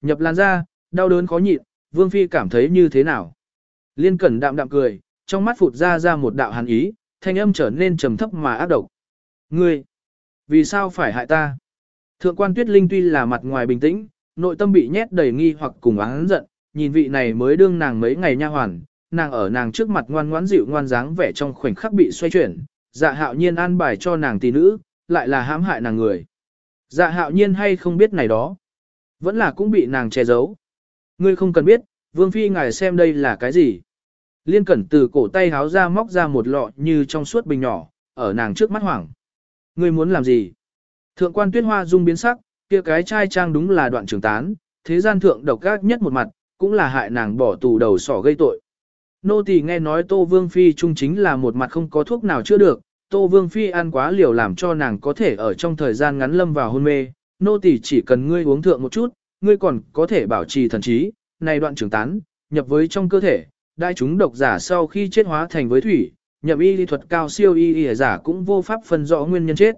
Nhập lan ra, đau đớn khó nhịn, Vương Phi cảm thấy như thế nào? Liên Cẩn đạm đạm cười, trong mắt phụt ra ra một đạo hàn ý, thanh âm trở nên trầm thấp mà ác độc. Ngươi, vì sao phải hại ta? Thượng quan Tuyết Linh tuy là mặt ngoài bình tĩnh, nội tâm bị nhét đầy nghi hoặc cùng án giận, nhìn vị này mới đương nàng mấy ngày nha hoàn, nàng ở nàng trước mặt ngoan ngoãn dịu ngoan dáng vẻ trong khoảnh khắc bị xoay chuyển, dạ hạo nhiên an bài cho nàng tỷ nữ, lại là hãm hại nàng người. Dạ hạo nhiên hay không biết này đó, vẫn là cũng bị nàng che giấu. Ngươi không cần biết, vương phi ngài xem đây là cái gì. Liên cẩn từ cổ tay háo ra móc ra một lọ như trong suốt bình nhỏ, ở nàng trước mắt hoảng. Ngươi muốn làm gì? Thượng quan tuyết hoa dung biến sắc, kia cái trai trang đúng là đoạn trường tán, thế gian thượng độc gác nhất một mặt, cũng là hại nàng bỏ tù đầu sỏ gây tội. Nô tỳ nghe nói Tô Vương Phi trung chính là một mặt không có thuốc nào chữa được, Tô Vương Phi ăn quá liều làm cho nàng có thể ở trong thời gian ngắn lâm vào hôn mê, nô tỳ chỉ cần ngươi uống thượng một chút, ngươi còn có thể bảo trì thần trí, này đoạn trường tán, nhập với trong cơ thể, đại chúng độc giả sau khi chết hóa thành với thủy, nhập y lý thuật cao siêu y y giả cũng vô pháp phân rõ nguyên nhân chết.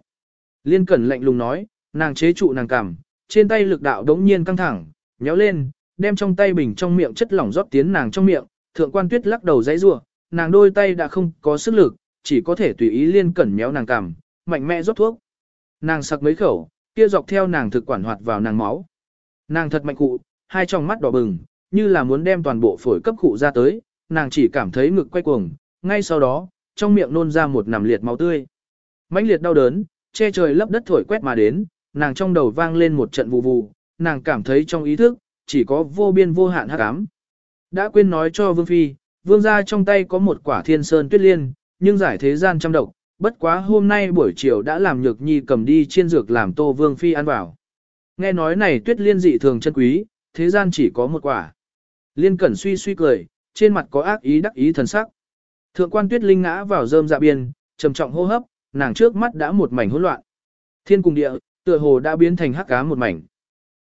Liên Cẩn lạnh lùng nói, nàng chế trụ nàng cảm, trên tay lực đạo đống nhiên căng thẳng, nhéo lên, đem trong tay bình trong miệng chất lỏng rót tiến nàng trong miệng, thượng quan tuyết lắc đầu dãy rủa, nàng đôi tay đã không có sức lực, chỉ có thể tùy ý liên cẩn méo nàng cảm, mạnh mẽ rót thuốc. Nàng sặc mấy khẩu, kia dọc theo nàng thực quản hoạt vào nàng máu. Nàng thật mạnh cụ, hai tròng mắt đỏ bừng, như là muốn đem toàn bộ phổi cấp cụ ra tới, nàng chỉ cảm thấy ngực quay cuồng, ngay sau đó, trong miệng nôn ra một nằm liệt máu tươi. mãnh liệt đau đớn, che trời lấp đất thổi quét mà đến, nàng trong đầu vang lên một trận vụ vụ, nàng cảm thấy trong ý thức, chỉ có vô biên vô hạn hắc ám. Đã quên nói cho Vương Phi, Vương gia trong tay có một quả thiên sơn tuyết liên, nhưng giải thế gian trăm độc, bất quá hôm nay buổi chiều đã làm nhược nhi cầm đi chiên dược làm tô Vương Phi ăn vào. Nghe nói này tuyết liên dị thường chân quý, thế gian chỉ có một quả. Liên cẩn suy suy cười, trên mặt có ác ý đắc ý thần sắc. Thượng quan tuyết linh ngã vào rơm dạ biên, trầm trọng hô hấp, nàng trước mắt đã một mảnh hỗn loạn. Thiên cùng địa, tựa hồ đã biến thành hắc cá một mảnh.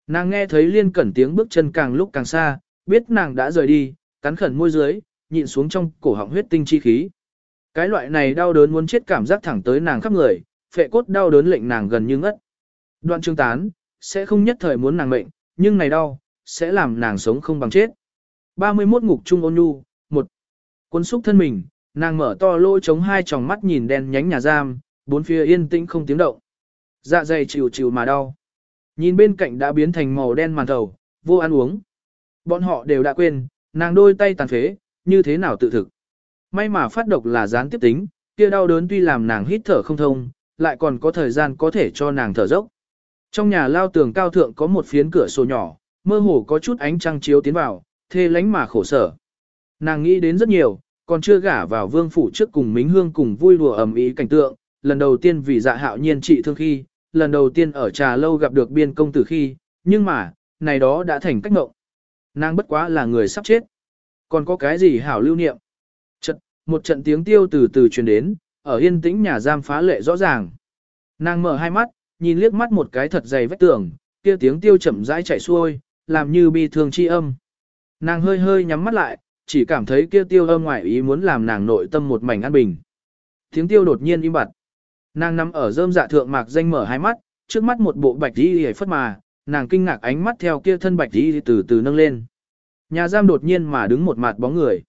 Nàng nghe thấy liên cẩn tiếng bước chân càng lúc càng xa, biết nàng đã rời đi, cắn khẩn môi dưới, nhịn xuống trong cổ họng huyết tinh chi khí. Cái loại này đau đớn muốn chết cảm giác thẳng tới nàng khắp người, phệ cốt đau đớn lệnh nàng gần như ngất. Đoạn trương tán, sẽ không nhất thời muốn nàng mệnh, nhưng này đau, sẽ làm nàng sống không bằng chết. 31 ngục trung ôn nhu, một Quân xúc thân mình, nàng mở to lỗ chống hai tròng mắt nhìn đen nhánh nhà giam, bốn phía yên tĩnh không tiếng động. Dạ dày chịu chịu mà đau. Nhìn bên cạnh đã biến thành màu đen màn thầu, vô ăn uống. Bọn họ đều đã quên, nàng đôi tay tàn phế, như thế nào tự thực. May mà phát độc là gián tiếp tính, kia đau đớn tuy làm nàng hít thở không thông, lại còn có thời gian có thể cho nàng thở dốc. Trong nhà lao tường cao thượng có một phiến cửa sổ nhỏ, mơ hồ có chút ánh trăng chiếu tiến vào, thê lánh mà khổ sở. Nàng nghĩ đến rất nhiều, còn chưa gả vào vương phủ trước cùng Mính Hương cùng vui đùa ầm ý cảnh tượng, lần đầu tiên vì dạ hạo nhiên trị thương khi, lần đầu tiên ở trà lâu gặp được biên công tử khi, nhưng mà, này đó đã thành cách ngộng. Nàng bất quá là người sắp chết. Còn có cái gì hảo lưu niệm? Trận, một trận tiếng tiêu từ từ truyền đến, ở yên tĩnh nhà giam phá lệ rõ ràng. Nàng mở hai mắt, nhìn liếc mắt một cái thật dày vách tường, kia tiếng tiêu chậm rãi chảy xuôi, làm như bi thương chi âm. Nàng hơi hơi nhắm mắt lại, chỉ cảm thấy kia tiêu âm ngoại ý muốn làm nàng nội tâm một mảnh an bình. Tiếng tiêu đột nhiên im bặt. Nàng nằm ở rơm dạ thượng mạc danh mở hai mắt, trước mắt một bộ bạch đi hề phất mà, nàng kinh ngạc ánh mắt theo kia thân bạch đi từ từ nâng lên. Nhà giam đột nhiên mà đứng một mặt bóng người.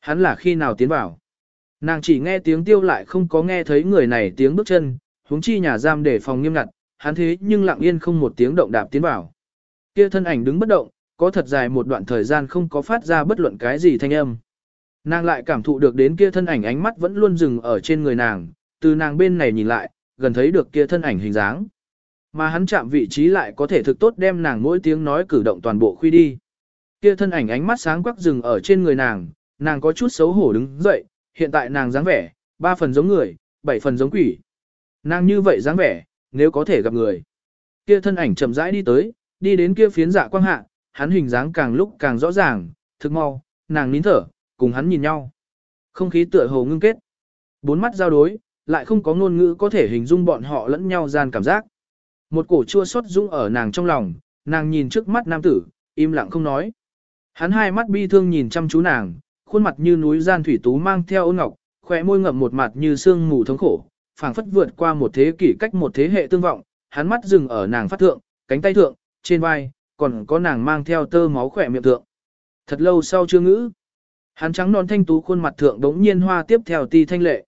Hắn là khi nào tiến vào? Nàng chỉ nghe tiếng tiêu lại không có nghe thấy người này tiếng bước chân, huống chi nhà giam để phòng nghiêm ngặt, hắn thế nhưng lặng yên không một tiếng động đạp tiến vào. Kia thân ảnh đứng bất động, có thật dài một đoạn thời gian không có phát ra bất luận cái gì thanh âm. Nàng lại cảm thụ được đến kia thân ảnh ánh mắt vẫn luôn dừng ở trên người nàng, từ nàng bên này nhìn lại, gần thấy được kia thân ảnh hình dáng. Mà hắn chạm vị trí lại có thể thực tốt đem nàng mỗi tiếng nói cử động toàn bộ khuy đi. Kia thân ảnh ánh mắt sáng quắc dừng ở trên người nàng, nàng có chút xấu hổ đứng dậy, hiện tại nàng dáng vẻ, ba phần giống người, bảy phần giống quỷ. Nàng như vậy dáng vẻ, nếu có thể gặp người. Kia thân ảnh chậm rãi đi tới, đi đến kia phiến dạ quang hạ, hắn hình dáng càng lúc càng rõ ràng, thực mau, nàng nín thở, cùng hắn nhìn nhau. Không khí tựa hồ ngưng kết. Bốn mắt giao đối, lại không có ngôn ngữ có thể hình dung bọn họ lẫn nhau gian cảm giác. Một cổ chua xót dũng ở nàng trong lòng, nàng nhìn trước mắt nam tử, im lặng không nói. Hắn hai mắt bi thương nhìn chăm chú nàng, khuôn mặt như núi gian thủy tú mang theo ôn ngọc, khóe môi ngậm một mặt như sương mù thống khổ, phảng phất vượt qua một thế kỷ cách một thế hệ tương vọng, hắn mắt dừng ở nàng phát thượng, cánh tay thượng, trên vai, còn có nàng mang theo tơ máu khỏe miệng thượng. Thật lâu sau chưa ngữ. Hắn trắng non thanh tú khuôn mặt thượng đống nhiên hoa tiếp theo ti thanh lệ.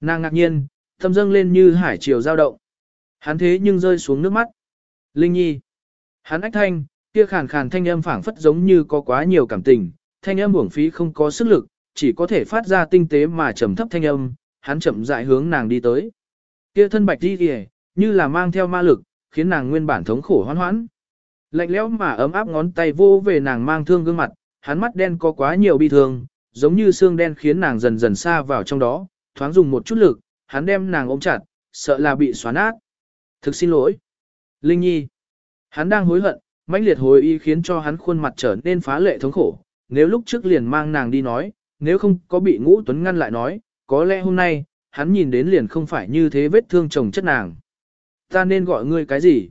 Nàng ngạc nhiên, tâm dâng lên như hải chiều dao động. Hắn thế nhưng rơi xuống nước mắt. Linh Nhi. Hắn ách thanh, kia khàn khàn thanh âm phảng phất giống như có quá nhiều cảm tình, thanh âm uổng phí không có sức lực, chỉ có thể phát ra tinh tế mà trầm thấp thanh âm, hắn chậm rãi hướng nàng đi tới. Kia thân bạch đi kìa, như là mang theo ma lực, khiến nàng nguyên bản thống khổ hoan hoãn. Lạnh lẽo mà ấm áp ngón tay vô về nàng mang thương gương mặt, hắn mắt đen có quá nhiều bi thương, giống như xương đen khiến nàng dần dần xa vào trong đó, thoáng dùng một chút lực, hắn đem nàng ôm chặt, sợ là bị xóa nát. Thực xin lỗi. Linh Nhi. Hắn đang hối hận, mãnh liệt hồi y khiến cho hắn khuôn mặt trở nên phá lệ thống khổ. Nếu lúc trước liền mang nàng đi nói, nếu không có bị ngũ tuấn ngăn lại nói, có lẽ hôm nay, hắn nhìn đến liền không phải như thế vết thương chồng chất nàng. Ta nên gọi ngươi cái gì?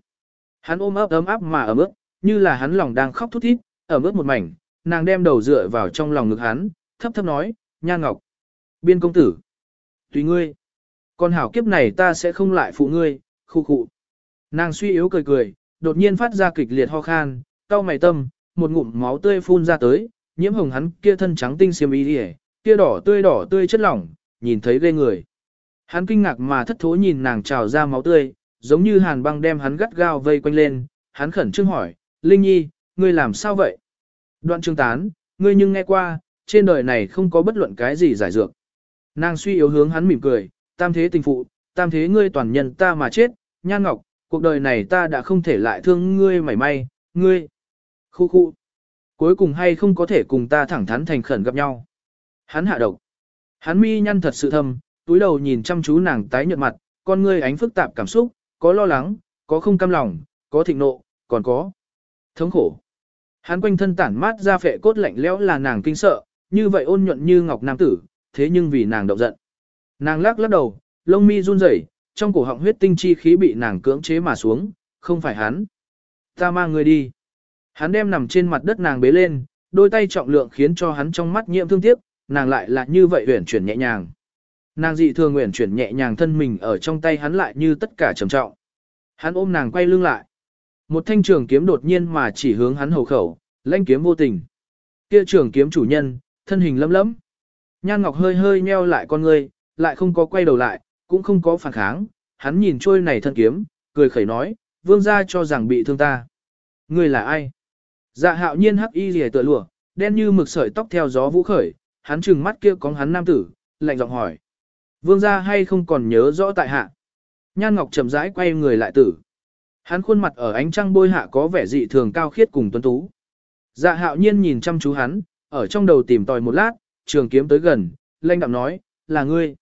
Hắn ôm ấp ấm áp mà ấm ướt, như là hắn lòng đang khóc thút thít, ấm ướt một mảnh, nàng đem đầu dựa vào trong lòng ngực hắn, thấp thấp nói, nha ngọc. Biên công tử. Tùy ngươi. Con hảo kiếp này ta sẽ không lại phụ ngươi, khu khu. Nàng suy yếu cười cười, đột nhiên phát ra kịch liệt ho khan, cau mày tâm, một ngụm máu tươi phun ra tới, nhiễm hồng hắn kia thân trắng tinh xiêm y kia đỏ tươi đỏ tươi chất lỏng, nhìn thấy ghê người. Hắn kinh ngạc mà thất thố nhìn nàng trào ra máu tươi, giống như hàn băng đem hắn gắt gao vây quanh lên, hắn khẩn trương hỏi, Linh Nhi, ngươi làm sao vậy? Đoạn trương tán, ngươi nhưng nghe qua, trên đời này không có bất luận cái gì giải dược. Nàng suy yếu hướng hắn mỉm cười, tam thế tình phụ, tam thế ngươi toàn nhân ta mà chết, nhan ngọc, cuộc đời này ta đã không thể lại thương ngươi mảy may, ngươi. Khu khu. Cuối cùng hay không có thể cùng ta thẳng thắn thành khẩn gặp nhau. Hắn hạ độc. Hắn mi nhăn thật sự thâm, túi đầu nhìn chăm chú nàng tái nhợt mặt, con ngươi ánh phức tạp cảm xúc, có lo lắng, có không cam lòng, có thịnh nộ, còn có thống khổ. Hắn quanh thân tản mát ra phệ cốt lạnh lẽo là nàng kinh sợ, như vậy ôn nhuận như ngọc nam tử, thế nhưng vì nàng động giận. Nàng lắc lắc đầu, lông mi run rẩy, trong cổ họng huyết tinh chi khí bị nàng cưỡng chế mà xuống, không phải hắn. Ta mang người đi. Hắn đem nằm trên mặt đất nàng bế lên, đôi tay trọng lượng khiến cho hắn trong mắt nhiễm thương tiếc, nàng lại là như vậy uyển chuyển nhẹ nhàng. Nàng dị thường uyển chuyển nhẹ nhàng thân mình ở trong tay hắn lại như tất cả trầm trọng. Hắn ôm nàng quay lưng lại. Một thanh trường kiếm đột nhiên mà chỉ hướng hắn hầu khẩu, lanh kiếm vô tình. Kia trường kiếm chủ nhân, thân hình lấm lấm. Nhan Ngọc hơi hơi nheo lại con ngươi, lại không có quay đầu lại, cũng không có phản kháng. Hắn nhìn trôi này thân kiếm, cười khẩy nói, vương gia cho rằng bị thương ta. Ngươi là ai? Dạ hạo nhiên hắc y rìa tựa lụa, đen như mực sợi tóc theo gió vũ khởi, hắn trừng mắt kia có hắn nam tử, lạnh giọng hỏi. Vương gia hay không còn nhớ rõ tại hạ? Nhan Ngọc chậm rãi quay người lại tử. Hắn khuôn mặt ở ánh trăng bôi hạ có vẻ dị thường cao khiết cùng tuấn tú. Dạ hạo nhiên nhìn chăm chú hắn, ở trong đầu tìm tòi một lát, trường kiếm tới gần, lanh đạm nói, là ngươi.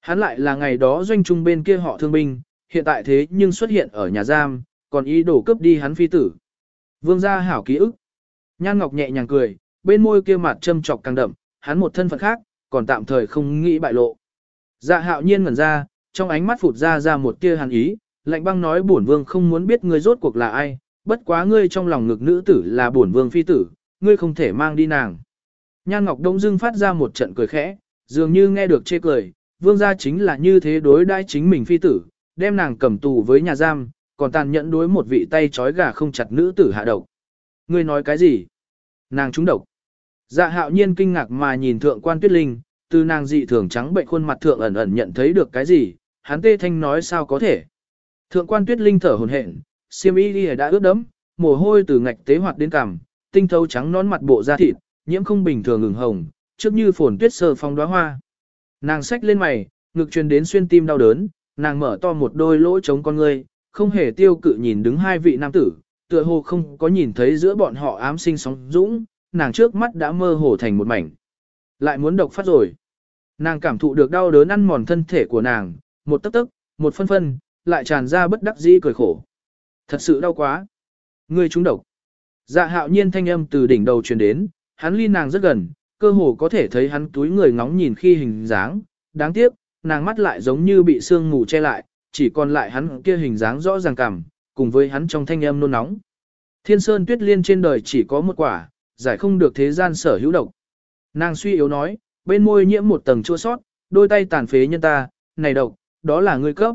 Hắn lại là ngày đó doanh trung bên kia họ thương binh, hiện tại thế nhưng xuất hiện ở nhà giam, còn ý đồ cướp đi hắn phi tử. Vương gia hảo ký ức. Nhan Ngọc nhẹ nhàng cười, bên môi kia mặt châm trọc càng đậm, hắn một thân phận khác, còn tạm thời không nghĩ bại lộ. Dạ hạo nhiên ngẩn ra, trong ánh mắt phụt ra ra một tia hàn ý, lạnh băng nói bổn vương không muốn biết ngươi rốt cuộc là ai, bất quá ngươi trong lòng ngực nữ tử là bổn vương phi tử, ngươi không thể mang đi nàng. Nhan Ngọc Đông Dương phát ra một trận cười khẽ, dường như nghe được chê cười, vương gia chính là như thế đối đãi chính mình phi tử, đem nàng cầm tù với nhà giam, còn tàn nhẫn đối một vị tay trói gà không chặt nữ tử hạ độc. Ngươi nói cái gì? Nàng trúng độc. Dạ hạo nhiên kinh ngạc mà nhìn thượng quan tuyết linh, từ nàng dị thường trắng bệnh khuôn mặt thượng ẩn ẩn nhận thấy được cái gì, hắn tê thanh nói sao có thể. Thượng quan tuyết linh thở hồn hển, xiêm y đi đã ướt đẫm, mồ hôi từ ngạch tế hoạt đến cằm, tinh thấu trắng nón mặt bộ da thịt, nhiễm không bình thường ngừng hồng, trước như phồn tuyết sơ phong đóa hoa. Nàng xách lên mày, ngực truyền đến xuyên tim đau đớn, nàng mở to một đôi lỗ trống con ngươi, không hề tiêu cự nhìn đứng hai vị nam tử, tựa hồ không có nhìn thấy giữa bọn họ ám sinh sóng dũng, nàng trước mắt đã mơ hồ thành một mảnh. Lại muốn độc phát rồi. Nàng cảm thụ được đau đớn ăn mòn thân thể của nàng, một tấc tấc, một phân phân, lại tràn ra bất đắc dĩ cười khổ. Thật sự đau quá. Ngươi trúng độc. Dạ hạo nhiên thanh âm từ đỉnh đầu truyền đến, hắn ly nàng rất gần, cơ hồ có thể thấy hắn túi người ngóng nhìn khi hình dáng. Đáng tiếc, nàng mắt lại giống như bị sương mù che lại, chỉ còn lại hắn kia hình dáng rõ ràng cảm, cùng với hắn trong thanh âm nôn nóng. Thiên sơn tuyết liên trên đời chỉ có một quả, giải không được thế gian sở hữu độc. Nàng suy yếu nói, bên môi nhiễm một tầng chua sót, đôi tay tàn phế nhân ta, này độc, đó là ngươi cấp.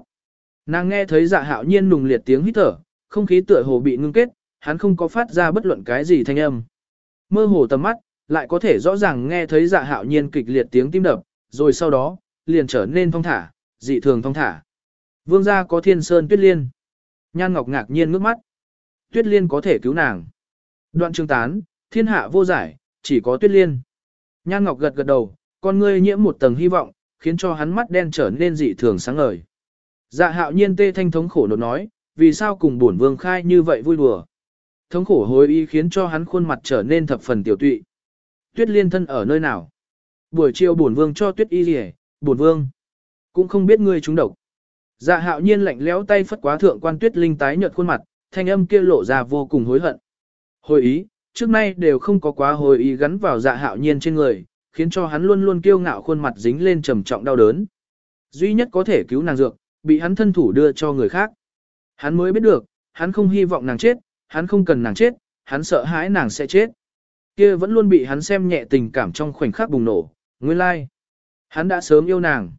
Nàng nghe thấy dạ hạo nhiên nùng liệt tiếng hít thở, không khí tựa hồ bị ngưng kết, hắn không có phát ra bất luận cái gì thanh âm. Mơ hồ tầm mắt, lại có thể rõ ràng nghe thấy dạ hạo nhiên kịch liệt tiếng tim đập, rồi sau đó, liền trở nên thong thả, dị thường thong thả. Vương gia có thiên sơn tuyết liên. Nhan Ngọc ngạc nhiên ngước mắt. Tuyết liên có thể cứu nàng. Đoạn chương tán, thiên hạ vô giải, chỉ có tuyết liên. Nhan Ngọc gật gật đầu, con ngươi nhiễm một tầng hy vọng, khiến cho hắn mắt đen trở nên dị thường sáng ngời. Dạ hạo nhiên tê thanh thống khổ nột nói, vì sao cùng bổn vương khai như vậy vui đùa. Thống khổ hối ý khiến cho hắn khuôn mặt trở nên thập phần tiểu tụy. Tuyết liên thân ở nơi nào? Buổi chiều bổn vương cho tuyết y rỉ, bổn vương. Cũng không biết ngươi trúng độc. Dạ hạo nhiên lạnh lẽo tay phất quá thượng quan tuyết linh tái nhợt khuôn mặt, thanh âm kia lộ ra vô cùng hối hận. Hồi ý, trước nay đều không có quá hồi ý gắn vào dạ hạo nhiên trên người, khiến cho hắn luôn luôn kiêu ngạo khuôn mặt dính lên trầm trọng đau đớn. Duy nhất có thể cứu nàng dược, bị hắn thân thủ đưa cho người khác. Hắn mới biết được, hắn không hy vọng nàng chết, hắn không cần nàng chết, hắn sợ hãi nàng sẽ chết. Kia vẫn luôn bị hắn xem nhẹ tình cảm trong khoảnh khắc bùng nổ, nguyên lai. Like. Hắn đã sớm yêu nàng.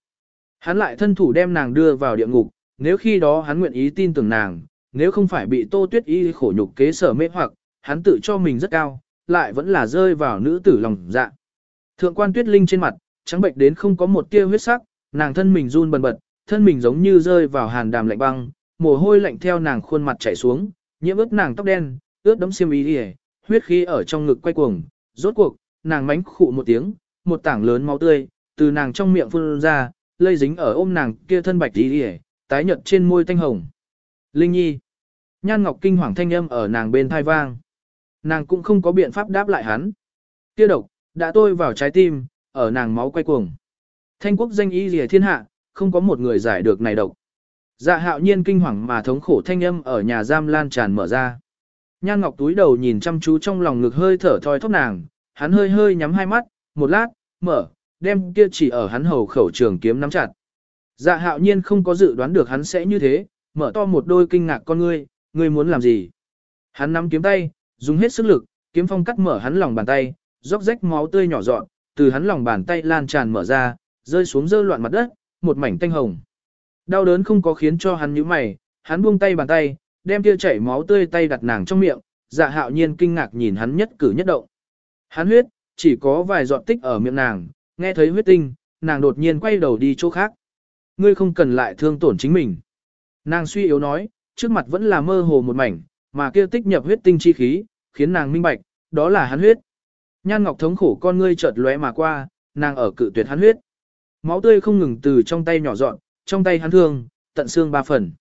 Hắn lại thân thủ đem nàng đưa vào địa ngục, nếu khi đó hắn nguyện ý tin tưởng nàng, nếu không phải bị tô tuyết y khổ nhục kế sở mê hoặc, hắn tự cho mình rất cao, lại vẫn là rơi vào nữ tử lòng dạ. Thượng quan tuyết linh trên mặt, trắng bệnh đến không có một tia huyết sắc, nàng thân mình run bần bật, thân mình giống như rơi vào hàn đàm lạnh băng, mồ hôi lạnh theo nàng khuôn mặt chảy xuống, nhiễm ướt nàng tóc đen, ướt đẫm xiêm y đi huyết khí ở trong ngực quay cuồng, rốt cuộc, nàng mánh khụ một tiếng, một tảng lớn máu tươi, từ nàng trong miệng phun ra, lây dính ở ôm nàng kia thân bạch y đi tái nhợt trên môi tanh hồng. Linh Nhi. Nhan Ngọc kinh hoàng thanh âm ở nàng bên thai vang. Nàng cũng không có biện pháp đáp lại hắn. Tiêu độc, đã tôi vào trái tim, ở nàng máu quay cuồng. Thanh quốc danh y rìa thiên hạ, không có một người giải được này độc. Dạ hạo nhiên kinh hoàng mà thống khổ thanh âm ở nhà giam lan tràn mở ra. Nhan Ngọc túi đầu nhìn chăm chú trong lòng ngực hơi thở thoi thóp nàng, hắn hơi hơi nhắm hai mắt, một lát, mở, đem kia chỉ ở hắn hầu khẩu trường kiếm nắm chặt. Dạ hạo nhiên không có dự đoán được hắn sẽ như thế, mở to một đôi kinh ngạc con ngươi, ngươi muốn làm gì? Hắn nắm kiếm tay, dùng hết sức lực, kiếm phong cắt mở hắn lòng bàn tay, róc rách máu tươi nhỏ dọn, từ hắn lòng bàn tay lan tràn mở ra, rơi xuống dơ loạn mặt đất, một mảnh tanh hồng. Đau đớn không có khiến cho hắn nhíu mày, hắn buông tay bàn tay, đem kia chảy máu tươi tay đặt nàng trong miệng, dạ hạo nhiên kinh ngạc nhìn hắn nhất cử nhất động. Hắn huyết, chỉ có vài giọt tích ở miệng nàng, nghe thấy huyết tinh, nàng đột nhiên quay đầu đi chỗ khác. Ngươi không cần lại thương tổn chính mình. Nàng suy yếu nói, trước mặt vẫn là mơ hồ một mảnh, mà kia tích nhập huyết tinh chi khí, khiến nàng minh bạch, đó là hắn huyết. Nhan Ngọc thống khổ con ngươi chợt lóe mà qua, nàng ở cự tuyệt hắn huyết. Máu tươi không ngừng từ trong tay nhỏ dọn, trong tay hắn thương, tận xương ba phần.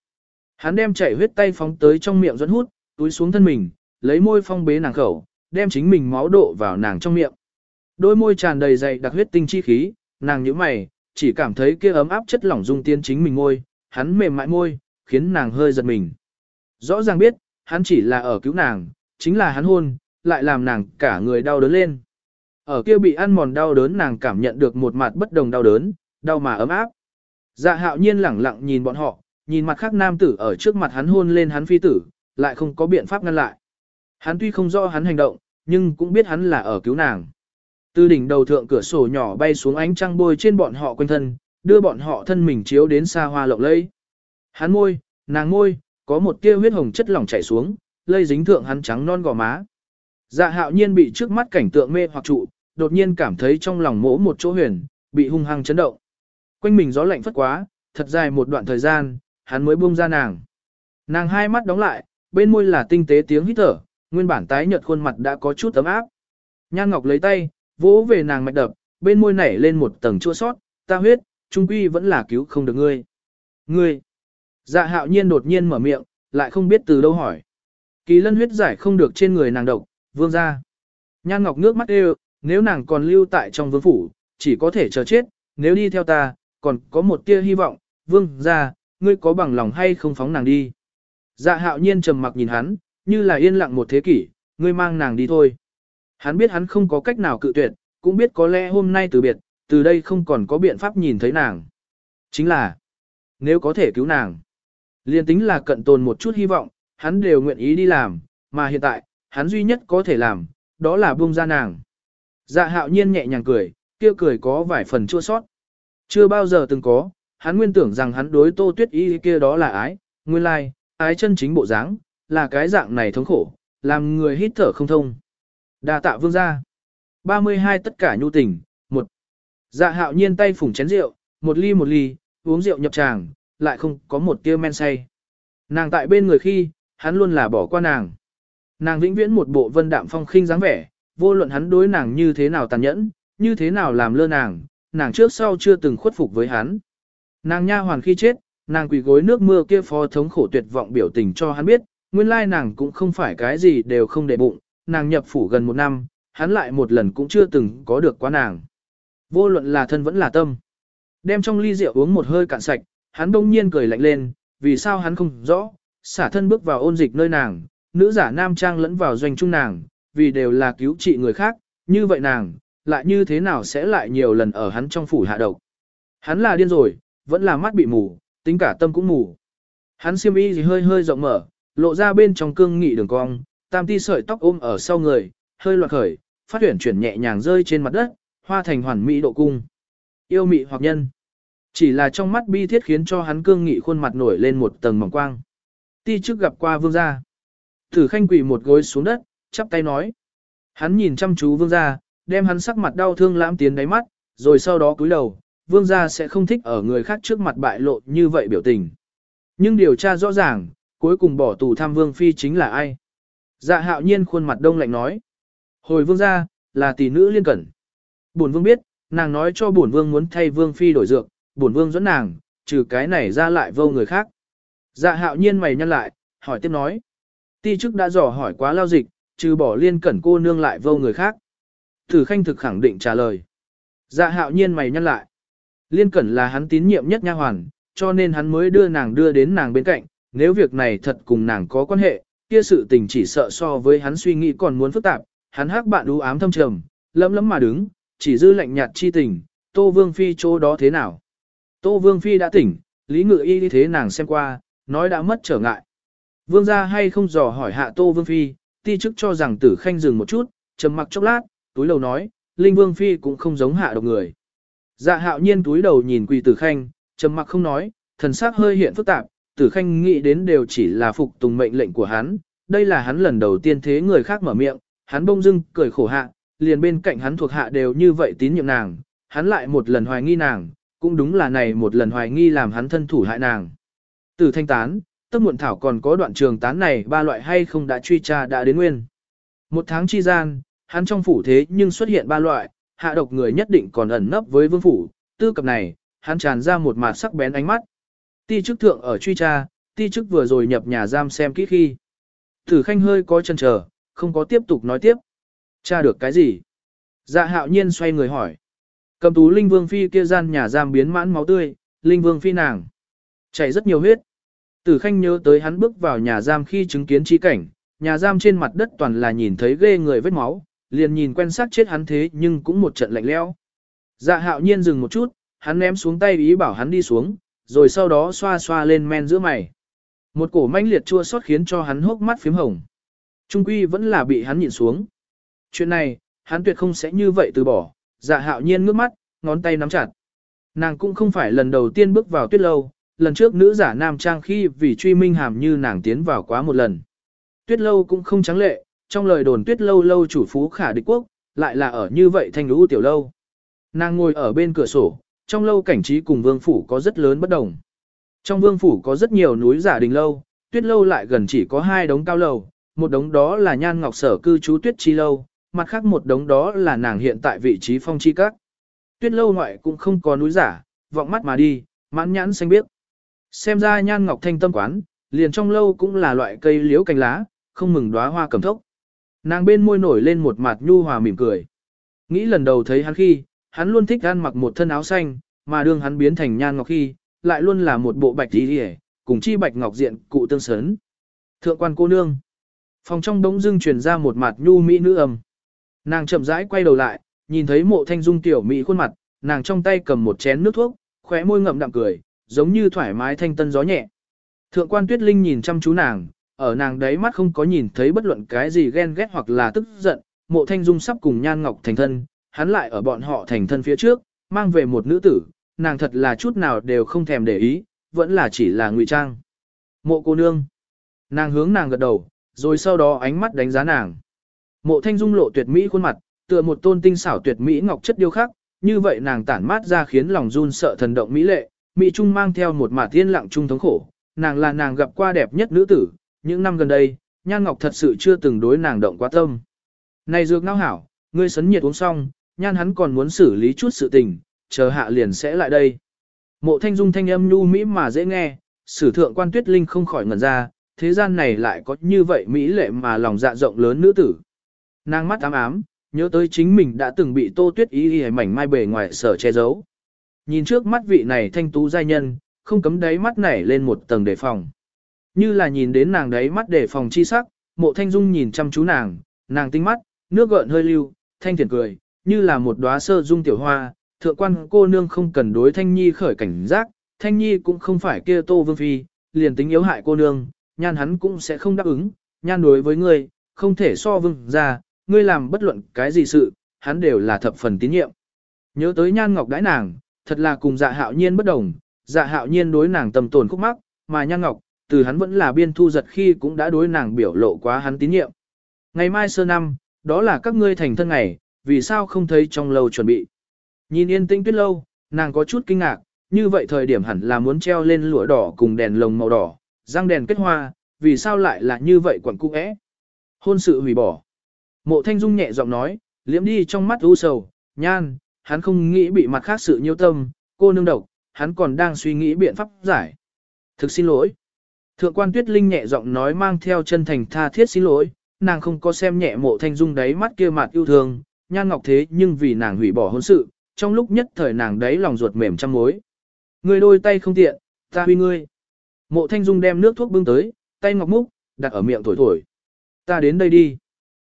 Hắn đem chảy huyết tay phóng tới trong miệng dẫn hút, túi xuống thân mình, lấy môi phong bế nàng khẩu, đem chính mình máu đổ vào nàng trong miệng. Đôi môi tràn đầy dày đặc huyết tinh chi khí, nàng nhíu mày, chỉ cảm thấy kia ấm áp chất lỏng dung tiên chính mình môi, hắn mềm mại môi, khiến nàng hơi giật mình. Rõ ràng biết, hắn chỉ là ở cứu nàng, chính là hắn hôn, lại làm nàng cả người đau đớn lên. Ở kia bị ăn mòn đau đớn nàng cảm nhận được một mặt bất đồng đau đớn, đau mà ấm áp. Dạ hạo nhiên lẳng lặng nhìn bọn họ, nhìn mặt khác nam tử ở trước mặt hắn hôn lên hắn phi tử, lại không có biện pháp ngăn lại. Hắn tuy không rõ hắn hành động, nhưng cũng biết hắn là ở cứu nàng. Từ đỉnh đầu thượng cửa sổ nhỏ bay xuống ánh trăng bôi trên bọn họ quanh thân, đưa bọn họ thân mình chiếu đến xa hoa lộng lẫy. Hắn môi, nàng môi, có một tia huyết hồng chất lỏng chảy xuống, lây dính thượng hắn trắng non gò má. Dạ hạo nhiên bị trước mắt cảnh tượng mê hoặc trụ, đột nhiên cảm thấy trong lòng mỗ một chỗ huyền, bị hung hăng chấn động. Quanh mình gió lạnh phất quá, thật dài một đoạn thời gian, hắn mới buông ra nàng. Nàng hai mắt đóng lại, bên môi là tinh tế tiếng hít thở, nguyên bản tái nhợt khuôn mặt đã có chút ấm áp. Nhan Ngọc lấy tay, vỗ về nàng mạch đập, bên môi nảy lên một tầng chua sót, ta huyết, trung quy vẫn là cứu không được ngươi. Ngươi. Dạ hạo nhiên đột nhiên mở miệng, lại không biết từ đâu hỏi. Kỳ lân huyết giải không được trên người nàng độc, vương ra. Nhan Ngọc nước mắt đều, nếu nàng còn lưu tại trong vương phủ, chỉ có thể chờ chết, nếu đi theo ta, còn có một tia hy vọng, vương ra, ngươi có bằng lòng hay không phóng nàng đi. Dạ hạo nhiên trầm mặc nhìn hắn, như là yên lặng một thế kỷ, ngươi mang nàng đi thôi. Hắn biết hắn không có cách nào cự tuyệt, cũng biết có lẽ hôm nay từ biệt, từ đây không còn có biện pháp nhìn thấy nàng. Chính là, nếu có thể cứu nàng, liên tính là cận tồn một chút hy vọng, hắn đều nguyện ý đi làm, mà hiện tại, hắn duy nhất có thể làm, đó là buông ra nàng. Dạ hạo nhiên nhẹ nhàng cười, kia cười có vài phần chua sót. Chưa bao giờ từng có, hắn nguyên tưởng rằng hắn đối tô tuyết y kia đó là ái, nguyên lai, ái chân chính bộ dáng, là cái dạng này thống khổ, làm người hít thở không thông. Đa tạ vương gia. 32 tất cả nhu tình, một. Dạ hạo nhiên tay phủng chén rượu, một ly một ly, uống rượu nhập tràng, lại không có một tia men say. Nàng tại bên người khi, hắn luôn là bỏ qua nàng. Nàng vĩnh viễn một bộ vân đạm phong khinh dáng vẻ, vô luận hắn đối nàng như thế nào tàn nhẫn, như thế nào làm lơ nàng, nàng trước sau chưa từng khuất phục với hắn. Nàng nha hoàn khi chết, nàng quỳ gối nước mưa kia phó thống khổ tuyệt vọng biểu tình cho hắn biết, nguyên lai nàng cũng không phải cái gì đều không để bụng, nàng nhập phủ gần một năm, hắn lại một lần cũng chưa từng có được quá nàng. Vô luận là thân vẫn là tâm. Đem trong ly rượu uống một hơi cạn sạch, hắn đông nhiên cười lạnh lên, vì sao hắn không rõ, xả thân bước vào ôn dịch nơi nàng, nữ giả nam trang lẫn vào doanh trung nàng, vì đều là cứu trị người khác, như vậy nàng, lại như thế nào sẽ lại nhiều lần ở hắn trong phủ hạ độc. Hắn là điên rồi, vẫn là mắt bị mù, tính cả tâm cũng mù. Hắn xiêm y gì hơi hơi rộng mở, lộ ra bên trong cương nghị đường cong, tam ti sợi tóc ôm ở sau người, hơi loạn khởi, phát huyển chuyển nhẹ nhàng rơi trên mặt đất, hoa thành hoàn mỹ độ cung. Yêu mị hoặc nhân. Chỉ là trong mắt bi thiết khiến cho hắn cương nghị khuôn mặt nổi lên một tầng mỏng quang. Ti trước gặp qua vương gia. Tử khanh quỳ một gối xuống đất, chắp tay nói. Hắn nhìn chăm chú vương gia, đem hắn sắc mặt đau thương lãm tiến đáy mắt, rồi sau đó cúi đầu, vương gia sẽ không thích ở người khác trước mặt bại lộ như vậy biểu tình. Nhưng điều tra rõ ràng, cuối cùng bỏ tù tham vương phi chính là ai? Dạ hạo nhiên khuôn mặt đông lạnh nói. Hồi vương gia, là tỷ nữ liên cẩn. Bổn vương biết, nàng nói cho bổn vương muốn thay vương phi đổi dược, bổn vương dẫn nàng, trừ cái này ra lại vô người khác. Dạ hạo nhiên mày nhăn lại, hỏi tiếp nói. Ti chức đã dò hỏi quá lao dịch, trừ bỏ liên cẩn cô nương lại vô người khác. Thử khanh thực khẳng định trả lời. Dạ hạo nhiên mày nhăn lại. Liên cẩn là hắn tín nhiệm nhất nha hoàn, cho nên hắn mới đưa nàng đưa đến nàng bên cạnh, nếu việc này thật cùng nàng có quan hệ, kia sự tình chỉ sợ so với hắn suy nghĩ còn muốn phức tạp, hắn hắc bạn u ám thâm trầm, lấm lấm mà đứng, chỉ dư lạnh nhạt chi tình, Tô Vương Phi chỗ đó thế nào. Tô Vương Phi đã tỉnh, Lý Ngự Y đi thế nàng xem qua, nói đã mất trở ngại. Vương gia hay không dò hỏi hạ Tô Vương Phi, ti chức cho rằng tử khanh dừng một chút, trầm mặc chốc lát, túi lầu nói, Linh Vương Phi cũng không giống hạ độc người. Dạ hạo nhiên túi đầu nhìn quỳ tử khanh, trầm mặc không nói, thần sắc hơi hiện phức tạp, tử khanh nghĩ đến đều chỉ là phục tùng mệnh lệnh của hắn, đây là hắn lần đầu tiên thế người khác mở miệng, hắn bông dưng cười khổ hạ, liền bên cạnh hắn thuộc hạ đều như vậy tín nhiệm nàng, hắn lại một lần hoài nghi nàng, cũng đúng là này một lần hoài nghi làm hắn thân thủ hại nàng. từ thanh tán, tức muộn thảo còn có đoạn trường tán này ba loại hay không đã truy tra đã đến nguyên. Một tháng chi gian, hắn trong phủ thế nhưng xuất hiện ba loại, hạ độc người nhất định còn ẩn nấp với vương phủ, tư cập này, hắn tràn ra một mặt sắc bén ánh mắt. Ti chức thượng ở truy tra, ti chức vừa rồi nhập nhà giam xem kỹ khi. Thử khanh hơi có chân chờ, không có tiếp tục nói tiếp. Tra được cái gì? Dạ hạo nhiên xoay người hỏi. Cầm tú Linh Vương Phi kia gian nhà giam biến mãn máu tươi, Linh Vương Phi nàng. Chảy rất nhiều huyết. Tử Khanh nhớ tới hắn bước vào nhà giam khi chứng kiến chi cảnh, nhà giam trên mặt đất toàn là nhìn thấy ghê người vết máu, liền nhìn quen xác chết hắn thế nhưng cũng một trận lạnh lẽo. Dạ hạo nhiên dừng một chút, hắn ném xuống tay ý bảo hắn đi xuống, rồi sau đó xoa xoa lên men giữa mày. Một cổ manh liệt chua xót khiến cho hắn hốc mắt phím hồng. Trung quy vẫn là bị hắn nhìn xuống. Chuyện này, hắn tuyệt không sẽ như vậy từ bỏ, dạ hạo nhiên ngước mắt, ngón tay nắm chặt. Nàng cũng không phải lần đầu tiên bước vào tuyết lâu, lần trước nữ giả nam trang khi vì truy minh hàm như nàng tiến vào quá một lần. Tuyết lâu cũng không trắng lệ, trong lời đồn tuyết lâu lâu chủ phú khả địch quốc, lại là ở như vậy thanh lũ tiểu lâu. Nàng ngồi ở bên cửa sổ, trong lâu cảnh trí cùng vương phủ có rất lớn bất đồng. Trong vương phủ có rất nhiều núi giả đình lâu, tuyết lâu lại gần chỉ có hai đống cao lầu, một đống đó là nhan ngọc sở cư trú tuyết chi lâu, mặt khác một đống đó là nàng hiện tại vị trí phong chi các. Tuyết lâu ngoại cũng không có núi giả, vọng mắt mà đi, mãn nhãn xanh biếc. Xem ra nhan ngọc thanh tâm quán, liền trong lâu cũng là loại cây liễu cành lá, không mừng đóa hoa cầm thốc. Nàng bên môi nổi lên một mặt nhu hòa mỉm cười. Nghĩ lần đầu thấy hắn khi, hắn luôn thích ăn mặc một thân áo xanh, mà đương hắn biến thành nhan ngọc khi, lại luôn là một bộ bạch tí hề, cùng chi bạch ngọc diện cụ tương sớn. Thượng quan cô nương. Phòng trong đống dưng truyền ra một mặt nhu mỹ nữ âm. Nàng chậm rãi quay đầu lại, nhìn thấy mộ thanh dung tiểu mỹ khuôn mặt, nàng trong tay cầm một chén nước thuốc, khóe môi ngậm đạm cười, giống như thoải mái thanh tân gió nhẹ. Thượng quan tuyết linh nhìn chăm chú nàng, ở nàng đấy mắt không có nhìn thấy bất luận cái gì ghen ghét hoặc là tức giận, mộ thanh dung sắp cùng nhan ngọc thành thân, hắn lại ở bọn họ thành thân phía trước, mang về một nữ tử, nàng thật là chút nào đều không thèm để ý, vẫn là chỉ là ngụy trang. Mộ cô nương, nàng hướng nàng gật đầu, rồi sau đó ánh mắt đánh giá nàng. Mộ thanh dung lộ tuyệt mỹ khuôn mặt, tựa một tôn tinh xảo tuyệt mỹ ngọc chất điêu khắc, như vậy nàng tản mát ra khiến lòng run sợ thần động mỹ lệ, mỹ trung mang theo một mạt thiên lặng trung thống khổ, nàng là nàng gặp qua đẹp nhất nữ tử, những năm gần đây, Nhan Ngọc thật sự chưa từng đối nàng động quá tâm. Này dược ngao hảo, ngươi sấn nhiệt uống xong, Nhan hắn còn muốn xử lý chút sự tình, chờ hạ liền sẽ lại đây. Mộ thanh dung thanh âm nhu mỹ mà dễ nghe, sử thượng quan tuyết linh không khỏi ngẩn ra, thế gian này lại có như vậy mỹ lệ mà lòng dạ rộng lớn nữ tử. Nàng mắt ám ám, nhớ tới chính mình đã từng bị tô tuyết ý y mảnh mai bề ngoài sở che giấu. Nhìn trước mắt vị này thanh tú giai nhân, không cấm đáy mắt nảy lên một tầng đề phòng. Như là nhìn đến nàng đáy mắt đề phòng chi sắc, mộ thanh dung nhìn chăm chú nàng, nàng tinh mắt, nước gợn hơi lưu, thanh thiền cười, như là một đóa sơ dung tiểu hoa, thượng quan cô nương không cần đối thanh nhi khởi cảnh giác, thanh nhi cũng không phải kia tô vương phi, liền tính yếu hại cô nương, nhan hắn cũng sẽ không đáp ứng, nhan đối với ngươi, không thể so vương ra, ngươi làm bất luận cái gì sự, hắn đều là thập phần tín nhiệm. Nhớ tới nhan ngọc đãi nàng, thật là cùng dạ hạo nhiên bất đồng, dạ hạo nhiên đối nàng tầm tồn khúc mắc, mà nhan ngọc, từ hắn vẫn là biên thu giật khi cũng đã đối nàng biểu lộ quá hắn tín nhiệm. Ngày mai sơ năm, đó là các ngươi thành thân ngày, vì sao không thấy trong lâu chuẩn bị. Nhìn yên tĩnh tuyết lâu, nàng có chút kinh ngạc, như vậy thời điểm hẳn là muốn treo lên lụa đỏ cùng đèn lồng màu đỏ, răng đèn kết hoa, vì sao lại là như vậy quẩn cung ẽ. Hôn sự hủy bỏ. Mộ thanh dung nhẹ giọng nói, liễm đi trong mắt u sầu, nhan, hắn không nghĩ bị mặt khác sự nhiêu tâm, cô nương độc, hắn còn đang suy nghĩ biện pháp giải. Thực xin lỗi. Thượng quan tuyết linh nhẹ giọng nói mang theo chân thành tha thiết xin lỗi, nàng không có xem nhẹ mộ thanh dung đáy mắt kia mặt yêu thương, nhan ngọc thế nhưng vì nàng hủy bỏ hôn sự, trong lúc nhất thời nàng đáy lòng ruột mềm trăm mối. người đôi tay không tiện, ta huy ngươi. Mộ thanh dung đem nước thuốc bưng tới, tay ngọc múc, đặt ở miệng thổi thổi. Ta đến đây đi.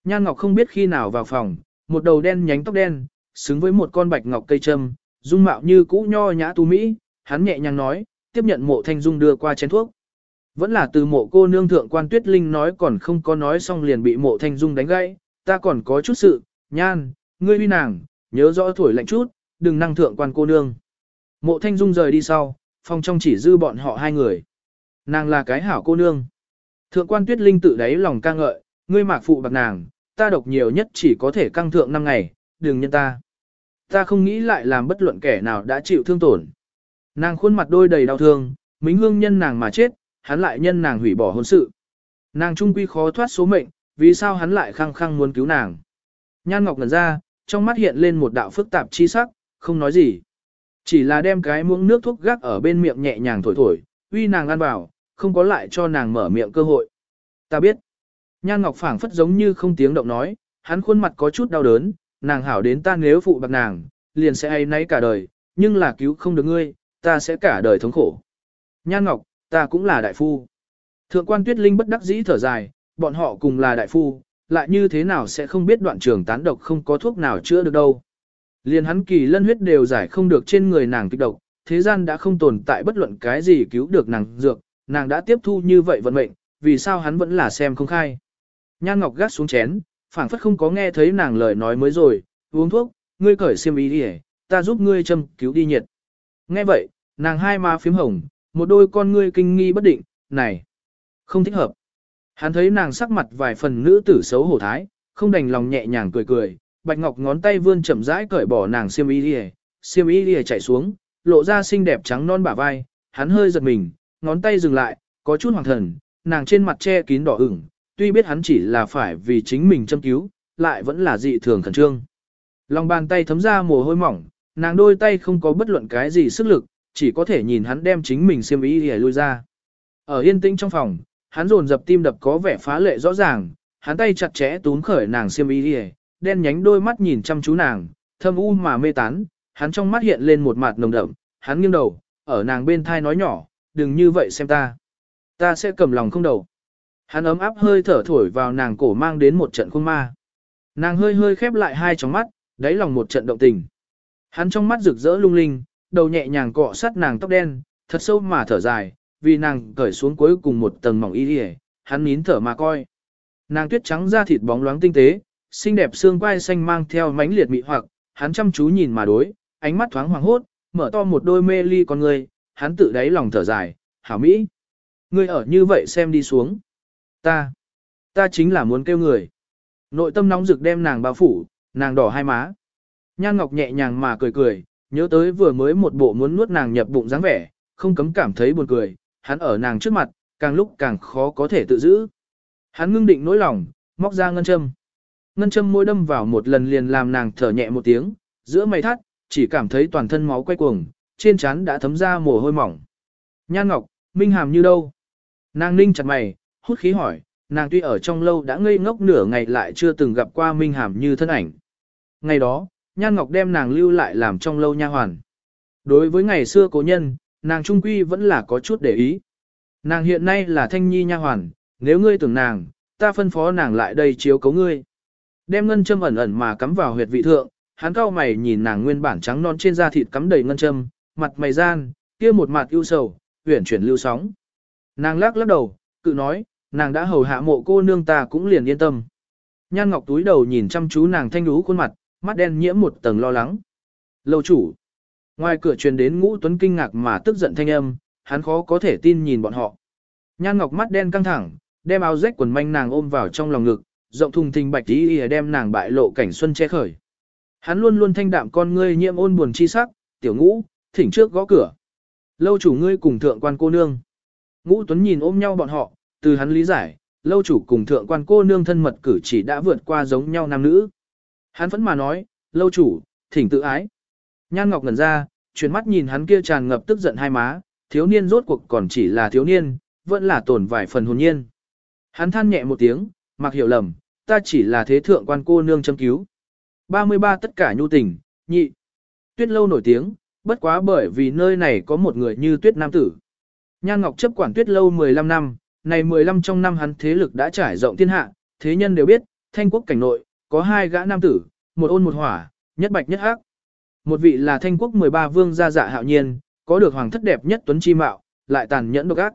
Nhan ngọc không biết khi nào vào phòng, một đầu đen nhánh tóc đen, xứng với một con bạch ngọc cây châm, dung mạo như cũ nho nhã tu mỹ, hắn nhẹ nhàng nói, tiếp nhận mộ thanh dung đưa qua chén thuốc. Vẫn là từ mộ cô nương thượng quan tuyết linh nói còn không có nói xong liền bị mộ thanh dung đánh gãy, ta còn có chút sự, nhan, ngươi uy nàng, nhớ rõ thổi lạnh chút, đừng năng thượng quan cô nương. Mộ thanh dung rời đi sau, phòng trong chỉ dư bọn họ hai người. Nàng là cái hảo cô nương. Thượng quan tuyết linh tự đáy lòng ca ngợi, ngươi mạc phụ bạc nàng, ta độc nhiều nhất chỉ có thể căng thượng năm ngày, đừng nhân ta. Ta không nghĩ lại làm bất luận kẻ nào đã chịu thương tổn. Nàng khuôn mặt đôi đầy đau thương, mính hương nhân nàng mà chết, hắn lại nhân nàng hủy bỏ hôn sự. Nàng trung quy khó thoát số mệnh, vì sao hắn lại khăng khăng muốn cứu nàng. Nhan Ngọc ngẩn ra, trong mắt hiện lên một đạo phức tạp chi sắc, không nói gì. Chỉ là đem cái muỗng nước thuốc gác ở bên miệng nhẹ nhàng thổi thổi, uy nàng ăn vào, không có lại cho nàng mở miệng cơ hội. Ta biết. Nhan Ngọc phảng phất giống như không tiếng động nói, hắn khuôn mặt có chút đau đớn, nàng hảo đến ta nếu phụ bạc nàng, liền sẽ hay nấy cả đời, nhưng là cứu không được ngươi, ta sẽ cả đời thống khổ. Nhan Ngọc, ta cũng là đại phu. Thượng quan Tuyết Linh bất đắc dĩ thở dài, bọn họ cùng là đại phu, lại như thế nào sẽ không biết đoạn trường tán độc không có thuốc nào chữa được đâu. Liền hắn kỳ lân huyết đều giải không được trên người nàng kích độc, thế gian đã không tồn tại bất luận cái gì cứu được nàng dược, nàng đã tiếp thu như vậy vận mệnh, vì sao hắn vẫn là xem không khai. Nhan Ngọc gác xuống chén, phảng phất không có nghe thấy nàng lời nói mới rồi, uống thuốc, ngươi cởi xiêm y đi ta giúp ngươi châm cứu đi nhiệt. Nghe vậy, nàng hai má phím hồng, một đôi con ngươi kinh nghi bất định, này, không thích hợp. Hắn thấy nàng sắc mặt vài phần nữ tử xấu hổ thái, không đành lòng nhẹ nhàng cười cười, bạch ngọc ngón tay vươn chậm rãi cởi bỏ nàng xiêm y đi xiêm y đi chạy xuống, lộ ra xinh đẹp trắng non bả vai, hắn hơi giật mình, ngón tay dừng lại, có chút hoàng thần, nàng trên mặt che kín đỏ ửng, tuy biết hắn chỉ là phải vì chính mình châm cứu, lại vẫn là dị thường khẩn trương. Lòng bàn tay thấm ra mồ hôi mỏng, nàng đôi tay không có bất luận cái gì sức lực, chỉ có thể nhìn hắn đem chính mình xiêm y để lui ra. Ở yên tĩnh trong phòng, hắn dồn dập tim đập có vẻ phá lệ rõ ràng, hắn tay chặt chẽ túm khởi nàng xiêm y để, đen nhánh đôi mắt nhìn chăm chú nàng, thâm u mà mê tán, hắn trong mắt hiện lên một mặt nồng đậm, hắn nghiêng đầu, ở nàng bên thai nói nhỏ, đừng như vậy xem ta. Ta sẽ cầm lòng không đầu. Hắn ấm áp hơi thở thổi vào nàng cổ mang đến một trận khôn ma. Nàng hơi hơi khép lại hai tròng mắt, đáy lòng một trận động tình. Hắn trong mắt rực rỡ lung linh, đầu nhẹ nhàng cọ sát nàng tóc đen, thật sâu mà thở dài, vì nàng cởi xuống cuối cùng một tầng mỏng y đi hắn nín thở mà coi. Nàng tuyết trắng da thịt bóng loáng tinh tế, xinh đẹp xương quai xanh mang theo mánh liệt mị hoặc, hắn chăm chú nhìn mà đối, ánh mắt thoáng hoàng hốt, mở to một đôi mê ly con người, hắn tự đáy lòng thở dài, hảo mỹ. Ngươi ở như vậy xem đi xuống. Ta, ta chính là muốn kêu người. Nội tâm nóng rực đem nàng bao phủ, nàng đỏ hai má. Nhan Ngọc nhẹ nhàng mà cười cười, nhớ tới vừa mới một bộ muốn nuốt nàng nhập bụng dáng vẻ, không cấm cảm thấy buồn cười, hắn ở nàng trước mặt, càng lúc càng khó có thể tự giữ. Hắn ngưng định nỗi lòng, móc ra ngân châm. Ngân châm môi đâm vào một lần liền làm nàng thở nhẹ một tiếng, giữa mày thắt, chỉ cảm thấy toàn thân máu quay cuồng, trên trán đã thấm ra mồ hôi mỏng. Nhan Ngọc, Minh Hàm như đâu? Nàng ninh chặt mày, hút khí hỏi, nàng tuy ở trong lâu đã ngây ngốc nửa ngày lại chưa từng gặp qua Minh Hàm như thân ảnh. Ngày đó, Nhan Ngọc đem nàng lưu lại làm trong lâu nha hoàn. Đối với ngày xưa cố nhân, nàng trung quy vẫn là có chút để ý. Nàng hiện nay là thanh nhi nha hoàn, nếu ngươi tưởng nàng, ta phân phó nàng lại đây chiếu cấu ngươi. Đem ngân châm ẩn ẩn mà cắm vào huyệt vị thượng, hắn cao mày nhìn nàng nguyên bản trắng non trên da thịt cắm đầy ngân châm, mặt mày gian, kia một mặt ưu sầu, huyển chuyển lưu sóng. Nàng lắc lắc đầu, cự nói, nàng đã hầu hạ mộ cô nương ta cũng liền yên tâm. Nhan Ngọc túi đầu nhìn chăm chú nàng thanh đú khuôn mặt, mắt đen nhiễm một tầng lo lắng. Lâu chủ. Ngoài cửa truyền đến ngũ tuấn kinh ngạc mà tức giận thanh âm, hắn khó có thể tin nhìn bọn họ. Nhan Ngọc mắt đen căng thẳng, đem áo rách quần manh nàng ôm vào trong lòng ngực, rộng thùng thình bạch tí đem nàng bại lộ cảnh xuân che khởi. Hắn luôn luôn thanh đạm con ngươi nhiễm ôn buồn chi sắc, tiểu ngũ, thỉnh trước gõ cửa. Lâu chủ ngươi cùng thượng quan cô nương. Ngũ Tuấn nhìn ôm nhau bọn họ, từ hắn lý giải, lâu chủ cùng thượng quan cô nương thân mật cử chỉ đã vượt qua giống nhau nam nữ. Hắn vẫn mà nói, lâu chủ, thỉnh tự ái. Nhan Ngọc ngẩn ra, chuyển mắt nhìn hắn kia tràn ngập tức giận hai má, thiếu niên rốt cuộc còn chỉ là thiếu niên, vẫn là tổn vài phần hồn nhiên. Hắn than nhẹ một tiếng, mặc hiểu lầm, ta chỉ là thế thượng quan cô nương châm cứu. 33 tất cả nhu tình, nhị. Tuyết lâu nổi tiếng, bất quá bởi vì nơi này có một người như tuyết nam tử. Nhan Ngọc chấp quản tuyết lâu 15 năm, này 15 trong năm hắn thế lực đã trải rộng thiên hạ, thế nhân đều biết, thanh quốc cảnh nội, có hai gã nam tử, một ôn một hỏa, nhất bạch nhất hắc. Một vị là thanh quốc 13 vương gia dạ hạo nhiên, có được hoàng thất đẹp nhất tuấn chi mạo, lại tàn nhẫn độc ác.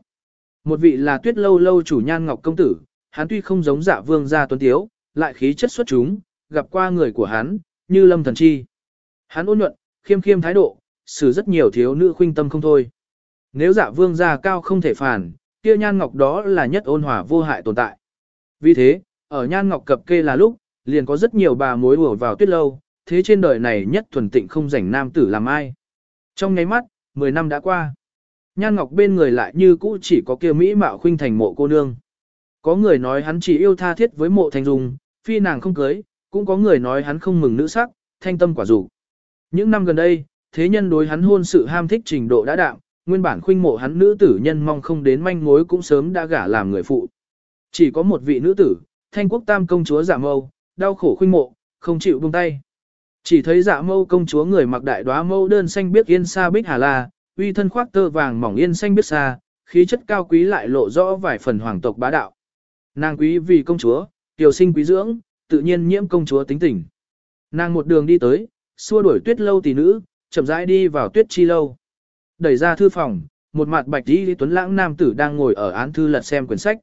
Một vị là tuyết lâu lâu chủ nhan ngọc công tử, hắn tuy không giống dạ vương gia tuấn tiếu, lại khí chất xuất chúng, gặp qua người của hắn, như lâm thần chi. Hắn ôn nhuận, khiêm khiêm thái độ, xử rất nhiều thiếu nữ khuynh tâm không thôi. Nếu dạ vương gia cao không thể phản, kia nhan ngọc đó là nhất ôn hòa vô hại tồn tại. Vì thế, ở nhan ngọc cập kê là lúc, liền có rất nhiều bà mối ùa vào tuyết lâu, thế trên đời này nhất thuần tịnh không rảnh nam tử làm ai. Trong nháy mắt, 10 năm đã qua. Nhan Ngọc bên người lại như cũ chỉ có kia Mỹ mạo khuynh thành mộ cô nương. Có người nói hắn chỉ yêu tha thiết với mộ thành dung, phi nàng không cưới, cũng có người nói hắn không mừng nữ sắc, thanh tâm quả dục. Những năm gần đây, thế nhân đối hắn hôn sự ham thích trình độ đã đạm, nguyên bản khuynh mộ hắn nữ tử nhân mong không đến manh mối cũng sớm đã gả làm người phụ. Chỉ có một vị nữ tử, thanh quốc tam công chúa giả mâu, đau khổ khuynh mộ, không chịu buông tay. Chỉ thấy dạ mâu công chúa người mặc đại đoá mâu đơn xanh biết yên xa bích hà la, uy thân khoác tơ vàng mỏng yên xanh biết xa, khí chất cao quý lại lộ rõ vài phần hoàng tộc bá đạo. Nàng quý vì công chúa, tiểu sinh quý dưỡng, tự nhiên nhiễm công chúa tính tình. Nàng một đường đi tới, xua đuổi tuyết lâu tỷ nữ, chậm rãi đi vào tuyết chi lâu. Đẩy ra thư phòng, một mặt bạch y tuấn lãng nam tử đang ngồi ở án thư lật xem quyển sách.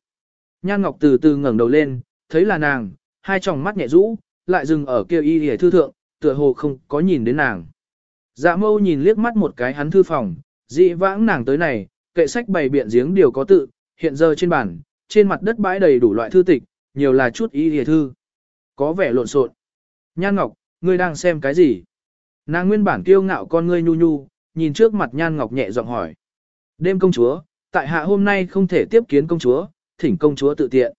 Nhan Ngọc từ từ ngẩng đầu lên, thấy là nàng, hai tròng mắt nhẹ rũ, lại dừng ở kia y hề thư thượng, tựa hồ không có nhìn đến nàng. Dạ mâu nhìn liếc mắt một cái hắn thư phòng, dị vãng nàng tới này, kệ sách bày biện giếng điều có tự, hiện giờ trên bàn, trên mặt đất bãi đầy đủ loại thư tịch, nhiều là chút y hề thư. Có vẻ lộn xộn. Nhan Ngọc, ngươi đang xem cái gì? Nàng nguyên bản kiêu ngạo con ngươi nhu nhu, nhìn trước mặt Nhan Ngọc nhẹ giọng hỏi. Đêm công chúa, tại hạ hôm nay không thể tiếp kiến công chúa, thỉnh công chúa tự tiện.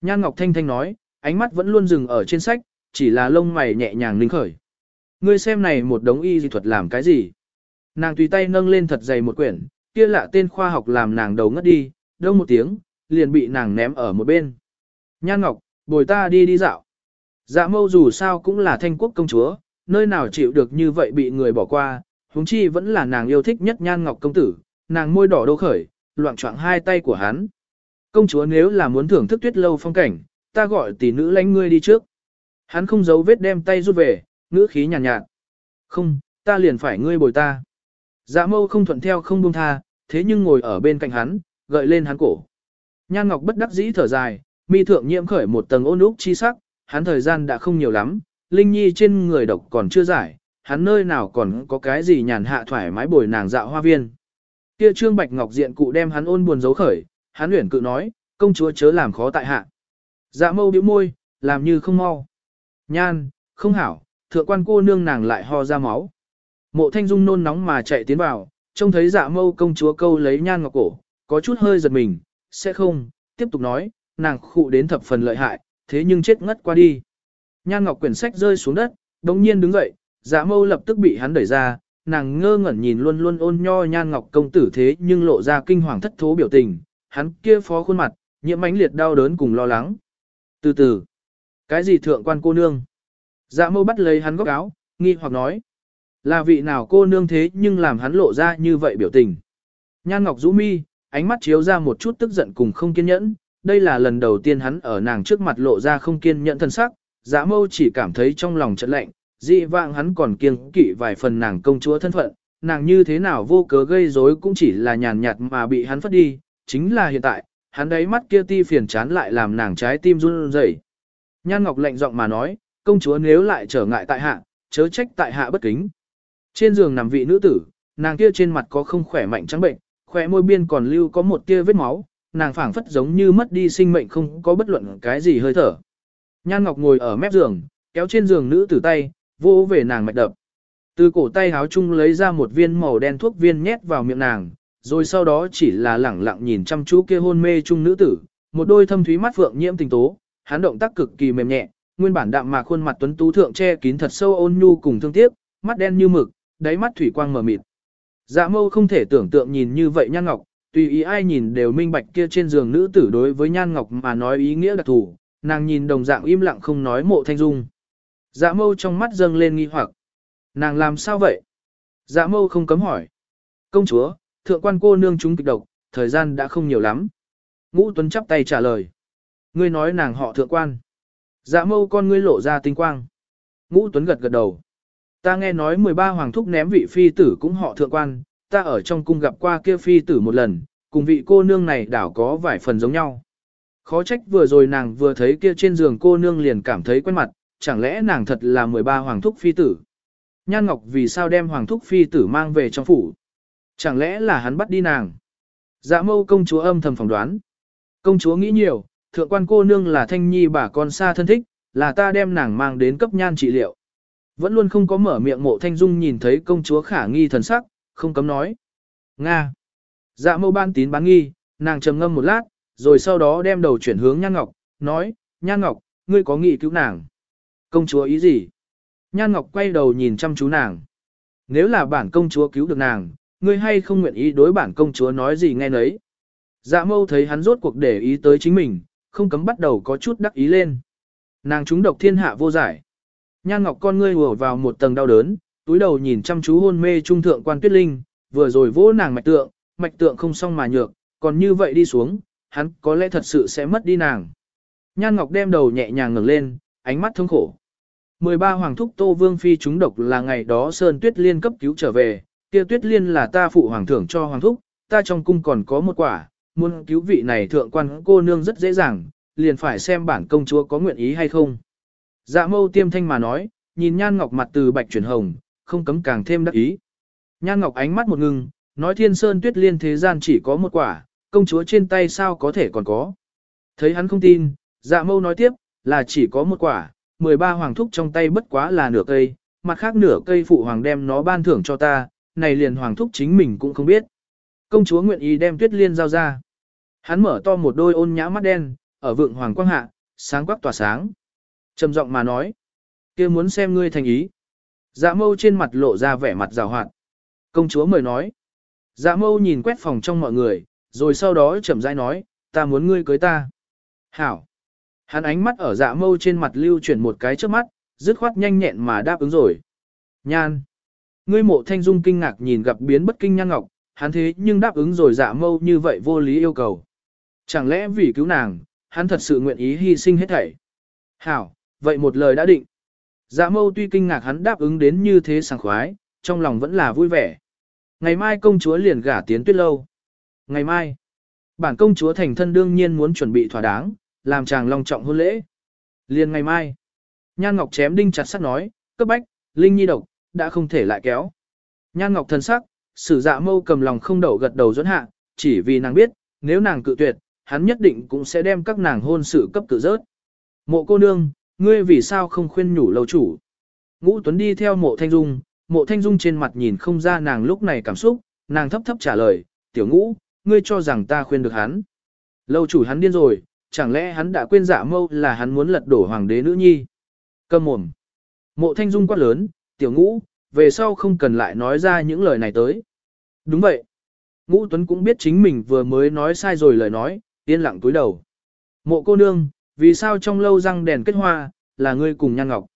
Nhan Ngọc thanh thanh nói, ánh mắt vẫn luôn dừng ở trên sách, chỉ là lông mày nhẹ nhàng ninh khởi. Ngươi xem này một đống y dị thuật làm cái gì? Nàng tùy tay nâng lên thật dày một quyển, kia lạ tên khoa học làm nàng đầu ngất đi, đông một tiếng, liền bị nàng ném ở một bên. Nhan Ngọc, bồi ta đi đi dạo. Dạ mâu dù sao cũng là thanh quốc công chúa, nơi nào chịu được như vậy bị người bỏ qua, huống chi vẫn là nàng yêu thích nhất Nhan Ngọc công tử, nàng môi đỏ đô khởi, loạn choạng hai tay của hắn. Công chúa nếu là muốn thưởng thức tuyết lâu phong cảnh, ta gọi tỷ nữ lánh ngươi đi trước. Hắn không giấu vết đem tay rút về, ngữ khí nhàn nhạt, nhạt. Không, ta liền phải ngươi bồi ta. Dạ mâu không thuận theo không buông tha, thế nhưng ngồi ở bên cạnh hắn, gợi lên hắn cổ. Nhan Ngọc bất đắc dĩ thở dài, mi thượng nhiễm khởi một tầng ôn úc chi sắc, hắn thời gian đã không nhiều lắm, Linh Nhi trên người độc còn chưa giải, hắn nơi nào còn có cái gì nhàn hạ thoải mái bồi nàng dạo hoa viên. Kia Trương Bạch Ngọc diện cụ đem hắn ôn buồn giấu khởi, hắn luyện cự nói, công chúa chớ làm khó tại hạ. Dạ mâu bĩu môi, làm như không mau. Nhan, không hảo, thượng quan cô nương nàng lại ho ra máu. Mộ thanh dung nôn nóng mà chạy tiến vào, trông thấy dạ mâu công chúa câu lấy nhan ngọc cổ, có chút hơi giật mình, sẽ không, tiếp tục nói, nàng khụ đến thập phần lợi hại, thế nhưng chết ngất qua đi. Nhan ngọc quyển sách rơi xuống đất, đồng nhiên đứng dậy, dạ mâu lập tức bị hắn đẩy ra, nàng ngơ ngẩn nhìn luôn luôn ôn nho nhan ngọc công tử thế nhưng lộ ra kinh hoàng thất thố biểu tình, hắn kia phó khuôn mặt, nhiễm ánh liệt đau đớn cùng lo lắng. Từ từ, cái gì thượng quan cô nương? Dạ mâu bắt lấy hắn góc áo, nghi hoặc nói. Là vị nào cô nương thế nhưng làm hắn lộ ra như vậy biểu tình. Nhan Ngọc rũ mi, ánh mắt chiếu ra một chút tức giận cùng không kiên nhẫn. Đây là lần đầu tiên hắn ở nàng trước mặt lộ ra không kiên nhẫn thân sắc. Dạ mâu chỉ cảm thấy trong lòng trận lạnh, dị vạng hắn còn kiêng kỵ vài phần nàng công chúa thân phận. Nàng như thế nào vô cớ gây rối cũng chỉ là nhàn nhạt mà bị hắn phất đi. Chính là hiện tại, hắn đấy mắt kia ti phiền chán lại làm nàng trái tim run rẩy. Nhan Ngọc lạnh giọng mà nói, công chúa nếu lại trở ngại tại hạ, chớ trách tại hạ bất kính. Trên giường nằm vị nữ tử, nàng kia trên mặt có không khỏe mạnh trắng bệnh, khỏe môi biên còn lưu có một tia vết máu, nàng phảng phất giống như mất đi sinh mệnh không có bất luận cái gì hơi thở. Nhan Ngọc ngồi ở mép giường, kéo trên giường nữ tử tay, vô về nàng mạch đập. Từ cổ tay háo chung lấy ra một viên màu đen thuốc viên nhét vào miệng nàng, rồi sau đó chỉ là lẳng lặng nhìn chăm chú kia hôn mê chung nữ tử, một đôi thâm thúy mắt phượng nhiễm tình tố, hắn động tác cực kỳ mềm nhẹ, nguyên bản đạm mạc khuôn mặt tuấn tú thượng che kín thật sâu ôn nhu cùng thương tiếc, mắt đen như mực, đáy mắt thủy quang mờ mịt. Dạ mâu không thể tưởng tượng nhìn như vậy nhan ngọc, tùy ý ai nhìn đều minh bạch kia trên giường nữ tử đối với nhan ngọc mà nói ý nghĩa đặc thù, nàng nhìn đồng dạng im lặng không nói mộ thanh dung. Dạ mâu trong mắt dâng lên nghi hoặc. Nàng làm sao vậy? Dạ mâu không cấm hỏi. Công chúa, thượng quan cô nương chúng kịch độc, thời gian đã không nhiều lắm. Ngũ Tuấn chắp tay trả lời. Ngươi nói nàng họ thượng quan. Dạ mâu con ngươi lộ ra tinh quang. Ngũ Tuấn gật gật đầu. Ta nghe nói 13 hoàng thúc ném vị phi tử cũng họ thượng quan, ta ở trong cung gặp qua kia phi tử một lần, cùng vị cô nương này đảo có vài phần giống nhau. Khó trách vừa rồi nàng vừa thấy kia trên giường cô nương liền cảm thấy quen mặt, chẳng lẽ nàng thật là 13 hoàng thúc phi tử. Nhan Ngọc vì sao đem hoàng thúc phi tử mang về trong phủ? Chẳng lẽ là hắn bắt đi nàng? Dạ mâu công chúa âm thầm phỏng đoán. Công chúa nghĩ nhiều, thượng quan cô nương là thanh nhi bà con xa thân thích, là ta đem nàng mang đến cấp nhan trị liệu. Vẫn luôn không có mở miệng mộ thanh dung nhìn thấy công chúa khả nghi thần sắc, không cấm nói. Nga. Dạ mâu ban tín bán nghi, nàng trầm ngâm một lát, rồi sau đó đem đầu chuyển hướng Nhan Ngọc, nói, Nhan Ngọc, ngươi có nghị cứu nàng. Công chúa ý gì? Nhan Ngọc quay đầu nhìn chăm chú nàng. Nếu là bản công chúa cứu được nàng, ngươi hay không nguyện ý đối bản công chúa nói gì nghe nấy. Dạ mâu thấy hắn rốt cuộc để ý tới chính mình, không cấm bắt đầu có chút đắc ý lên. Nàng chúng độc thiên hạ vô giải. Nhan Ngọc con ngươi ùa vào một tầng đau đớn, túi đầu nhìn chăm chú hôn mê trung thượng quan tuyết linh, vừa rồi vỗ nàng mạch tượng, mạch tượng không xong mà nhược, còn như vậy đi xuống, hắn có lẽ thật sự sẽ mất đi nàng. Nhan Ngọc đem đầu nhẹ nhàng ngẩng lên, ánh mắt thương khổ. 13 hoàng thúc Tô Vương phi chúng độc là ngày đó Sơn Tuyết Liên cấp cứu trở về, kia Tuyết Liên là ta phụ hoàng thưởng cho hoàng thúc, ta trong cung còn có một quả, muốn cứu vị này thượng quan cô nương rất dễ dàng, liền phải xem bản công chúa có nguyện ý hay không. Dạ mâu tiêm thanh mà nói, nhìn nhan ngọc mặt từ bạch chuyển hồng, không cấm càng thêm đắc ý. Nhan ngọc ánh mắt một ngừng, nói thiên sơn tuyết liên thế gian chỉ có một quả, công chúa trên tay sao có thể còn có. Thấy hắn không tin, dạ mâu nói tiếp, là chỉ có một quả, 13 hoàng thúc trong tay bất quá là nửa cây, mặt khác nửa cây phụ hoàng đem nó ban thưởng cho ta, này liền hoàng thúc chính mình cũng không biết. Công chúa nguyện ý đem tuyết liên giao ra. Hắn mở to một đôi ôn nhã mắt đen, ở vượng hoàng quang hạ, sáng quắc tỏa sáng. trầm giọng mà nói, kia muốn xem ngươi thành ý. Dạ mâu trên mặt lộ ra vẻ mặt rào hoạt. Công chúa mời nói. Dạ mâu nhìn quét phòng trong mọi người, rồi sau đó chậm rãi nói, ta muốn ngươi cưới ta. Hảo. Hắn ánh mắt ở dạ mâu trên mặt lưu chuyển một cái trước mắt, dứt khoát nhanh nhẹn mà đáp ứng rồi. Nhan. Ngươi mộ thanh dung kinh ngạc nhìn gặp biến bất kinh nhan ngọc, hắn thế nhưng đáp ứng rồi dạ mâu như vậy vô lý yêu cầu. Chẳng lẽ vì cứu nàng, hắn thật sự nguyện ý hy sinh hết thảy. Hảo, vậy một lời đã định. Dạ mâu tuy kinh ngạc hắn đáp ứng đến như thế sảng khoái, trong lòng vẫn là vui vẻ. Ngày mai công chúa liền gả tiến tuyết lâu. Ngày mai, bản công chúa thành thân đương nhiên muốn chuẩn bị thỏa đáng, làm chàng long trọng hôn lễ. Liền ngày mai, Nhan Ngọc chém đinh chặt sắt nói, cấp bách, Linh Nhi độc, đã không thể lại kéo. Nhan Ngọc thần sắc, sử dạ mâu cầm lòng không đậu gật đầu dẫn hạ, chỉ vì nàng biết, nếu nàng cự tuyệt, hắn nhất định cũng sẽ đem các nàng hôn sự cấp cự rớt. Mộ cô nương, ngươi vì sao không khuyên nhủ lâu chủ? Ngũ Tuấn đi theo mộ thanh dung, mộ thanh dung trên mặt nhìn không ra nàng lúc này cảm xúc, nàng thấp thấp trả lời, tiểu ngũ, ngươi cho rằng ta khuyên được hắn. Lâu chủ hắn điên rồi, chẳng lẽ hắn đã quên dạ mâu là hắn muốn lật đổ hoàng đế nữ nhi? Cầm mồm. Mộ thanh dung quát lớn, tiểu ngũ, về sau không cần lại nói ra những lời này tới. Đúng vậy. Ngũ Tuấn cũng biết chính mình vừa mới nói sai rồi lời nói, yên lặng túi đầu. Mộ cô nương, vì sao trong lâu răng đèn kết hoa, là ngươi cùng nhan ngọc.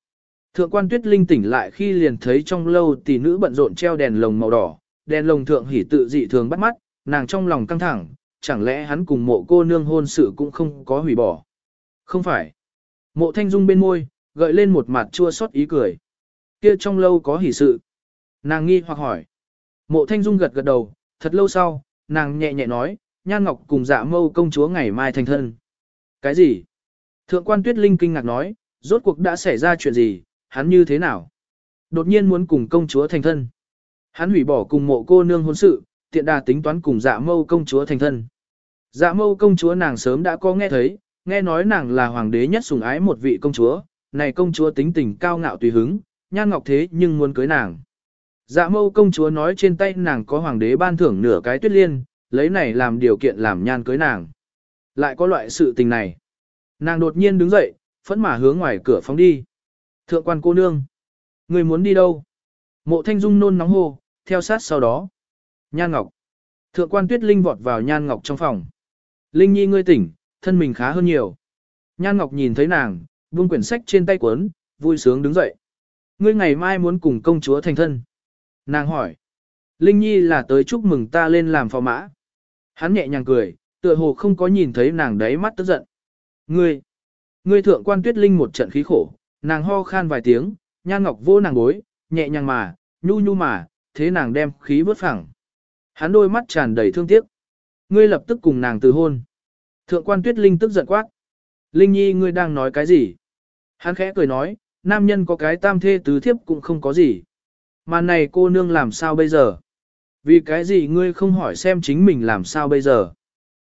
Thượng quan tuyết linh tỉnh lại khi liền thấy trong lâu tỷ nữ bận rộn treo đèn lồng màu đỏ, đèn lồng thượng hỉ tự dị thường bắt mắt, nàng trong lòng căng thẳng, chẳng lẽ hắn cùng mộ cô nương hôn sự cũng không có hủy bỏ. Không phải. Mộ thanh dung bên môi, gợi lên một mặt chua xót ý cười. Kia trong lâu có hỷ sự. Nàng nghi hoặc hỏi. Mộ thanh dung gật gật đầu, thật lâu sau, nàng nhẹ nhẹ nói, nhan ngọc cùng dạ mâu công chúa ngày mai thành thân. Cái gì? Thượng quan tuyết linh kinh ngạc nói, rốt cuộc đã xảy ra chuyện gì, hắn như thế nào? Đột nhiên muốn cùng công chúa thành thân. Hắn hủy bỏ cùng mộ cô nương hôn sự, tiện đà tính toán cùng dạ mâu công chúa thành thân. Dạ mâu công chúa nàng sớm đã có nghe thấy, nghe nói nàng là hoàng đế nhất sủng ái một vị công chúa, này công chúa tính tình cao ngạo tùy hứng, nhan ngọc thế nhưng muốn cưới nàng. Dạ mâu công chúa nói trên tay nàng có hoàng đế ban thưởng nửa cái tuyết liên, lấy này làm điều kiện làm nhan cưới nàng. Lại có loại sự tình này. Nàng đột nhiên đứng dậy, phẫn mà hướng ngoài cửa phóng đi. Thượng quan cô nương. Người muốn đi đâu? Mộ thanh dung nôn nóng hô, theo sát sau đó. Nhan Ngọc. Thượng quan tuyết linh vọt vào Nhan Ngọc trong phòng. Linh nhi ngươi tỉnh, thân mình khá hơn nhiều. Nhan Ngọc nhìn thấy nàng, buông quyển sách trên tay cuốn, vui sướng đứng dậy. Ngươi ngày mai muốn cùng công chúa thành thân. Nàng hỏi. Linh nhi là tới chúc mừng ta lên làm phò mã. Hắn nhẹ nhàng cười, tựa hồ không có nhìn thấy nàng đáy mắt tức giận. Ngươi, ngươi thượng quan tuyết linh một trận khí khổ, nàng ho khan vài tiếng, nhan ngọc vô nàng bối, nhẹ nhàng mà, nhu nhu mà, thế nàng đem khí vớt phẳng. Hắn đôi mắt tràn đầy thương tiếc. Ngươi lập tức cùng nàng từ hôn. Thượng quan tuyết linh tức giận quát. Linh nhi ngươi đang nói cái gì? Hắn khẽ cười nói, nam nhân có cái tam thê tứ thiếp cũng không có gì. Mà này cô nương làm sao bây giờ? Vì cái gì ngươi không hỏi xem chính mình làm sao bây giờ?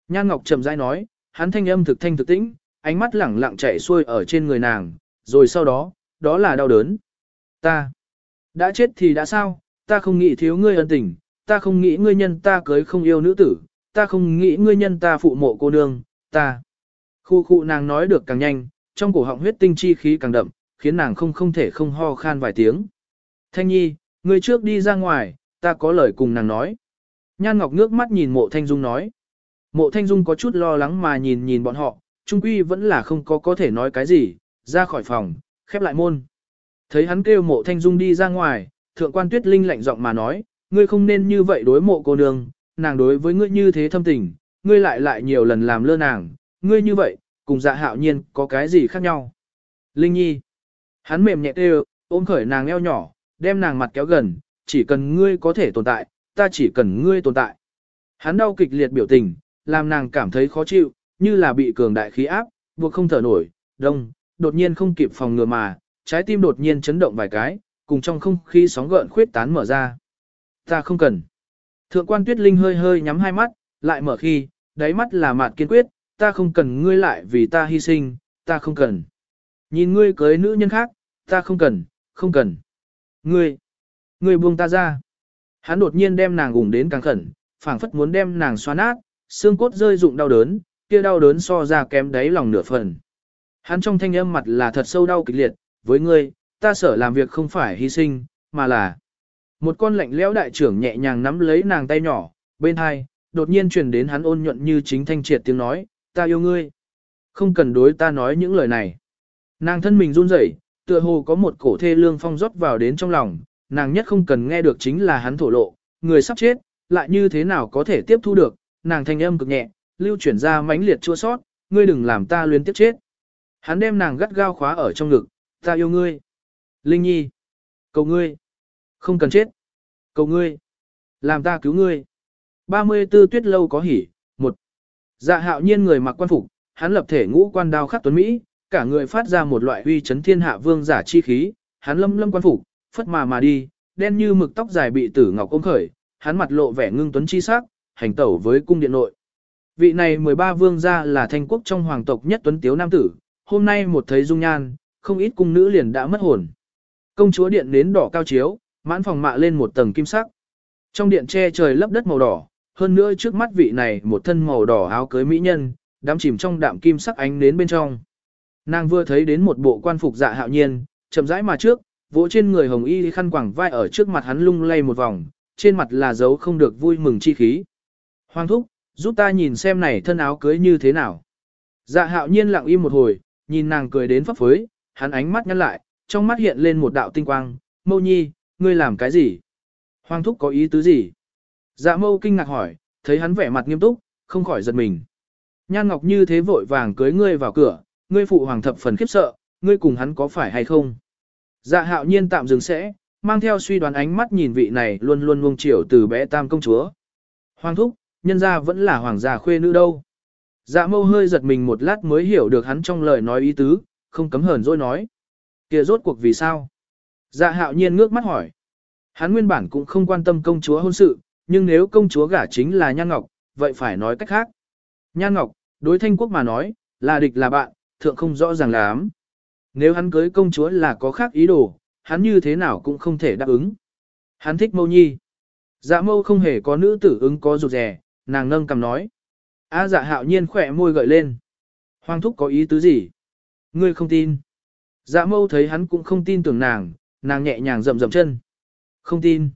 Nhan Ngọc chậm rãi nói, hắn thanh âm thực thanh thực tĩnh, ánh mắt lẳng lặng chạy xuôi ở trên người nàng, rồi sau đó, đó là đau đớn. Ta, đã chết thì đã sao, ta không nghĩ thiếu ngươi ân tình, ta không nghĩ ngươi nhân ta cưới không yêu nữ tử, ta không nghĩ ngươi nhân ta phụ mộ cô nương, ta. Khu khu nàng nói được càng nhanh, trong cổ họng huyết tinh chi khí càng đậm, khiến nàng không không thể không ho khan vài tiếng. Thanh nhi, ngươi trước đi ra ngoài, ta có lời cùng nàng nói. Nhan Ngọc ngước mắt nhìn mộ Thanh Dung nói. Mộ Thanh Dung có chút lo lắng mà nhìn nhìn bọn họ, trung quy vẫn là không có có thể nói cái gì, ra khỏi phòng, khép lại môn. Thấy hắn kêu mộ Thanh Dung đi ra ngoài, thượng quan tuyết linh lạnh giọng mà nói, ngươi không nên như vậy đối mộ cô nương, nàng đối với ngươi như thế thâm tình, ngươi lại lại nhiều lần làm lơ nàng, ngươi như vậy, cùng dạ hạo nhiên có cái gì khác nhau. Linh nhi, hắn mềm nhẹ tê ôm khởi nàng eo nhỏ, đem nàng mặt kéo gần, chỉ cần ngươi có thể tồn tại, ta chỉ cần ngươi tồn tại. Hắn đau kịch liệt biểu tình, làm nàng cảm thấy khó chịu, như là bị cường đại khí áp, buộc không thở nổi, đông, đột nhiên không kịp phòng ngừa mà, trái tim đột nhiên chấn động vài cái, cùng trong không khí sóng gợn khuyết tán mở ra. Ta không cần. Thượng quan tuyết linh hơi hơi nhắm hai mắt, lại mở khi, đáy mắt là mạt kiên quyết, ta không cần ngươi lại vì ta hy sinh, ta không cần. Nhìn ngươi cưới nữ nhân khác, ta không cần, không cần. Ngươi, ngươi buông ta ra. Hắn đột nhiên đem nàng ủng đến càng khẩn, phảng phất muốn đem nàng xoa nát, xương cốt rơi rụng đau đớn, kia đau đớn so ra kém đáy lòng nửa phần. Hắn trong thanh âm mặt là thật sâu đau kịch liệt, với ngươi, ta sợ làm việc không phải hy sinh, mà là một con lạnh lẽo đại trưởng nhẹ nhàng nắm lấy nàng tay nhỏ, bên hai, đột nhiên truyền đến hắn ôn nhuận như chính thanh triệt tiếng nói, ta yêu ngươi. Không cần đối ta nói những lời này. Nàng thân mình run rẩy, tựa hồ có một cổ thê lương phong rót vào đến trong lòng, nàng nhất không cần nghe được chính là hắn thổ lộ, người sắp chết, lại như thế nào có thể tiếp thu được, nàng thanh âm cực nhẹ, lưu chuyển ra mãnh liệt chua sót, ngươi đừng làm ta luyến tiếp chết. Hắn đem nàng gắt gao khóa ở trong ngực, ta yêu ngươi. Linh Nhi, cầu ngươi, không cần chết, cầu ngươi, làm ta cứu ngươi. 34 tuyết lâu có hỉ, một Dạ hạo nhiên người mặc quan phục, hắn lập thể ngũ quan đao khắc tuấn Mỹ, cả người phát ra một loại uy chấn thiên hạ vương giả chi khí, hắn lâm lâm quan phục, phất mà mà đi, đen như mực tóc dài bị tử ngọc ôm khởi, hắn mặt lộ vẻ ngưng tuấn chi sắc, hành tẩu với cung điện nội. Vị này 13 vương gia là thanh quốc trong hoàng tộc nhất tuấn tiếu nam tử, hôm nay một thấy dung nhan, không ít cung nữ liền đã mất hồn. Công chúa điện nến đỏ cao chiếu, mãn phòng mạ lên một tầng kim sắc. Trong điện che trời lấp đất màu đỏ, hơn nữa trước mắt vị này một thân màu đỏ áo cưới mỹ nhân, đắm chìm trong đạm kim sắc ánh nến bên trong. Nàng vừa thấy đến một bộ quan phục dạ hạo nhiên, chậm rãi mà trước, vỗ trên người hồng y khăn quàng vai ở trước mặt hắn lung lay một vòng, trên mặt là dấu không được vui mừng chi khí. Hoàng thúc, giúp ta nhìn xem này thân áo cưới như thế nào. Dạ hạo nhiên lặng im một hồi, nhìn nàng cười đến phấp phới, hắn ánh mắt nhăn lại, trong mắt hiện lên một đạo tinh quang, mâu nhi, ngươi làm cái gì? Hoàng thúc có ý tứ gì? Dạ mâu kinh ngạc hỏi, thấy hắn vẻ mặt nghiêm túc, không khỏi giật mình. Nhan Ngọc như thế vội vàng cưới ngươi vào cửa, ngươi phụ hoàng thập phần khiếp sợ, ngươi cùng hắn có phải hay không? Dạ hạo nhiên tạm dừng sẽ, mang theo suy đoán ánh mắt nhìn vị này luôn luôn nuông chiều từ bé tam công chúa. Hoàng thúc, nhân gia vẫn là hoàng gia khuê nữ đâu. Dạ mâu hơi giật mình một lát mới hiểu được hắn trong lời nói ý tứ, không cấm hờn dỗi nói. kia rốt cuộc vì sao? Dạ hạo nhiên ngước mắt hỏi. Hắn nguyên bản cũng không quan tâm công chúa hôn sự, nhưng nếu công chúa gả chính là Nhan Ngọc, vậy phải nói cách khác. Nhan Ngọc, đối thanh quốc mà nói, là địch là bạn, thượng không rõ ràng lắm. Nếu hắn cưới công chúa là có khác ý đồ, hắn như thế nào cũng không thể đáp ứng. Hắn thích mâu nhi. Dạ mâu không hề có nữ tử ứng có rụt rè, nàng nâng cầm nói. A dạ hạo nhiên khỏe môi gợi lên. Hoàng thúc có ý tứ gì? Ngươi không tin. Dạ mâu thấy hắn cũng không tin tưởng nàng, nàng nhẹ nhàng rậm rậm chân. Không tin.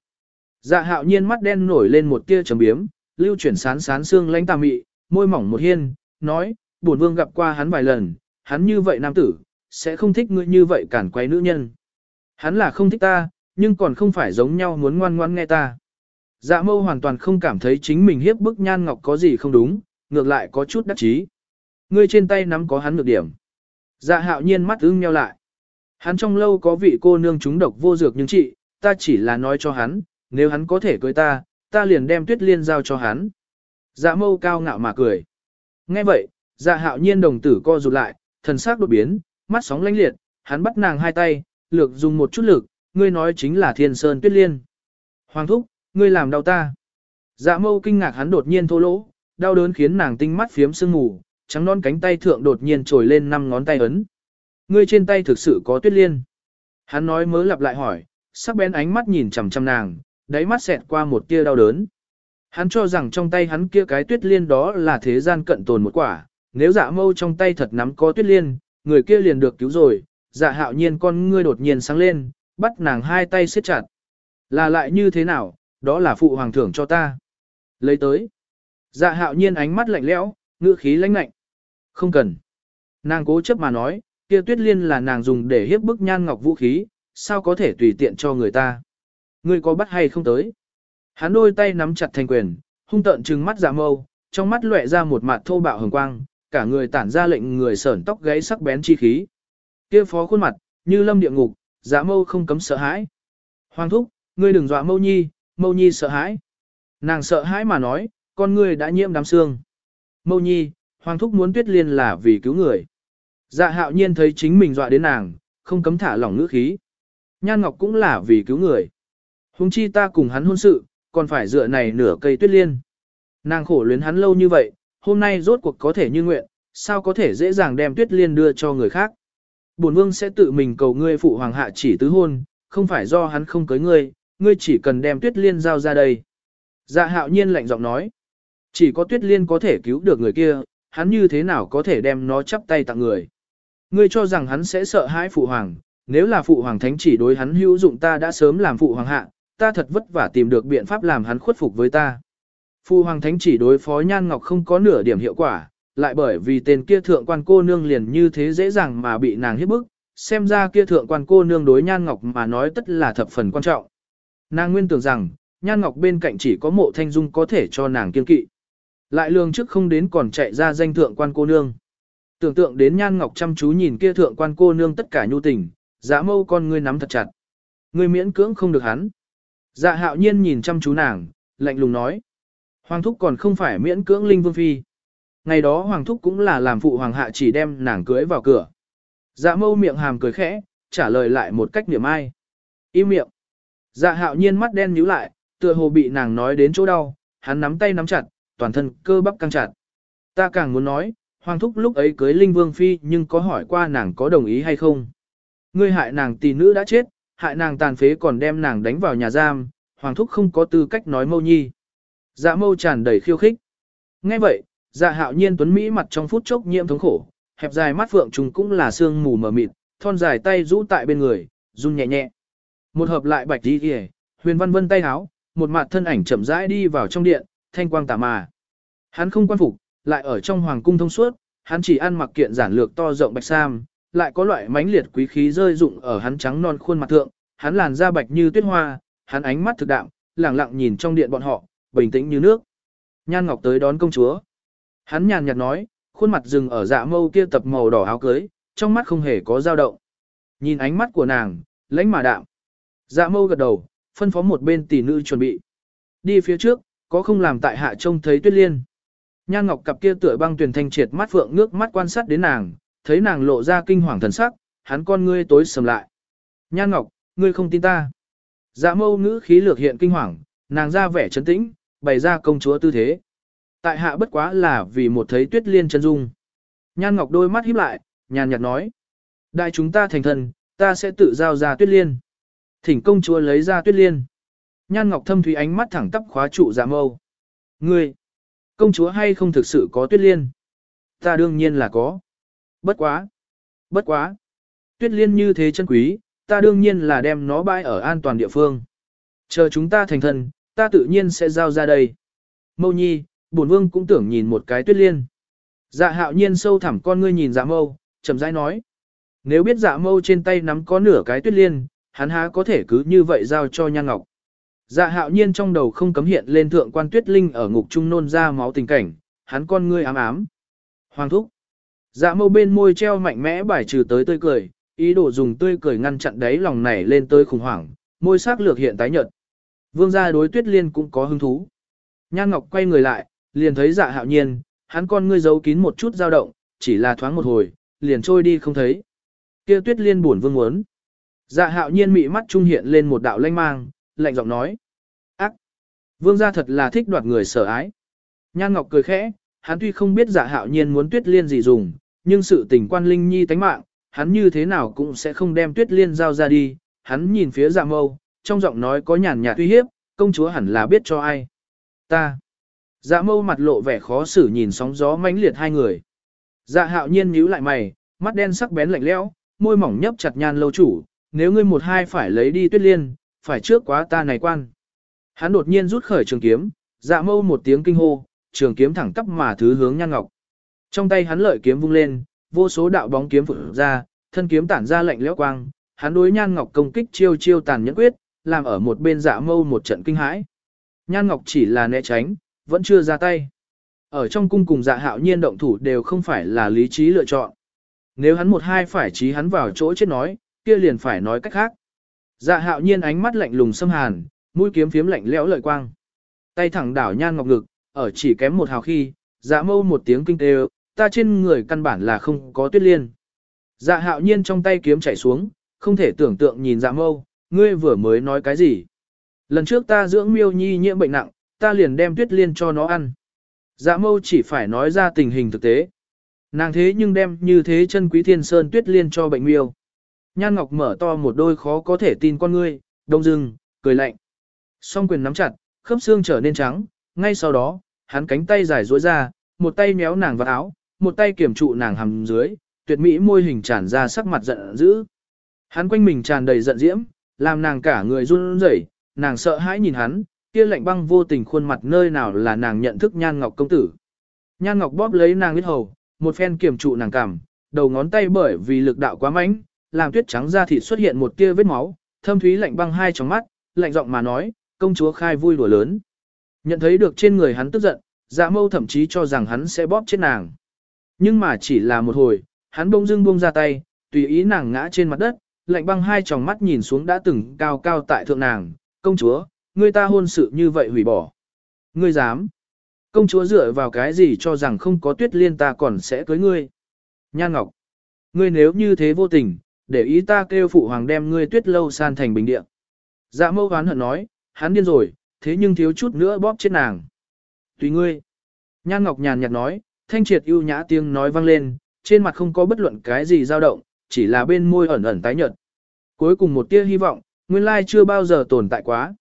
Dạ hạo nhiên mắt đen nổi lên một tia trầm biếm, lưu chuyển sán sán xương lãnh tà mị, môi mỏng một hiên, nói, bổn vương gặp qua hắn vài lần, hắn như vậy nam tử, sẽ không thích ngươi như vậy cản quay nữ nhân. Hắn là không thích ta, nhưng còn không phải giống nhau muốn ngoan ngoan nghe ta. Dạ mâu hoàn toàn không cảm thấy chính mình hiếp bức nhan ngọc có gì không đúng, ngược lại có chút đắc chí. Ngươi trên tay nắm có hắn ngược điểm. Dạ hạo nhiên mắt ưng nheo lại. Hắn trong lâu có vị cô nương trúng độc vô dược nhưng chị, ta chỉ là nói cho hắn, nếu hắn có thể cưới ta, ta liền đem tuyết liên giao cho hắn. Dạ mâu cao ngạo mà cười. Nghe vậy, dạ hạo nhiên đồng tử co rụt lại, thần sắc đột biến, mắt sóng lánh liệt, hắn bắt nàng hai tay, lược dùng một chút lực, ngươi nói chính là thiên sơn tuyết liên. Hoàng thúc, ngươi làm đau ta. Dạ mâu kinh ngạc hắn đột nhiên thô lỗ, đau đớn khiến nàng tinh mắt phiếm sương ngủ, trắng non cánh tay thượng đột nhiên trồi lên năm ngón tay ấn. Ngươi trên tay thực sự có tuyết liên. Hắn nói mới lặp lại hỏi, sắc bén ánh mắt nhìn chằm chằm nàng, đáy mắt xẹt qua một tia đau đớn. Hắn cho rằng trong tay hắn kia cái tuyết liên đó là thế gian cận tồn một quả, nếu dạ mâu trong tay thật nắm có tuyết liên, người kia liền được cứu rồi, dạ hạo nhiên con ngươi đột nhiên sáng lên, bắt nàng hai tay siết chặt. Là lại như thế nào, đó là phụ hoàng thưởng cho ta. Lấy tới. Dạ hạo nhiên ánh mắt lạnh lẽo, ngữ khí lãnh lạnh. Không cần. Nàng cố chấp mà nói, kia tuyết liên là nàng dùng để hiếp bức nhan ngọc vũ khí, sao có thể tùy tiện cho người ta. Ngươi có bắt hay không tới? Hắn đôi tay nắm chặt thành quyền, hung tợn trừng mắt giả mâu, trong mắt lóe ra một mặt thô bạo hồng quang, cả người tản ra lệnh người sởn tóc gáy sắc bén chi khí. Kia phó khuôn mặt, như lâm địa ngục, giả mâu không cấm sợ hãi. Hoàng thúc, ngươi đừng dọa mâu nhi, mâu nhi sợ hãi. Nàng sợ hãi mà nói, con ngươi đã nhiễm đám xương. Mâu nhi, hoàng thúc muốn tuyết liên là vì cứu người. Dạ hạo nhiên thấy chính mình dọa đến nàng, không cấm thả lỏng ngữ khí. Nhan Ngọc cũng là vì cứu người. Hùng chi ta cùng hắn hôn sự, còn phải dựa này nửa cây tuyết liên. Nàng khổ luyến hắn lâu như vậy, hôm nay rốt cuộc có thể như nguyện, sao có thể dễ dàng đem tuyết liên đưa cho người khác. Bổn vương sẽ tự mình cầu ngươi phụ hoàng hạ chỉ tứ hôn, không phải do hắn không cưới ngươi, ngươi chỉ cần đem tuyết liên giao ra đây. Dạ hạo nhiên lạnh giọng nói, chỉ có tuyết liên có thể cứu được người kia, hắn như thế nào có thể đem nó chắp tay tặng người. Ngươi cho rằng hắn sẽ sợ hãi phụ hoàng, nếu là phụ hoàng thánh chỉ đối hắn hữu dụng ta đã sớm làm phụ hoàng hạ, ta thật vất vả tìm được biện pháp làm hắn khuất phục với ta. Phụ hoàng thánh chỉ đối phó nhan ngọc không có nửa điểm hiệu quả, lại bởi vì tên kia thượng quan cô nương liền như thế dễ dàng mà bị nàng hiếp bức, xem ra kia thượng quan cô nương đối nhan ngọc mà nói tất là thập phần quan trọng. Nàng nguyên tưởng rằng, nhan ngọc bên cạnh chỉ có mộ thanh dung có thể cho nàng kiên kỵ. Lại lương trước không đến còn chạy ra danh thượng quan cô nương. Tưởng tượng đến nhan ngọc chăm chú nhìn kia thượng quan cô nương tất cả nhu tình, dạ mâu con ngươi nắm thật chặt. Ngươi miễn cưỡng không được hắn. Dạ hạo nhiên nhìn chăm chú nàng, lạnh lùng nói. Hoàng thúc còn không phải miễn cưỡng linh vương phi. Ngày đó hoàng thúc cũng là làm phụ hoàng hạ chỉ đem nàng cưới vào cửa. Dạ mâu miệng hàm cười khẽ, trả lời lại một cách niệm ai. Im miệng. Dạ hạo nhiên mắt đen nhíu lại, tựa hồ bị nàng nói đến chỗ đau, hắn nắm tay nắm chặt, toàn thân cơ bắp căng chặt. Ta càng muốn nói, Hoàng thúc lúc ấy cưới Linh Vương Phi nhưng có hỏi qua nàng có đồng ý hay không. Ngươi hại nàng tỷ nữ đã chết, hại nàng tàn phế còn đem nàng đánh vào nhà giam, Hoàng thúc không có tư cách nói mâu nhi. Dạ mâu tràn đầy khiêu khích. Nghe vậy, dạ hạo nhiên tuấn Mỹ mặt trong phút chốc nhiễm thống khổ, hẹp dài mắt phượng trùng cũng là sương mù mờ mịt, thon dài tay rũ tại bên người, run nhẹ nhẹ. Một hợp lại bạch đi kìa, huyền văn vân tay háo, một mặt thân ảnh chậm rãi đi vào trong điện, thanh quang tả mà. Hắn không quan phục, lại ở trong hoàng cung thông suốt, hắn chỉ ăn mặc kiện giản lược to rộng bạch sam, lại có loại mãnh liệt quý khí rơi rụng ở hắn trắng non khuôn mặt thượng, hắn làn da bạch như tuyết hoa, hắn ánh mắt thực đạm, lẳng lặng nhìn trong điện bọn họ, bình tĩnh như nước. Nhan Ngọc tới đón công chúa. Hắn nhàn nhạt nói, khuôn mặt dừng ở dạ mâu kia tập màu đỏ áo cưới, trong mắt không hề có dao động. Nhìn ánh mắt của nàng, lãnh mà đạm. Dạ mâu gật đầu, phân phó một bên tỷ nữ chuẩn bị. Đi phía trước, có không làm tại hạ trông thấy tuyết liên. Nhan Ngọc cặp kia tựa băng tuyển thanh triệt mắt phượng ngước mắt quan sát đến nàng, thấy nàng lộ ra kinh hoàng thần sắc, hắn con ngươi tối sầm lại. Nhan Ngọc, ngươi không tin ta. Dạ mâu ngữ khí lược hiện kinh hoàng, nàng ra vẻ trấn tĩnh, bày ra công chúa tư thế. Tại hạ bất quá là vì một thấy tuyết liên chân dung. Nhan Ngọc đôi mắt híp lại, nhàn nhạt nói. Đại chúng ta thành thần, ta sẽ tự giao ra tuyết liên. Thỉnh công chúa lấy ra tuyết liên. Nhan Ngọc thâm thủy ánh mắt thẳng tắp khóa trụ dạ mâu. Ngươi, công chúa hay không thực sự có tuyết liên? Ta đương nhiên là có. Bất quá. Bất quá. Tuyết liên như thế chân quý, ta đương nhiên là đem nó bãi ở an toàn địa phương. Chờ chúng ta thành thân, ta tự nhiên sẽ giao ra đây. Mâu nhi, bổn vương cũng tưởng nhìn một cái tuyết liên. Dạ hạo nhiên sâu thẳm con ngươi nhìn dạ mâu, chậm rãi nói. Nếu biết dạ mâu trên tay nắm có nửa cái tuyết liên, hắn há có thể cứ như vậy giao cho nhan ngọc. Dạ hạo nhiên trong đầu không cấm hiện lên thượng quan tuyết linh ở ngục trung nôn ra máu tình cảnh, hắn con ngươi ám ám. Hoàng thúc. Dạ mâu bên môi treo mạnh mẽ bài trừ tới tươi cười, ý đồ dùng tươi cười ngăn chặn đấy lòng này lên tới khủng hoảng, môi sắc lược hiện tái nhợt. Vương gia đối tuyết liên cũng có hứng thú. Nhan Ngọc quay người lại, liền thấy dạ hạo nhiên, hắn con ngươi giấu kín một chút dao động, chỉ là thoáng một hồi, liền trôi đi không thấy. Kia tuyết liên buồn vương muốn. Dạ hạo nhiên mị mắt trung hiện lên một đạo lanh mang, lạnh giọng nói. Ác! Vương gia thật là thích đoạt người sở ái. Nhan Ngọc cười khẽ, hắn tuy không biết giả hạo nhiên muốn tuyết liên gì dùng, nhưng sự tình quan linh nhi tánh mạng, hắn như thế nào cũng sẽ không đem tuyết liên giao ra đi. Hắn nhìn phía dạ mâu, trong giọng nói có nhàn nhạt uy hiếp, công chúa hẳn là biết cho ai. Ta. Dạ mâu mặt lộ vẻ khó xử nhìn sóng gió mãnh liệt hai người. Dạ hạo nhiên nhíu lại mày, mắt đen sắc bén lạnh lẽo, môi mỏng nhấp chặt nhan lâu chủ, nếu ngươi một hai phải lấy đi tuyết liên, phải trước quá ta này quan. Hắn đột nhiên rút khởi trường kiếm, dạ mâu một tiếng kinh hô, trường kiếm thẳng tắp mà thứ hướng nhan ngọc. Trong tay hắn lợi kiếm vung lên, vô số đạo bóng kiếm phụt ra, thân kiếm tản ra lạnh lẽo quang, hắn đối nhan ngọc công kích chiêu chiêu tàn nhẫn quyết, làm ở một bên dạ mâu một trận kinh hãi. Nhan ngọc chỉ là né tránh, vẫn chưa ra tay. Ở trong cung cùng dạ hạo nhiên động thủ đều không phải là lý trí lựa chọn. Nếu hắn một hai phải trí hắn vào chỗ chết nói, kia liền phải nói cách khác. Dạ hạo nhiên ánh mắt lạnh lùng xâm hàn, mũi kiếm phiếm lạnh lẽo lợi quang. Tay thẳng đảo nhan ngọc ngực, ở chỉ kém một hào khi, dạ mâu một tiếng kinh tê ta trên người căn bản là không có tuyết liên. Dạ hạo nhiên trong tay kiếm chảy xuống, không thể tưởng tượng nhìn dạ mâu, ngươi vừa mới nói cái gì. Lần trước ta dưỡng miêu nhi nhiễm bệnh nặng, ta liền đem tuyết liên cho nó ăn. Dạ mâu chỉ phải nói ra tình hình thực tế. Nàng thế nhưng đem như thế chân quý thiên sơn tuyết liên cho bệnh miêu. Nhan Ngọc mở to một đôi khó có thể tin con ngươi, đông dưng, cười lạnh. Song quyền nắm chặt, khớp xương trở nên trắng, ngay sau đó, hắn cánh tay dài duỗi ra, một tay méo nàng vào áo, một tay kiểm trụ nàng hầm dưới, tuyệt mỹ môi hình tràn ra sắc mặt giận dữ. Hắn quanh mình tràn đầy giận diễm, làm nàng cả người run rẩy, nàng sợ hãi nhìn hắn, kia lạnh băng vô tình khuôn mặt nơi nào là nàng nhận thức Nhan Ngọc công tử. Nhan Ngọc bóp lấy nàng huyết hầu, một phen kiểm trụ nàng cảm, đầu ngón tay bởi vì lực đạo quá mạnh, làm tuyết trắng da thịt xuất hiện một tia vết máu, thâm thúy lạnh băng hai tròng mắt, lạnh giọng mà nói, công chúa khai vui đùa lớn. Nhận thấy được trên người hắn tức giận, dạ mâu thậm chí cho rằng hắn sẽ bóp chết nàng. Nhưng mà chỉ là một hồi, hắn bông dưng buông ra tay, tùy ý nàng ngã trên mặt đất, lạnh băng hai tròng mắt nhìn xuống đã từng cao cao tại thượng nàng, công chúa, người ta hôn sự như vậy hủy bỏ. Ngươi dám. Công chúa dựa vào cái gì cho rằng không có tuyết liên ta còn sẽ cưới ngươi. Nhan Ngọc. Ngươi nếu như thế vô tình, để ý ta kêu phụ hoàng đem ngươi tuyết lâu san thành bình địa. Dạ mâu hoán hận nói, hắn điên rồi, thế nhưng thiếu chút nữa bóp chết nàng. Tùy ngươi. Nhan Ngọc nhàn nhạt nói, thanh triệt ưu nhã tiếng nói vang lên, trên mặt không có bất luận cái gì dao động, chỉ là bên môi ẩn ẩn tái nhợt. Cuối cùng một tia hy vọng, nguyên lai chưa bao giờ tồn tại quá.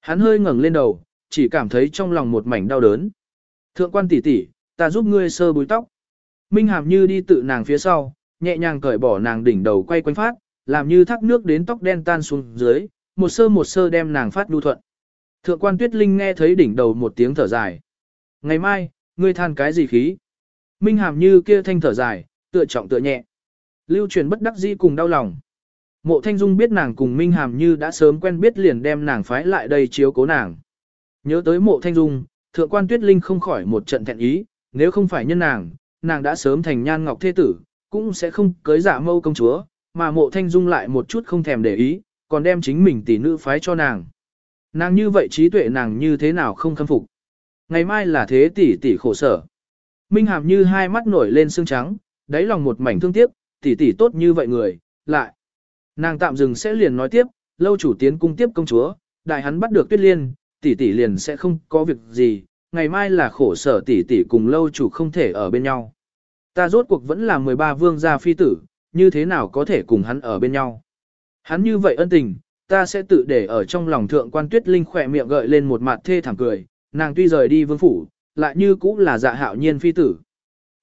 Hắn hơi ngẩng lên đầu, chỉ cảm thấy trong lòng một mảnh đau đớn. Thượng quan tỷ tỷ, ta giúp ngươi sơ búi tóc. Minh Hàm như đi tự nàng phía sau, nhẹ nhàng cởi bỏ nàng đỉnh đầu quay quanh phát, làm như thác nước đến tóc đen tan xuống dưới, một sơ một sơ đem nàng phát đu thuận. Thượng quan Tuyết Linh nghe thấy đỉnh đầu một tiếng thở dài. Ngày mai, ngươi than cái gì khí? Minh Hàm như kia thanh thở dài, tựa trọng tựa nhẹ. Lưu truyền bất đắc dĩ cùng đau lòng. Mộ Thanh Dung biết nàng cùng Minh Hàm như đã sớm quen biết liền đem nàng phái lại đây chiếu cố nàng. Nhớ tới mộ Thanh Dung, thượng quan Tuyết Linh không khỏi một trận thẹn ý, nếu không phải nhân nàng, nàng đã sớm thành nhan ngọc thế tử, cũng sẽ không cưới giả mâu công chúa, mà mộ Thanh Dung lại một chút không thèm để ý, còn đem chính mình tỷ nữ phái cho nàng. Nàng như vậy trí tuệ nàng như thế nào không khâm phục. Ngày mai là thế tỷ tỷ khổ sở. Minh Hàm như hai mắt nổi lên xương trắng, đáy lòng một mảnh thương tiếc, tỷ tỷ tốt như vậy người, lại. Nàng tạm dừng sẽ liền nói tiếp, lâu chủ tiến cung tiếp công chúa, đại hắn bắt được tuyết liên, tỷ tỷ liền sẽ không có việc gì, ngày mai là khổ sở tỷ tỷ cùng lâu chủ không thể ở bên nhau. Ta rốt cuộc vẫn là 13 vương gia phi tử, như thế nào có thể cùng hắn ở bên nhau. Hắn như vậy ân tình, ta sẽ tự để ở trong lòng thượng quan tuyết linh khỏe miệng gợi lên một mặt thê thảm cười, nàng tuy rời đi vương phủ, lại như cũng là dạ hạo nhiên phi tử.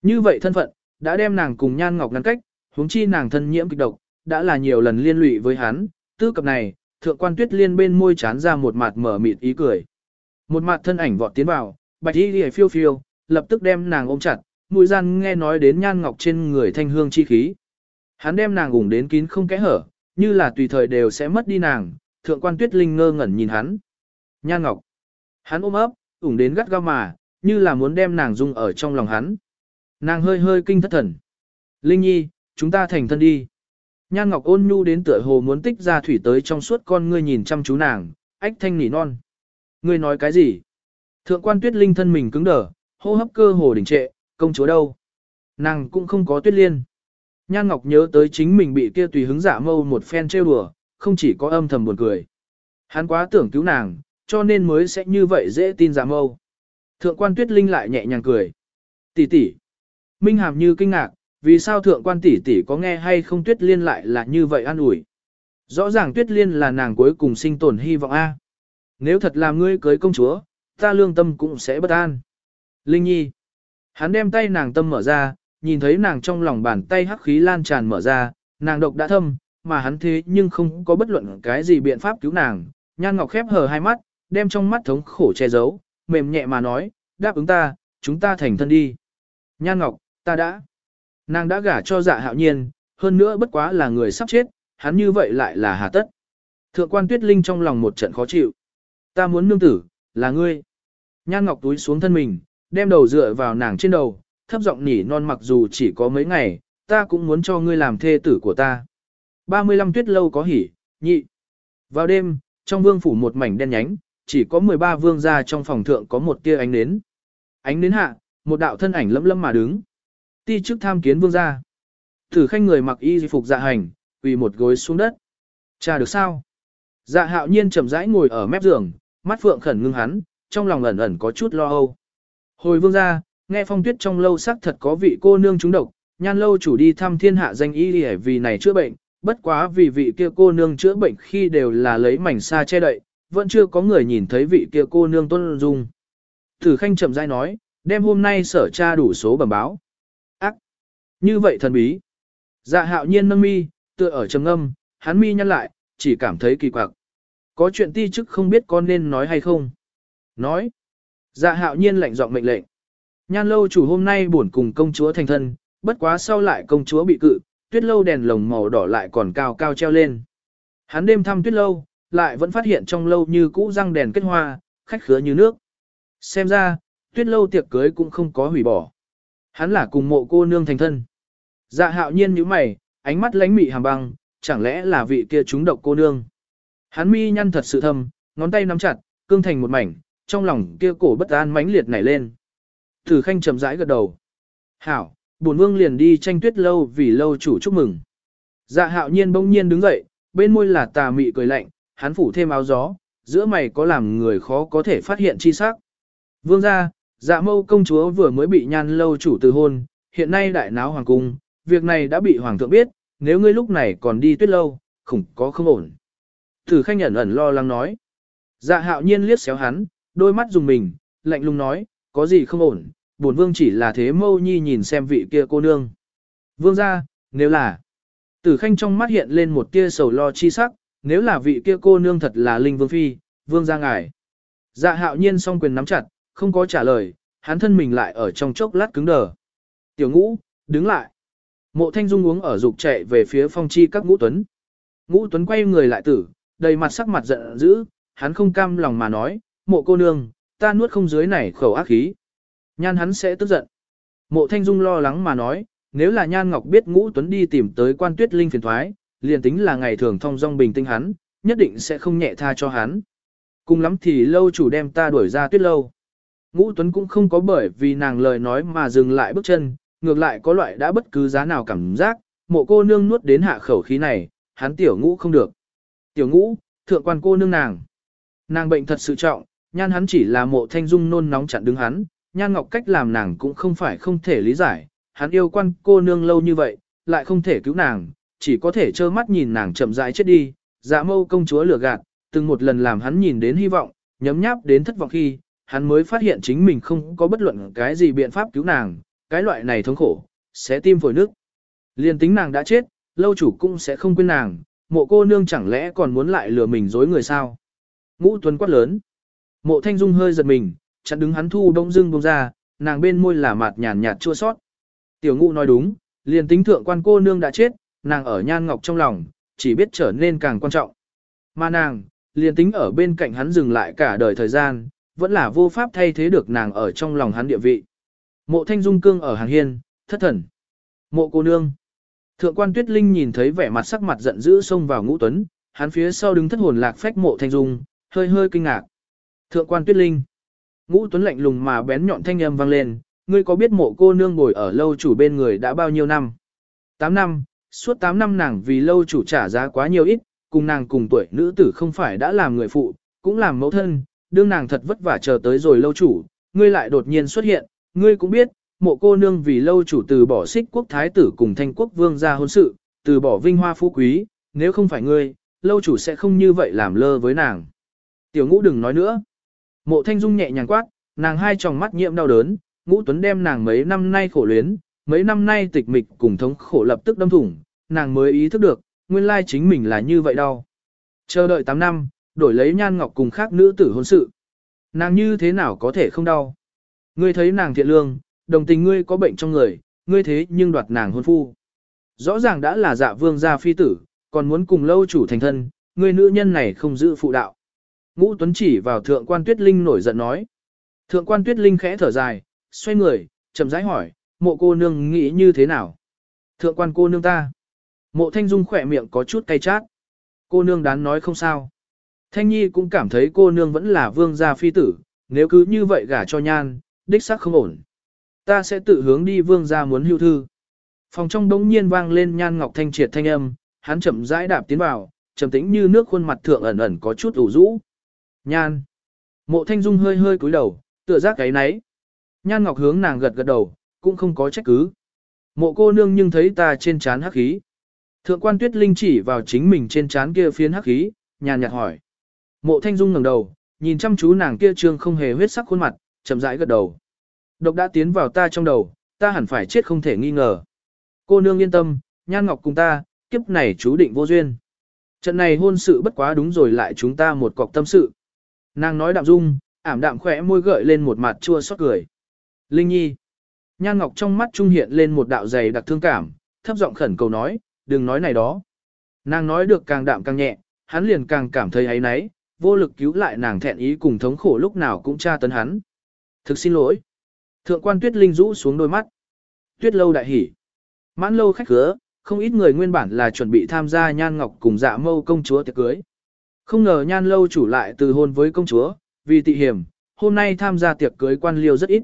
Như vậy thân phận, đã đem nàng cùng nhan ngọc ngăn cách, huống chi nàng thân nhiễm kịch độc, đã là nhiều lần liên lụy với hắn, tư cập này, thượng quan tuyết liên bên môi chán ra một mặt mở mịt ý cười. Một mặt thân ảnh vọt tiến vào, bạch y lìa phiêu phiêu, lập tức đem nàng ôm chặt, mũi gian nghe nói đến nhan ngọc trên người thanh hương chi khí. Hắn đem nàng ủng đến kín không kẽ hở, như là tùy thời đều sẽ mất đi nàng, thượng quan tuyết linh ngơ ngẩn nhìn hắn. Nhan ngọc. Hắn ôm ấp, ủng đến gắt gao mà, như là muốn đem nàng dung ở trong lòng hắn. Nàng hơi hơi kinh thất thần. Linh nhi, chúng ta thành thân đi. Nhan Ngọc ôn nhu đến tựa hồ muốn tích ra thủy tới trong suốt con ngươi nhìn chăm chú nàng, ách thanh nỉ non. Ngươi nói cái gì? Thượng quan tuyết linh thân mình cứng đờ, hô hấp cơ hồ đình trệ, công chúa đâu? Nàng cũng không có tuyết liên. Nhan Ngọc nhớ tới chính mình bị kia tùy hứng giả mâu một phen trêu đùa, không chỉ có âm thầm buồn cười. Hắn quá tưởng cứu nàng, cho nên mới sẽ như vậy dễ tin giả mâu. Thượng quan tuyết linh lại nhẹ nhàng cười. Tỷ tỷ. Minh Hàm như kinh ngạc, vì sao thượng quan tỷ tỷ có nghe hay không tuyết liên lại là như vậy an ủi. Rõ ràng tuyết liên là nàng cuối cùng sinh tồn hy vọng A. Nếu thật là ngươi cưới công chúa, ta lương tâm cũng sẽ bất an. Linh Nhi. Hắn đem tay nàng tâm mở ra, nhìn thấy nàng trong lòng bàn tay hắc khí lan tràn mở ra, nàng độc đã thâm, mà hắn thế nhưng không có bất luận cái gì biện pháp cứu nàng. Nhan Ngọc khép hờ hai mắt, đem trong mắt thống khổ che giấu, mềm nhẹ mà nói, đáp ứng ta, chúng ta thành thân đi. Nhan Ngọc, ta đã. Nàng đã gả cho dạ hạo nhiên, hơn nữa bất quá là người sắp chết, hắn như vậy lại là hà tất. Thượng quan tuyết linh trong lòng một trận khó chịu. Ta muốn nương tử, là ngươi. Nhan Ngọc túi xuống thân mình, đem đầu dựa vào nàng trên đầu, thấp giọng nỉ non mặc dù chỉ có mấy ngày, ta cũng muốn cho ngươi làm thê tử của ta. 35 tuyết lâu có hỉ, nhị. Vào đêm, trong vương phủ một mảnh đen nhánh, chỉ có 13 vương gia trong phòng thượng có một tia ánh nến. Ánh nến hạ, một đạo thân ảnh lấm lấm mà đứng. Ti chức tham kiến vương gia. Thử khanh người mặc y phục dạ hành, quỳ một gối xuống đất. Cha được sao? Dạ hạo nhiên chậm rãi ngồi ở mép giường, mắt phượng khẩn ngưng hắn, trong lòng ẩn ẩn có chút lo âu. Hồi vương gia, nghe phong tuyết trong lâu sắc thật có vị cô nương trúng độc, nhan lâu chủ đi thăm thiên hạ danh y để vì này chữa bệnh, bất quá vì vị kia cô nương chữa bệnh khi đều là lấy mảnh sa che đậy, vẫn chưa có người nhìn thấy vị kia cô nương tuân dung. Thử khanh chậm rãi nói, đem hôm nay sở tra đủ số bẩm báo. Ác! Như vậy thần bí. Dạ hạo nhiên nâng mi, tựa ở trầm âm, hắn mi nhăn lại, chỉ cảm thấy kỳ quặc. Có chuyện ti chức không biết con nên nói hay không. Nói. Dạ hạo nhiên lạnh giọng mệnh lệnh. Nhan lâu chủ hôm nay buồn cùng công chúa thành thân, bất quá sau lại công chúa bị cự, tuyết lâu đèn lồng màu đỏ lại còn cao cao treo lên. Hắn đêm thăm tuyết lâu, lại vẫn phát hiện trong lâu như cũ răng đèn kết hoa, khách khứa như nước. Xem ra, tuyết lâu tiệc cưới cũng không có hủy bỏ. Hắn là cùng mộ cô nương thành thân. Dạ hạo nhiên như mày, ánh mắt lánh mị hàm băng, chẳng lẽ là vị kia trúng độc cô nương. Hắn mi nhăn thật sự thâm, ngón tay nắm chặt, cương thành một mảnh, trong lòng kia cổ bất an mãnh liệt nảy lên. Thử khanh chậm rãi gật đầu. Hảo, bổn vương liền đi tranh tuyết lâu vì lâu chủ chúc mừng. Dạ hạo nhiên bỗng nhiên đứng dậy, bên môi là tà mị cười lạnh, hắn phủ thêm áo gió, giữa mày có làm người khó có thể phát hiện chi sắc. Vương ra, Dạ mâu công chúa vừa mới bị nhan lâu chủ từ hôn, hiện nay đại náo hoàng cung, việc này đã bị hoàng thượng biết, nếu ngươi lúc này còn đi tuyết lâu, khủng có không ổn. thử khanh ẩn ẩn lo lắng nói. Dạ hạo nhiên liếc xéo hắn, đôi mắt dùng mình, lạnh lùng nói, có gì không ổn, bổn vương chỉ là thế mâu nhi nhìn xem vị kia cô nương. Vương ra, nếu là, tử khanh trong mắt hiện lên một tia sầu lo chi sắc, nếu là vị kia cô nương thật là linh vương phi, vương ra ngài. Dạ hạo nhiên song quyền nắm chặt, không có trả lời, hắn thân mình lại ở trong chốc lát cứng đờ. Tiểu ngũ, đứng lại. Mộ thanh dung uống ở dục chạy về phía phong chi các ngũ tuấn. Ngũ tuấn quay người lại tử, đầy mặt sắc mặt giận dữ, hắn không cam lòng mà nói, mộ cô nương, ta nuốt không dưới này khẩu ác khí. Nhan hắn sẽ tức giận. Mộ thanh dung lo lắng mà nói, nếu là nhan ngọc biết ngũ tuấn đi tìm tới quan tuyết linh phiền thoái, liền tính là ngày thường thông dong bình tĩnh hắn, nhất định sẽ không nhẹ tha cho hắn. Cùng lắm thì lâu chủ đem ta đuổi ra tuyết lâu. Ngũ Tuấn cũng không có bởi vì nàng lời nói mà dừng lại bước chân, ngược lại có loại đã bất cứ giá nào cảm giác, mộ cô nương nuốt đến hạ khẩu khí này, hắn tiểu ngũ không được. Tiểu ngũ, thượng quan cô nương nàng. Nàng bệnh thật sự trọng, nhan hắn chỉ là mộ thanh dung nôn nóng chặn đứng hắn, nhan ngọc cách làm nàng cũng không phải không thể lý giải, hắn yêu quan cô nương lâu như vậy, lại không thể cứu nàng, chỉ có thể trơ mắt nhìn nàng chậm rãi chết đi, dạ mâu công chúa lừa gạt, từng một lần làm hắn nhìn đến hy vọng, nhấm nháp đến thất vọng khi, hắn mới phát hiện chính mình không có bất luận cái gì biện pháp cứu nàng, cái loại này thống khổ, sẽ tim phổi nước. Liên tính nàng đã chết, lâu chủ cũng sẽ không quên nàng, mộ cô nương chẳng lẽ còn muốn lại lừa mình dối người sao. Ngũ tuấn quát lớn. Mộ thanh dung hơi giật mình, chặn đứng hắn thu đông dưng bông ra, nàng bên môi là mạt nhàn nhạt chua sót. Tiểu ngũ nói đúng, liền tính thượng quan cô nương đã chết, nàng ở nhan ngọc trong lòng, chỉ biết trở nên càng quan trọng. Mà nàng, liền tính ở bên cạnh hắn dừng lại cả đời thời gian, vẫn là vô pháp thay thế được nàng ở trong lòng hắn địa vị. Mộ thanh dung cương ở hàng hiên, thất thần. Mộ cô nương. Thượng quan tuyết linh nhìn thấy vẻ mặt sắc mặt giận dữ xông vào ngũ tuấn, hắn phía sau đứng thất hồn lạc phách mộ thanh dung, hơi hơi kinh ngạc. Thượng quan tuyết linh. Ngũ tuấn lạnh lùng mà bén nhọn thanh âm vang lên, ngươi có biết mộ cô nương ngồi ở lâu chủ bên người đã bao nhiêu năm? 8 năm, suốt 8 năm nàng vì lâu chủ trả giá quá nhiều ít, cùng nàng cùng tuổi nữ tử không phải đã làm người phụ, cũng làm mẫu thân, đương nàng thật vất vả chờ tới rồi lâu chủ, ngươi lại đột nhiên xuất hiện, ngươi cũng biết, mộ cô nương vì lâu chủ từ bỏ xích quốc thái tử cùng thanh quốc vương ra hôn sự, từ bỏ vinh hoa phú quý, nếu không phải ngươi, lâu chủ sẽ không như vậy làm lơ với nàng. Tiểu ngũ đừng nói nữa. Mộ thanh dung nhẹ nhàng quát, nàng hai tròng mắt nhiễm đau đớn, ngũ tuấn đem nàng mấy năm nay khổ luyến, mấy năm nay tịch mịch cùng thống khổ lập tức đâm thủng, nàng mới ý thức được, nguyên lai chính mình là như vậy đau. Chờ đợi 8 năm, đổi lấy nhan ngọc cùng khác nữ tử hôn sự. Nàng như thế nào có thể không đau? Ngươi thấy nàng thiện lương, đồng tình ngươi có bệnh trong người, ngươi thế nhưng đoạt nàng hôn phu. Rõ ràng đã là dạ vương gia phi tử, còn muốn cùng lâu chủ thành thân, ngươi nữ nhân này không giữ phụ đạo. Ngũ Tuấn chỉ vào thượng quan tuyết linh nổi giận nói. Thượng quan tuyết linh khẽ thở dài, xoay người, chậm rãi hỏi, mộ cô nương nghĩ như thế nào? Thượng quan cô nương ta. Mộ thanh dung khỏe miệng có chút cay chát. Cô nương đán nói không sao. Thanh Nhi cũng cảm thấy cô nương vẫn là vương gia phi tử, nếu cứ như vậy gả cho nhan, đích xác không ổn. Ta sẽ tự hướng đi vương gia muốn hưu thư. Phòng trong đống nhiên vang lên nhan ngọc thanh triệt thanh âm, hắn chậm rãi đạp tiến vào, trầm tĩnh như nước khuôn mặt thượng ẩn ẩn có chút ủ rũ. Nhan. Mộ thanh dung hơi hơi cúi đầu, tựa giác cái nấy. Nhan ngọc hướng nàng gật gật đầu, cũng không có trách cứ. Mộ cô nương nhưng thấy ta trên trán hắc khí. Thượng quan tuyết linh chỉ vào chính mình trên trán kia phiến hắc khí, nhàn nhạt hỏi. Mộ thanh dung ngẩng đầu, nhìn chăm chú nàng kia trương không hề huyết sắc khuôn mặt, chậm rãi gật đầu. Độc đã tiến vào ta trong đầu, ta hẳn phải chết không thể nghi ngờ. Cô nương yên tâm, nhan ngọc cùng ta, kiếp này chú định vô duyên. Trận này hôn sự bất quá đúng rồi lại chúng ta một cọc tâm sự. Nàng nói đạm dung, ảm đạm khỏe môi gợi lên một mặt chua xót cười. Linh Nhi. Nhan Ngọc trong mắt trung hiện lên một đạo dày đặc thương cảm, thấp giọng khẩn cầu nói, đừng nói này đó. Nàng nói được càng đạm càng nhẹ, hắn liền càng cảm thấy ấy náy, vô lực cứu lại nàng thẹn ý cùng thống khổ lúc nào cũng tra tấn hắn. Thực xin lỗi. Thượng quan tuyết linh rũ xuống đôi mắt. Tuyết lâu đại hỉ. Mãn lâu khách khứa, không ít người nguyên bản là chuẩn bị tham gia nhan ngọc cùng dạ mâu công chúa tiệc cưới. Không ngờ nhan lâu chủ lại từ hôn với công chúa, vì tị hiểm, hôm nay tham gia tiệc cưới quan liêu rất ít.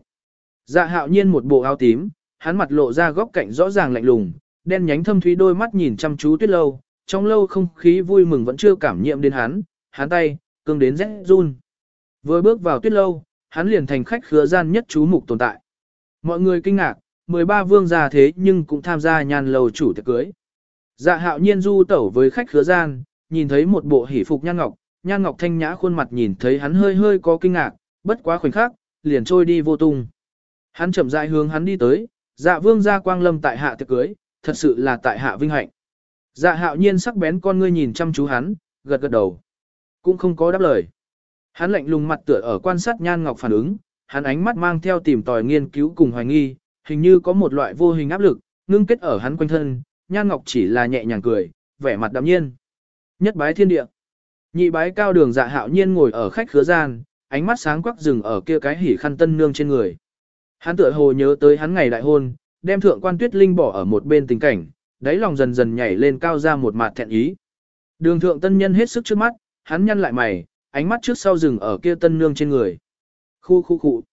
Dạ hạo nhiên một bộ áo tím, hắn mặt lộ ra góc cạnh rõ ràng lạnh lùng, đen nhánh thâm thúy đôi mắt nhìn chăm chú tuyết lâu, trong lâu không khí vui mừng vẫn chưa cảm nhiệm đến hắn, hắn tay, cương đến rẽ run. Vừa bước vào tuyết lâu, hắn liền thành khách khứa gian nhất chú mục tồn tại. Mọi người kinh ngạc, 13 vương gia thế nhưng cũng tham gia nhan lầu chủ tiệc cưới. Dạ hạo nhiên du tẩu với khách khứa gian, nhìn thấy một bộ hỷ phục nhan ngọc, nhan ngọc thanh nhã khuôn mặt nhìn thấy hắn hơi hơi có kinh ngạc, bất quá khoảnh khắc, liền trôi đi vô tung. Hắn chậm rãi hướng hắn đi tới, dạ vương gia quang lâm tại hạ tiệc cưới, thật sự là tại hạ vinh hạnh. Dạ hạo nhiên sắc bén con ngươi nhìn chăm chú hắn, gật gật đầu. Cũng không có đáp lời. Hắn lạnh lùng mặt tựa ở quan sát nhan ngọc phản ứng, hắn ánh mắt mang theo tìm tòi nghiên cứu cùng hoài nghi, hình như có một loại vô hình áp lực, ngưng kết ở hắn quanh thân, nhan ngọc chỉ là nhẹ nhàng cười, vẻ mặt đạm nhiên. Nhất bái thiên địa. Nhị bái cao đường dạ hạo nhiên ngồi ở khách khứa gian, ánh mắt sáng quắc rừng ở kia cái hỉ khăn tân nương trên người. Hắn tựa hồ nhớ tới hắn ngày đại hôn, đem thượng quan tuyết linh bỏ ở một bên tình cảnh, đáy lòng dần dần nhảy lên cao ra một mặt thẹn ý. Đường thượng tân nhân hết sức trước mắt, hắn nhăn lại mày, ánh mắt trước sau rừng ở kia tân nương trên người. Khu khu khu.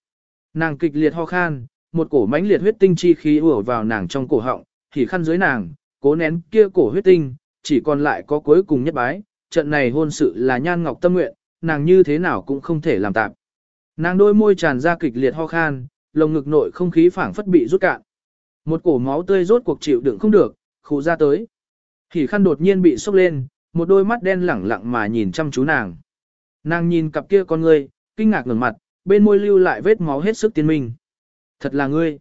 Nàng kịch liệt ho khan, một cổ mãnh liệt huyết tinh chi khí ùa vào nàng trong cổ họng, thì khăn dưới nàng, cố nén kia cổ huyết tinh, chỉ còn lại có cuối cùng nhất bái, trận này hôn sự là nhan ngọc tâm nguyện, nàng như thế nào cũng không thể làm tạm. Nàng đôi môi tràn ra kịch liệt ho khan, lồng ngực nội không khí phảng phất bị rút cạn. Một cổ máu tươi rốt cuộc chịu đựng không được, khụ ra tới. Thì khăn đột nhiên bị sốc lên, một đôi mắt đen lẳng lặng mà nhìn chăm chú nàng. Nàng nhìn cặp kia con ngươi, kinh ngạc ngẩng mặt, bên môi lưu lại vết máu hết sức tiên minh. Thật là ngươi.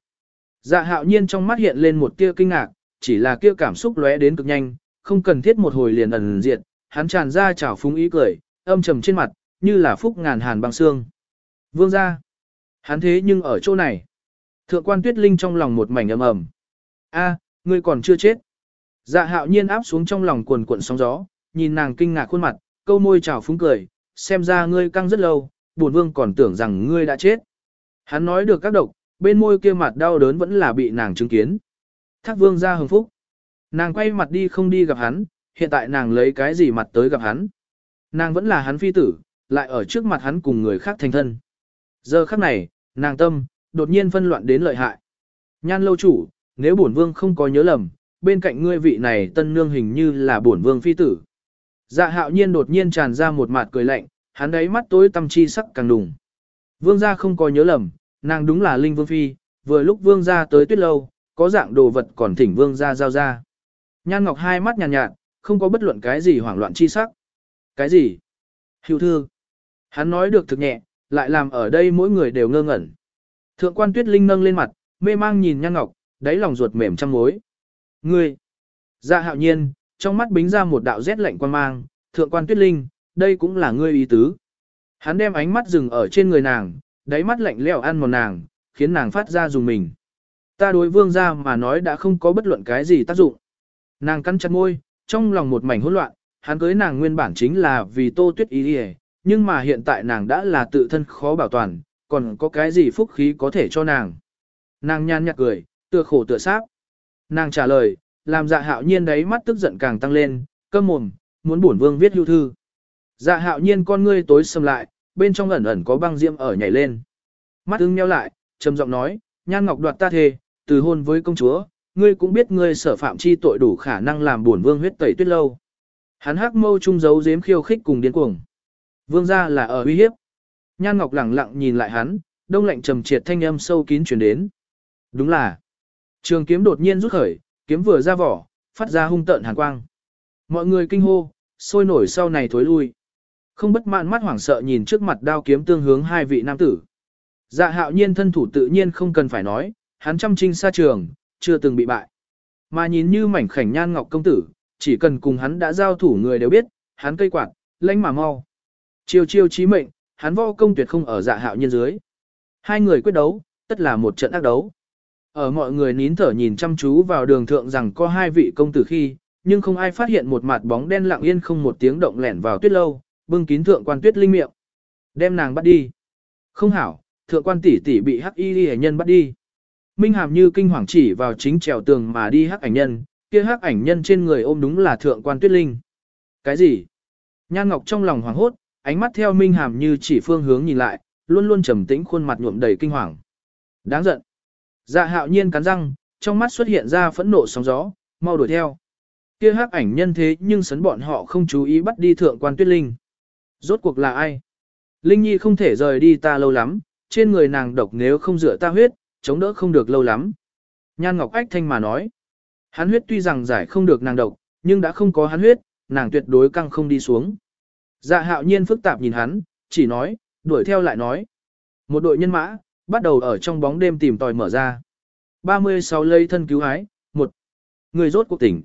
Dạ hạo nhiên trong mắt hiện lên một tia kinh ngạc, chỉ là kia cảm xúc lóe đến cực nhanh, không cần thiết một hồi liền ẩn diệt, hắn tràn ra trào phúng ý cười, âm trầm trên mặt, như là phúc ngàn hàn băng xương. Vương ra. Hắn thế nhưng ở chỗ này. Thượng quan tuyết linh trong lòng một mảnh ấm ầm. a ngươi còn chưa chết. Dạ hạo nhiên áp xuống trong lòng cuồn cuộn sóng gió, nhìn nàng kinh ngạc khuôn mặt, câu môi trào phúng cười, xem ra ngươi căng rất lâu, buồn vương còn tưởng rằng ngươi đã chết. Hắn nói được các độc, bên môi kia mặt đau đớn vẫn là bị nàng chứng kiến. Thác vương ra hưng phúc. Nàng quay mặt đi không đi gặp hắn, hiện tại nàng lấy cái gì mặt tới gặp hắn. Nàng vẫn là hắn phi tử, lại ở trước mặt hắn cùng người khác thành thân. Giờ khắc này, nàng tâm, đột nhiên phân loạn đến lợi hại. Nhan lâu chủ, nếu bổn vương không có nhớ lầm, bên cạnh ngươi vị này tân nương hình như là bổn vương phi tử. Dạ hạo nhiên đột nhiên tràn ra một mặt cười lạnh, hắn đấy mắt tối tâm chi sắc càng đùng. Vương gia không có nhớ lầm, nàng đúng là linh vương phi, vừa lúc vương gia tới tuyết lâu, có dạng đồ vật còn thỉnh vương gia giao ra. Nhan Ngọc hai mắt nhàn nhạt, nhạt, không có bất luận cái gì hoảng loạn chi sắc. Cái gì? Hiệu thư. Hắn nói được thực nhẹ, lại làm ở đây mỗi người đều ngơ ngẩn. Thượng quan tuyết linh nâng lên mặt, mê mang nhìn Nhan Ngọc, đáy lòng ruột mềm trăm mối. Ngươi! Dạ hạo nhiên, trong mắt bính ra một đạo rét lạnh quan mang, thượng quan tuyết linh, đây cũng là ngươi ý tứ. Hắn đem ánh mắt dừng ở trên người nàng, đáy mắt lạnh lẽo ăn một nàng, khiến nàng phát ra dùng mình. Ta đối vương gia mà nói đã không có bất luận cái gì tác dụng. Nàng cắn chặt môi, trong lòng một mảnh hỗn loạn, hắn cưới nàng nguyên bản chính là vì tô tuyết ý đi nhưng mà hiện tại nàng đã là tự thân khó bảo toàn, còn có cái gì phúc khí có thể cho nàng. Nàng nhàn nhạt cười, tựa khổ tựa sáp. Nàng trả lời, làm dạ hạo nhiên đấy mắt tức giận càng tăng lên, câm mồm, muốn bổn vương viết hưu thư. Dạ hạo nhiên con ngươi tối sầm lại, bên trong ẩn ẩn có băng diễm ở nhảy lên. Mắt ưng nheo lại, trầm giọng nói, nhan ngọc đoạt ta thề, từ hôn với công chúa, ngươi cũng biết ngươi sở phạm chi tội đủ khả năng làm buồn vương huyết tẩy tuyết lâu. Hắn hắc mâu trung giấu giếm khiêu khích cùng điên cuồng. Vương gia là ở uy hiếp. Nhan Ngọc lẳng lặng nhìn lại hắn, đông lạnh trầm triệt thanh âm sâu kín truyền đến. Đúng là. Trường kiếm đột nhiên rút khởi, kiếm vừa ra vỏ, phát ra hung tợn hàn quang. Mọi người kinh hô, sôi nổi sau này thối lui. Không bất mãn mắt hoảng sợ nhìn trước mặt đao kiếm tương hướng hai vị nam tử. Dạ hạo nhiên thân thủ tự nhiên không cần phải nói, hắn chăm trinh xa trường, chưa từng bị bại. Mà nhìn như mảnh khảnh nhan ngọc công tử, chỉ cần cùng hắn đã giao thủ người đều biết, hắn cây quạt, lãnh mà mau. Chiêu chiêu chí mệnh, hắn võ công tuyệt không ở dạ hạo nhân dưới. Hai người quyết đấu, tất là một trận ác đấu. Ở mọi người nín thở nhìn chăm chú vào đường thượng rằng có hai vị công tử khi, nhưng không ai phát hiện một mặt bóng đen lặng yên không một tiếng động lẻn vào tuyết lâu, bưng kín thượng quan tuyết linh miệng. Đem nàng bắt đi. Không hảo, thượng quan tỷ tỷ bị hắc y đi nhân bắt đi. Minh hàm như kinh hoàng chỉ vào chính trèo tường mà đi hắc ảnh nhân, kia hắc ảnh nhân trên người ôm đúng là thượng quan tuyết linh. Cái gì? Nhan Ngọc trong lòng hoảng hốt, ánh mắt theo Minh hàm như chỉ phương hướng nhìn lại, luôn luôn trầm tĩnh khuôn mặt nhuộm đầy kinh hoàng. Đáng giận. Dạ hạo nhiên cắn răng, trong mắt xuất hiện ra phẫn nộ sóng gió, mau đuổi theo. Kia hắc ảnh nhân thế nhưng sấn bọn họ không chú ý bắt đi thượng quan tuyết linh. Rốt cuộc là ai? Linh Nhi không thể rời đi ta lâu lắm, trên người nàng độc nếu không rửa ta huyết, chống đỡ không được lâu lắm. Nhan Ngọc Ách thanh mà nói, hắn huyết tuy rằng giải không được nàng độc, nhưng đã không có hắn huyết, nàng tuyệt đối căng không đi xuống. Dạ hạo nhiên phức tạp nhìn hắn, chỉ nói, đuổi theo lại nói. Một đội nhân mã, bắt đầu ở trong bóng đêm tìm tòi mở ra. 36 lây thân cứu hái, một Người rốt cuộc tỉnh.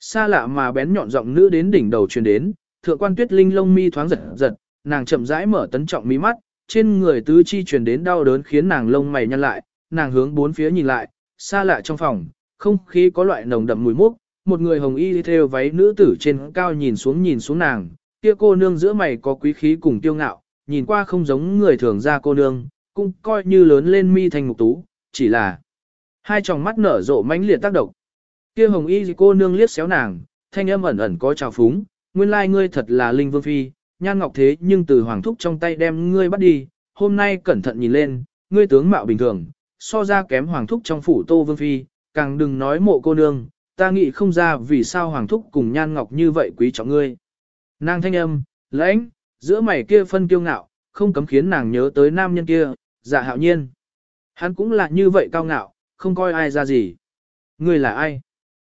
Xa lạ mà bén nhọn giọng nữ đến đỉnh đầu truyền đến, thượng quan tuyết linh lông mi thoáng giật giật, nàng chậm rãi mở tấn trọng mí mắt, trên người tứ chi truyền đến đau đớn khiến nàng lông mày nhăn lại, nàng hướng bốn phía nhìn lại, xa lạ trong phòng, không khí có loại nồng đậm mùi mốc, một người hồng y theo váy nữ tử trên cao nhìn xuống nhìn xuống nàng, kia cô nương giữa mày có quý khí cùng tiêu ngạo, nhìn qua không giống người thường ra cô nương, cũng coi như lớn lên mi thành ngục tú, chỉ là hai tròng mắt nở rộ mãnh liệt tác động. Kia hồng y cô nương liếc xéo nàng, thanh âm ẩn ẩn có trào phúng, nguyên lai ngươi thật là linh vương phi, nhan ngọc thế nhưng từ hoàng thúc trong tay đem ngươi bắt đi, hôm nay cẩn thận nhìn lên, ngươi tướng mạo bình thường, so ra kém hoàng thúc trong phủ tô vương phi, càng đừng nói mộ cô nương, ta nghĩ không ra vì sao hoàng thúc cùng nhan ngọc như vậy quý trọng ngươi. Nàng thanh âm, lãnh, giữa mày kia phân kiêu ngạo, không cấm khiến nàng nhớ tới nam nhân kia, dạ hạo nhiên. Hắn cũng là như vậy cao ngạo, không coi ai ra gì. Ngươi là ai?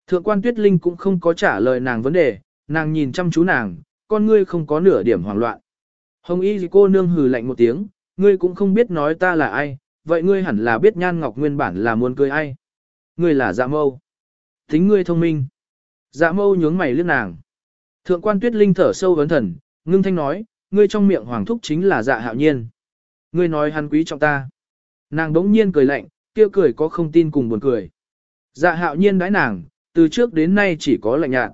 Thượng quan tuyết linh cũng không có trả lời nàng vấn đề, nàng nhìn chăm chú nàng, con ngươi không có nửa điểm hoảng loạn. Hồng y gì cô nương hừ lạnh một tiếng, ngươi cũng không biết nói ta là ai, vậy ngươi hẳn là biết nhan ngọc nguyên bản là muốn cưới ai. Ngươi là dạ mâu. Tính ngươi thông minh. Dạ mâu nhướng mày liếc nàng. Thượng quan tuyết linh thở sâu vấn thần, ngưng thanh nói, ngươi trong miệng hoàng thúc chính là dạ hạo nhiên. Ngươi nói hắn quý trọng ta. Nàng đống nhiên cười lạnh, kia cười có không tin cùng buồn cười. Dạ hạo nhiên đãi nàng, từ trước đến nay chỉ có lạnh nhạt.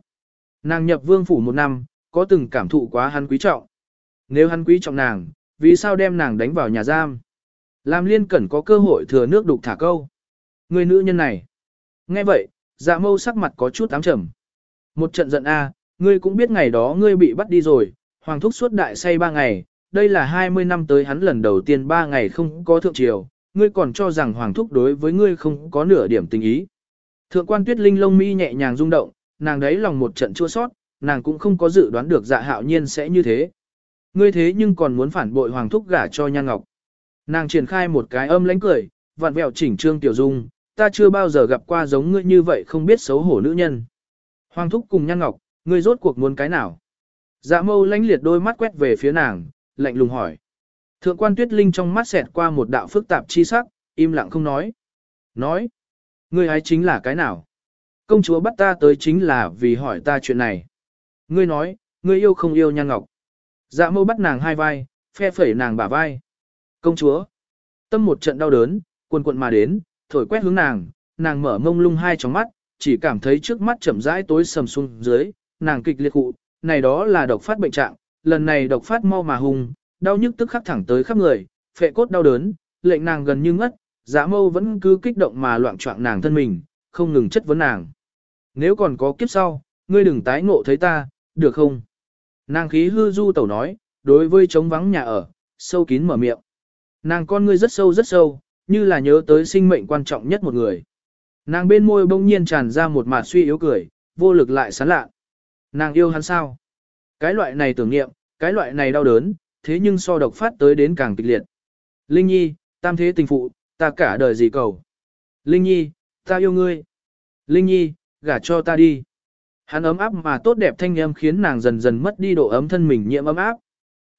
Nàng nhập vương phủ một năm, có từng cảm thụ quá hắn quý trọng. Nếu hắn quý trọng nàng, vì sao đem nàng đánh vào nhà giam? Làm liên cẩn có cơ hội thừa nước đục thả câu. Người nữ nhân này. Nghe vậy, dạ mâu sắc mặt có chút ám trầm. Một trận giận a, ngươi cũng biết ngày đó ngươi bị bắt đi rồi, hoàng thúc suốt đại say ba ngày, đây là 20 năm tới hắn lần đầu tiên ba ngày không có thượng triều, ngươi còn cho rằng hoàng thúc đối với ngươi không có nửa điểm tình ý. Thượng quan tuyết linh lông mi nhẹ nhàng rung động, nàng đấy lòng một trận chua sót, nàng cũng không có dự đoán được dạ hạo nhiên sẽ như thế. Ngươi thế nhưng còn muốn phản bội hoàng thúc gả cho nhan ngọc. Nàng triển khai một cái âm lãnh cười, vặn vẹo chỉnh trương tiểu dung, ta chưa bao giờ gặp qua giống ngươi như vậy không biết xấu hổ nữ nhân. Hoàng thúc cùng nhan ngọc, ngươi rốt cuộc muốn cái nào? Dạ mâu lãnh liệt đôi mắt quét về phía nàng, lạnh lùng hỏi. Thượng quan tuyết linh trong mắt xẹt qua một đạo phức tạp chi sắc, im lặng không nói. Nói, ngươi ấy chính là cái nào? Công chúa bắt ta tới chính là vì hỏi ta chuyện này. Ngươi nói, ngươi yêu không yêu nhan ngọc. Dạ mâu bắt nàng hai vai, phe phẩy nàng bả vai. Công chúa, tâm một trận đau đớn, quần quận mà đến, thổi quét hướng nàng, nàng mở mông lung hai tròng mắt, chỉ cảm thấy trước mắt chậm rãi tối sầm xuống dưới, nàng kịch liệt cụ, này đó là độc phát bệnh trạng, lần này độc phát mau mà hùng, đau nhức tức khắc thẳng tới khắp người, phệ cốt đau đớn, lệnh nàng gần như ngất, dã mâu vẫn cứ kích động mà loạn choạng nàng thân mình, không ngừng chất vấn nàng. Nếu còn có kiếp sau, ngươi đừng tái ngộ thấy ta, được không? Nàng khí hư du tẩu nói, đối với trống vắng nhà ở, sâu kín mở miệng. Nàng con ngươi rất sâu rất sâu, như là nhớ tới sinh mệnh quan trọng nhất một người. Nàng bên môi bỗng nhiên tràn ra một mạt suy yếu cười, vô lực lại sán lạ. Nàng yêu hắn sao? Cái loại này tưởng niệm, cái loại này đau đớn, thế nhưng so độc phát tới đến càng kịch liệt. Linh Nhi, tam thế tình phụ, ta cả đời gì cầu. Linh Nhi, ta yêu ngươi. Linh Nhi, gả cho ta đi. Hắn ấm áp mà tốt đẹp thanh âm khiến nàng dần dần mất đi độ ấm thân mình nhiễm ấm áp.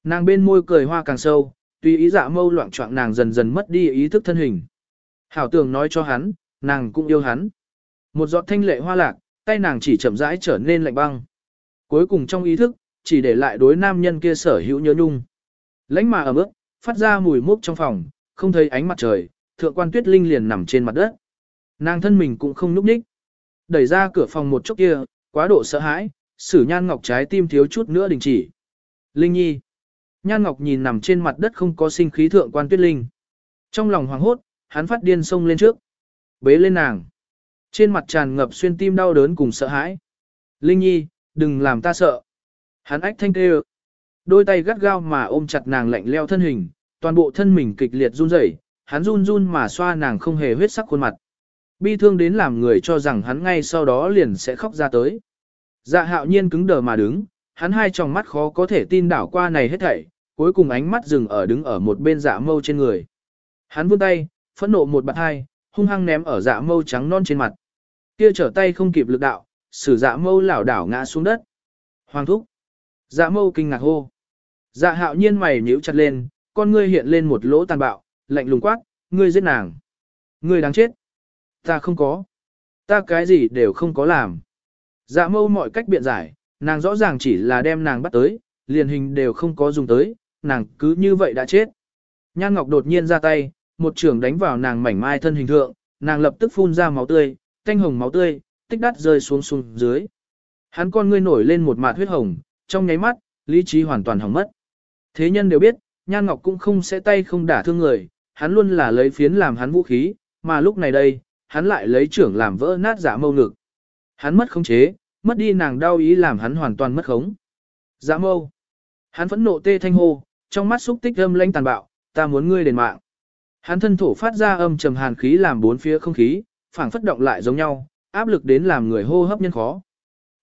Nàng bên môi cười hoa càng sâu, tuy ý dạ mâu loạn trọng nàng dần dần mất đi ý thức thân hình. Hảo tưởng nói cho hắn, nàng cũng yêu hắn. Một giọt thanh lệ hoa lạc, tay nàng chỉ chậm rãi trở nên lạnh băng. Cuối cùng trong ý thức, chỉ để lại đối nam nhân kia sở hữu nhớ nhung. Lánh mà ở mức, phát ra mùi mốc trong phòng, không thấy ánh mặt trời, thượng quan tuyết linh liền nằm trên mặt đất. Nàng thân mình cũng không núp ních. Đẩy ra cửa phòng một chút kia, quá độ sợ hãi, sử nhan ngọc trái tim thiếu chút nữa đình chỉ. Linh nhi. Nhan ngọc nhìn nằm trên mặt đất không có sinh khí thượng quan tuyết linh. Trong lòng hoảng hốt, hắn phát điên xông lên trước. Bế lên nàng. Trên mặt tràn ngập xuyên tim đau đớn cùng sợ hãi. Linh nhi, đừng làm ta sợ. Hắn ách thanh kêu. Đôi tay gắt gao mà ôm chặt nàng lạnh leo thân hình, toàn bộ thân mình kịch liệt run rẩy, hắn run run mà xoa nàng không hề huyết sắc khuôn mặt. Bi thương đến làm người cho rằng hắn ngay sau đó liền sẽ khóc ra tới. Dạ hạo nhiên cứng đờ mà đứng, hắn hai tròng mắt khó có thể tin đảo qua này hết thảy, cuối cùng ánh mắt dừng ở đứng ở một bên dạ mâu trên người. Hắn vươn tay, phẫn nộ một bạt hai, hung hăng ném ở dạ mâu trắng non trên mặt. Kia trở tay không kịp lực đạo, sử dạ mâu lảo đảo ngã xuống đất. Hoàng thúc. Dạ mâu kinh ngạc hô. Dạ hạo nhiên mày nhíu chặt lên, con ngươi hiện lên một lỗ tàn bạo, lạnh lùng quát, ngươi giết nàng. Ngươi đáng chết. Ta không có. Ta cái gì đều không có làm. Dạ mâu mọi cách biện giải, nàng rõ ràng chỉ là đem nàng bắt tới, liền hình đều không có dùng tới, nàng cứ như vậy đã chết. Nhan Ngọc đột nhiên ra tay, một trường đánh vào nàng mảnh mai thân hình thượng, nàng lập tức phun ra máu tươi, thanh hồng máu tươi, tích đắt rơi xuống xuống dưới. Hắn con ngươi nổi lên một mạt huyết hồng, trong nháy mắt, lý trí hoàn toàn hỏng mất. Thế nhân đều biết, Nhan Ngọc cũng không sẽ tay không đả thương người, hắn luôn là lấy phiến làm hắn vũ khí, mà lúc này đây, hắn lại lấy trưởng làm vỡ nát giả mâu ngực. Hắn mất khống chế, mất đi nàng đau ý làm hắn hoàn toàn mất khống. Giả mâu. Hắn phẫn nộ tê thanh hô, trong mắt xúc tích âm lãnh tàn bạo, ta muốn ngươi đền mạng. Hắn thân thổ phát ra âm trầm hàn khí làm bốn phía không khí, phảng phất động lại giống nhau, áp lực đến làm người hô hấp nhân khó.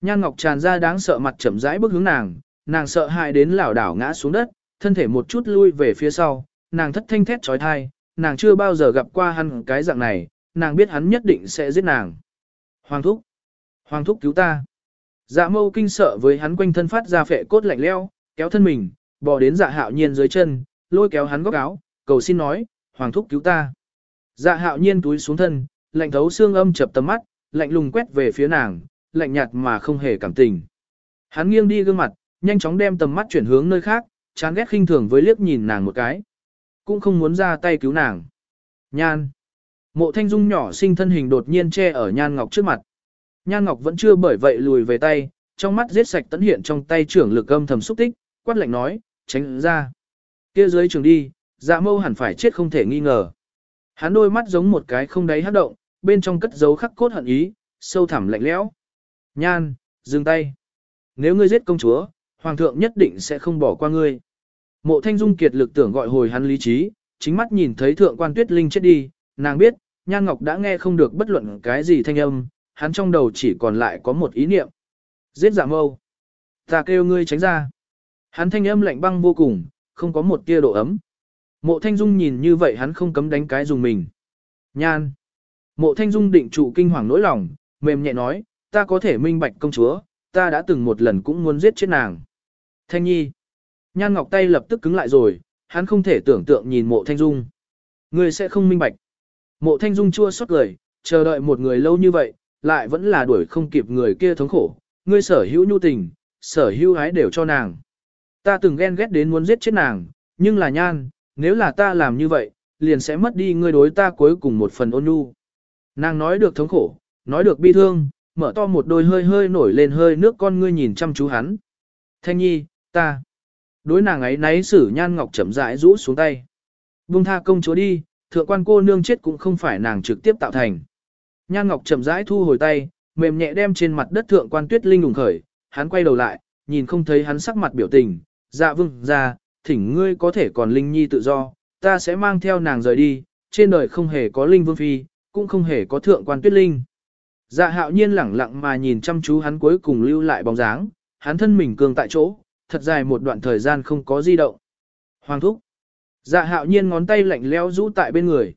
Nhan Ngọc tràn ra đáng sợ mặt chậm rãi bước hướng nàng, nàng sợ hãi đến lảo đảo ngã xuống đất, thân thể một chút lui về phía sau, nàng thất thanh thét trói thai, nàng chưa bao giờ gặp qua hắn cái dạng này, nàng biết hắn nhất định sẽ giết nàng. Hoàng thúc! Hoàng thúc cứu ta! Dạ mâu kinh sợ với hắn quanh thân phát ra phệ cốt lạnh leo, kéo thân mình, bò đến dạ hạo nhiên dưới chân, lôi kéo hắn góc áo, cầu xin nói, Hoàng thúc cứu ta. Dạ hạo nhiên túi xuống thân, lạnh thấu xương âm chập tầm mắt, lạnh lùng quét về phía nàng, lạnh nhạt mà không hề cảm tình. Hắn nghiêng đi gương mặt, nhanh chóng đem tầm mắt chuyển hướng nơi khác, chán ghét khinh thường với liếc nhìn nàng một cái. Cũng không muốn ra tay cứu nàng. Nhan. Mộ thanh dung nhỏ sinh thân hình đột nhiên che ở nhan ngọc trước mặt. Nhan ngọc vẫn chưa bởi vậy lùi về tay, trong mắt giết sạch tấn hiện trong tay trưởng lực âm thầm xúc tích, quát lạnh nói, tránh ra. Kia dưới trường đi, dạ mâu hẳn phải chết không thể nghi ngờ. Hắn đôi mắt giống một cái không đáy hát động, bên trong cất dấu khắc cốt hận ý, sâu thẳm lạnh lẽo. Nhan, dừng tay. Nếu ngươi giết công chúa, hoàng thượng nhất định sẽ không bỏ qua ngươi. Mộ thanh dung kiệt lực tưởng gọi hồi hắn lý trí, chính mắt nhìn thấy thượng quan tuyết linh chết đi, nàng biết, Nhan Ngọc đã nghe không được bất luận cái gì thanh âm, hắn trong đầu chỉ còn lại có một ý niệm. Giết giả mâu. Ta kêu ngươi tránh ra. Hắn thanh âm lạnh băng vô cùng, không có một tia độ ấm. Mộ Thanh Dung nhìn như vậy hắn không cấm đánh cái dùng mình. Nhan. Mộ Thanh Dung định trụ kinh hoàng nỗi lòng, mềm nhẹ nói, ta có thể minh bạch công chúa, ta đã từng một lần cũng muốn giết chết nàng. Thanh Nhi. Nhan Ngọc tay lập tức cứng lại rồi, hắn không thể tưởng tượng nhìn mộ Thanh Dung. Ngươi sẽ không minh bạch. Mộ Thanh Dung chua xót cười, chờ đợi một người lâu như vậy, lại vẫn là đuổi không kịp người kia thống khổ. Ngươi sở hữu nhu tình, sở hữu ái đều cho nàng. Ta từng ghen ghét đến muốn giết chết nàng, nhưng là nhan, nếu là ta làm như vậy, liền sẽ mất đi ngươi đối ta cuối cùng một phần ôn nhu. Nàng nói được thống khổ, nói được bi thương, mở to một đôi hơi hơi nổi lên hơi nước con ngươi nhìn chăm chú hắn. Thanh nhi, ta. Đối nàng ấy náy xử nhan ngọc chậm rãi rũ xuống tay. Buông tha công chúa đi, thượng quan cô nương chết cũng không phải nàng trực tiếp tạo thành. Nhan ngọc chậm rãi thu hồi tay, mềm nhẹ đem trên mặt đất thượng quan tuyết linh ủng khởi, hắn quay đầu lại, nhìn không thấy hắn sắc mặt biểu tình, dạ vương ra, thỉnh ngươi có thể còn Linh Nhi tự do, ta sẽ mang theo nàng rời đi, trên đời không hề có Linh Vương Phi, cũng không hề có Thượng quan Tuyết Linh. Dạ hạo nhiên lẳng lặng mà nhìn chăm chú hắn cuối cùng lưu lại bóng dáng, hắn thân mình cường tại chỗ, thật dài một đoạn thời gian không có di động. Hoàng thúc. Dạ hạo nhiên ngón tay lạnh leo rũ tại bên người.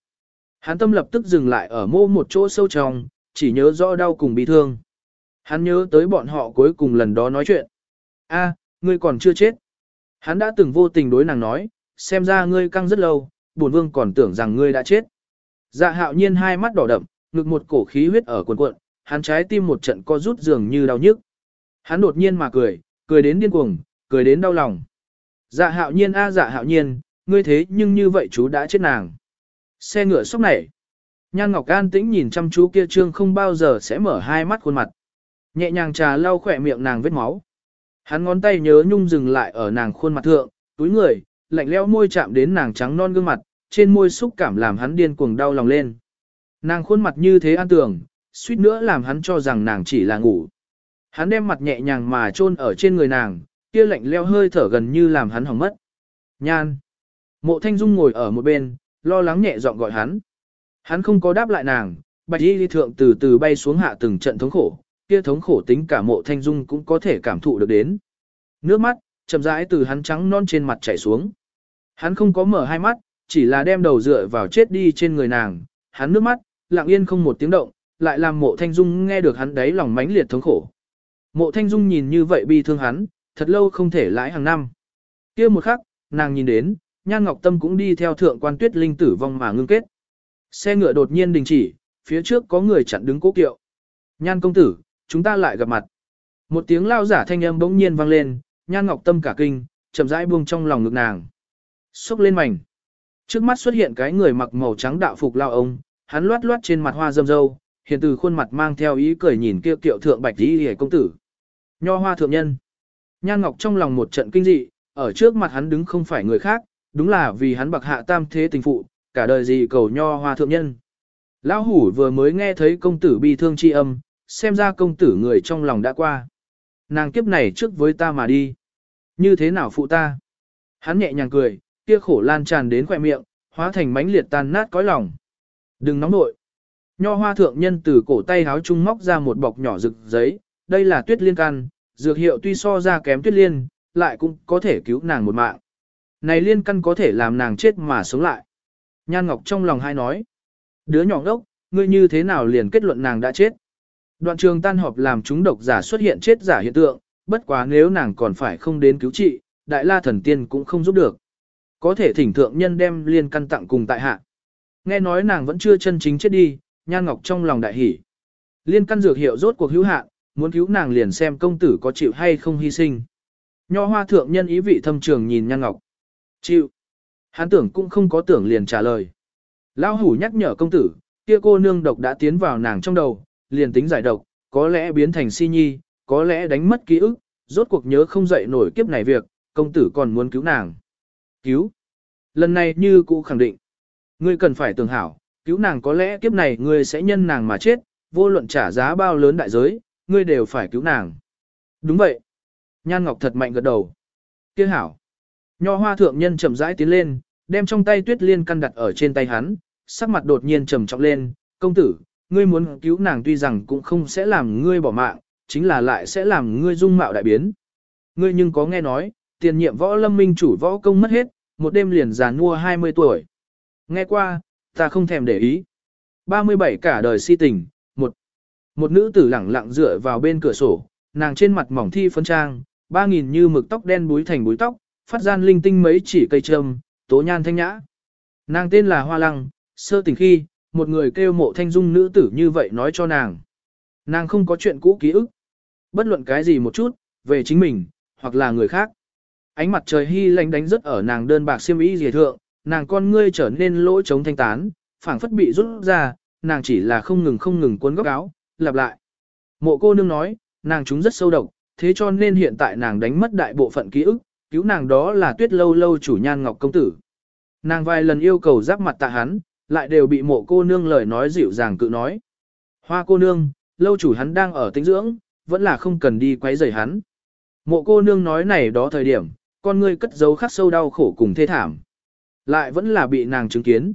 Hắn tâm lập tức dừng lại ở mô một chỗ sâu trong, chỉ nhớ rõ đau cùng bị thương. Hắn nhớ tới bọn họ cuối cùng lần đó nói chuyện. A, ngươi còn chưa chết. Hắn đã từng vô tình đối nàng nói, xem ra ngươi căng rất lâu, bổn vương còn tưởng rằng ngươi đã chết. Dạ hạo nhiên hai mắt đỏ đậm, ngực một cổ khí huyết ở cuộn cuộn, hắn trái tim một trận co rút dường như đau nhức. Hắn đột nhiên mà cười, cười đến điên cuồng, cười đến đau lòng. Dạ hạo nhiên a dạ hạo nhiên, ngươi thế nhưng như vậy chú đã chết nàng. Xe ngựa sốc này. Nhan Ngọc An tĩnh nhìn chăm chú kia trương không bao giờ sẽ mở hai mắt khuôn mặt. Nhẹ nhàng trà lau khỏe miệng nàng vết máu. Hắn ngón tay nhớ nhung dừng lại ở nàng khuôn mặt thượng, túi người, lạnh lẽo môi chạm đến nàng trắng non gương mặt, trên môi xúc cảm làm hắn điên cuồng đau lòng lên. Nàng khuôn mặt như thế an tường, suýt nữa làm hắn cho rằng nàng chỉ là ngủ. Hắn đem mặt nhẹ nhàng mà chôn ở trên người nàng, kia lạnh leo hơi thở gần như làm hắn hỏng mất. Nhan. Mộ Thanh Dung ngồi ở một bên, lo lắng nhẹ giọng gọi hắn. Hắn không có đáp lại nàng, bạch y thượng từ từ bay xuống hạ từng trận thống khổ, kia thống khổ tính cả mộ thanh dung cũng có thể cảm thụ được đến. Nước mắt, chậm rãi từ hắn trắng non trên mặt chảy xuống. Hắn không có mở hai mắt, chỉ là đem đầu dựa vào chết đi trên người nàng, hắn nước mắt, lặng yên không một tiếng động, lại làm mộ thanh dung nghe được hắn đấy lòng mãnh liệt thống khổ. Mộ thanh dung nhìn như vậy bi thương hắn, thật lâu không thể lãi hàng năm. kia một khắc, nàng nhìn đến, nhan ngọc tâm cũng đi theo thượng quan tuyết linh tử vong mà ngưng kết. Xe ngựa đột nhiên đình chỉ, phía trước có người chặn đứng cố kiệu. Nhan công tử, chúng ta lại gặp mặt. Một tiếng lao giả thanh âm bỗng nhiên vang lên, nhan ngọc tâm cả kinh, chậm rãi buông trong lòng ngực nàng. Xúc lên mảnh. Trước mắt xuất hiện cái người mặc màu trắng đạo phục lao ông, hắn loát loát trên mặt hoa râm râu, hiện từ khuôn mặt mang theo ý cười nhìn kia kiệu thượng bạch y hề công tử. Nho hoa thượng nhân. Nhan Ngọc trong lòng một trận kinh dị, ở trước mặt hắn đứng không phải người khác, đúng là vì hắn bạc hạ tam thế tình phụ, cả đời gì cầu nho hoa thượng nhân. Lão hủ vừa mới nghe thấy công tử bi thương chi âm, xem ra công tử người trong lòng đã qua. Nàng kiếp này trước với ta mà đi. Như thế nào phụ ta? Hắn nhẹ nhàng cười, kia khổ lan tràn đến khỏe miệng, hóa thành mánh liệt tan nát cõi lòng. Đừng nóng nội. Nho hoa thượng nhân từ cổ tay háo trung móc ra một bọc nhỏ rực giấy, đây là tuyết liên can, dược hiệu tuy so ra kém tuyết liên, lại cũng có thể cứu nàng một mạng. Này liên căn có thể làm nàng chết mà sống lại. Nhan Ngọc trong lòng hai nói. Đứa nhỏ ngốc, ngươi như thế nào liền kết luận nàng đã chết. Đoạn trường tan họp làm chúng độc giả xuất hiện chết giả hiện tượng, bất quá nếu nàng còn phải không đến cứu trị, đại la thần tiên cũng không giúp được. Có thể thỉnh thượng nhân đem liên căn tặng cùng tại hạ. Nghe nói nàng vẫn chưa chân chính chết đi, Nhan Ngọc trong lòng đại hỉ. Liên căn dược hiệu rốt cuộc hữu hạn, muốn cứu nàng liền xem công tử có chịu hay không hy sinh. Nho hoa thượng nhân ý vị thâm trường nhìn Nhan Ngọc. Chịu. Hắn tưởng cũng không có tưởng liền trả lời. Lão hủ nhắc nhở công tử, kia cô nương độc đã tiến vào nàng trong đầu, liền tính giải độc, có lẽ biến thành si nhi, có lẽ đánh mất ký ức, rốt cuộc nhớ không dậy nổi kiếp này việc, công tử còn muốn cứu nàng. Cứu. Lần này như cũ khẳng định. Ngươi cần phải tưởng hảo, cứu nàng có lẽ kiếp này ngươi sẽ nhân nàng mà chết, vô luận trả giá bao lớn đại giới, ngươi đều phải cứu nàng. Đúng vậy. Nhan Ngọc thật mạnh gật đầu. Kia hảo. Nho hoa thượng nhân chậm rãi tiến lên, đem trong tay tuyết liên căn đặt ở trên tay hắn, sắc mặt đột nhiên trầm trọng lên, công tử, ngươi muốn cứu nàng tuy rằng cũng không sẽ làm ngươi bỏ mạng, chính là lại sẽ làm ngươi dung mạo đại biến. Ngươi nhưng có nghe nói, tiền nhiệm võ lâm minh chủ võ công mất hết, một đêm liền già nua 20 tuổi. Nghe qua, ta không thèm để ý. 37 cả đời si tình, một. Một nữ tử lẳng lặng dựa vào bên cửa sổ, nàng trên mặt mỏng thi phấn trang, ba nghìn như mực tóc đen búi thành búi tóc, phát gian linh tinh mấy chỉ cây trâm, tố nhan thanh nhã. Nàng tên là Hoa Lăng, sơ tình khi, một người kêu mộ thanh dung nữ tử như vậy nói cho nàng. Nàng không có chuyện cũ ký ức. Bất luận cái gì một chút, về chính mình, hoặc là người khác. Ánh mặt trời hy lánh đánh rất ở nàng đơn bạc xiêm y dề thượng, nàng con ngươi trở nên lỗ trống thanh tán, phảng phất bị rút ra, nàng chỉ là không ngừng không ngừng cuốn góc áo, lặp lại. Mộ cô nương nói, nàng chúng rất sâu độc, thế cho nên hiện tại nàng đánh mất đại bộ phận ký ức, cứu nàng đó là tuyết lâu lâu chủ nhan ngọc công tử. Nàng vài lần yêu cầu giáp mặt tạ hắn, lại đều bị mộ cô nương lời nói dịu dàng cự nói. Hoa cô nương, lâu chủ hắn đang ở tĩnh dưỡng, vẫn là không cần đi quấy rầy hắn. Mộ cô nương nói này đó thời điểm, con ngươi cất giấu khắc sâu đau khổ cùng thê thảm. Lại vẫn là bị nàng chứng kiến.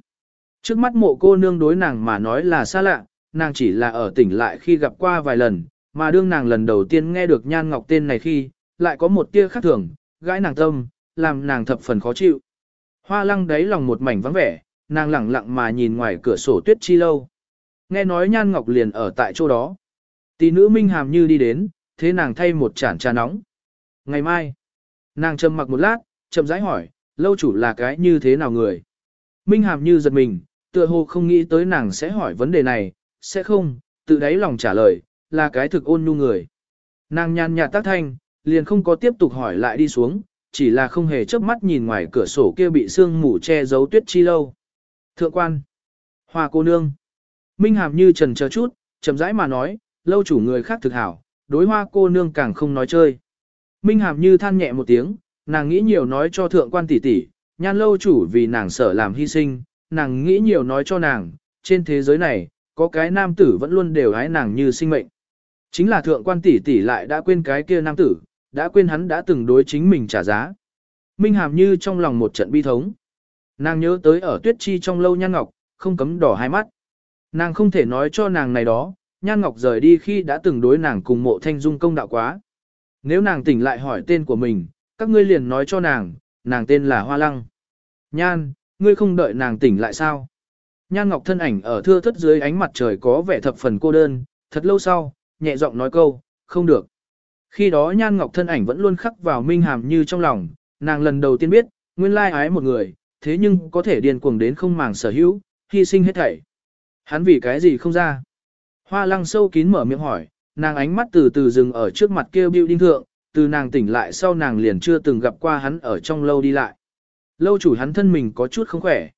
Trước mắt mộ cô nương đối nàng mà nói là xa lạ, nàng chỉ là ở tỉnh lại khi gặp qua vài lần, mà đương nàng lần đầu tiên nghe được nhan ngọc tên này khi, lại có một tia khác thường, gãi nàng tâm, làm nàng thập phần khó chịu. Hoa lăng đáy lòng một mảnh vắng vẻ, nàng lặng lặng mà nhìn ngoài cửa sổ tuyết chi lâu. Nghe nói nhan ngọc liền ở tại chỗ đó. Tỷ nữ Minh Hàm như đi đến, thế nàng thay một chản trà nóng. Ngày mai, nàng trầm mặc một lát, chậm rãi hỏi, lâu chủ là cái như thế nào người? Minh Hàm như giật mình, tựa hồ không nghĩ tới nàng sẽ hỏi vấn đề này, sẽ không, tự đáy lòng trả lời, là cái thực ôn nhu người. Nàng nhàn nhạt tác thanh, liền không có tiếp tục hỏi lại đi xuống, chỉ là không hề chớp mắt nhìn ngoài cửa sổ kia bị sương mù che giấu tuyết chi lâu. Thượng quan, hoa cô nương. Minh Hàm như trần chờ chút, chậm rãi mà nói, lâu chủ người khác thực hảo, đối hoa cô nương càng không nói chơi. Minh Hàm như than nhẹ một tiếng, nàng nghĩ nhiều nói cho thượng quan tỷ tỷ, nhan lâu chủ vì nàng sợ làm hy sinh, nàng nghĩ nhiều nói cho nàng, trên thế giới này, có cái nam tử vẫn luôn đều ái nàng như sinh mệnh. Chính là thượng quan tỷ tỷ lại đã quên cái kia nam tử, đã quên hắn đã từng đối chính mình trả giá. Minh Hàm như trong lòng một trận bi thống. Nàng nhớ tới ở tuyết chi trong lâu nhan ngọc, không cấm đỏ hai mắt. Nàng không thể nói cho nàng này đó, nhan ngọc rời đi khi đã từng đối nàng cùng mộ thanh dung công đạo quá. Nếu nàng tỉnh lại hỏi tên của mình, các ngươi liền nói cho nàng, nàng tên là Hoa Lăng. Nhan, ngươi không đợi nàng tỉnh lại sao? Nhan Ngọc thân ảnh ở thưa thất dưới ánh mặt trời có vẻ thập phần cô đơn, thật lâu sau, nhẹ giọng nói câu, không được. Khi đó Nhan Ngọc thân ảnh vẫn luôn khắc vào Minh Hàm như trong lòng, nàng lần đầu tiên biết, nguyên lai ái một người, thế nhưng có thể điên cuồng đến không màng sở hữu, hy sinh hết thảy. Hắn vì cái gì không ra? Hoa lăng sâu kín mở miệng hỏi, nàng ánh mắt từ từ dừng ở trước mặt kia đinh thượng, từ nàng tỉnh lại sau nàng liền chưa từng gặp qua hắn ở trong lâu đi lại. Lâu chủ hắn thân mình có chút không khỏe.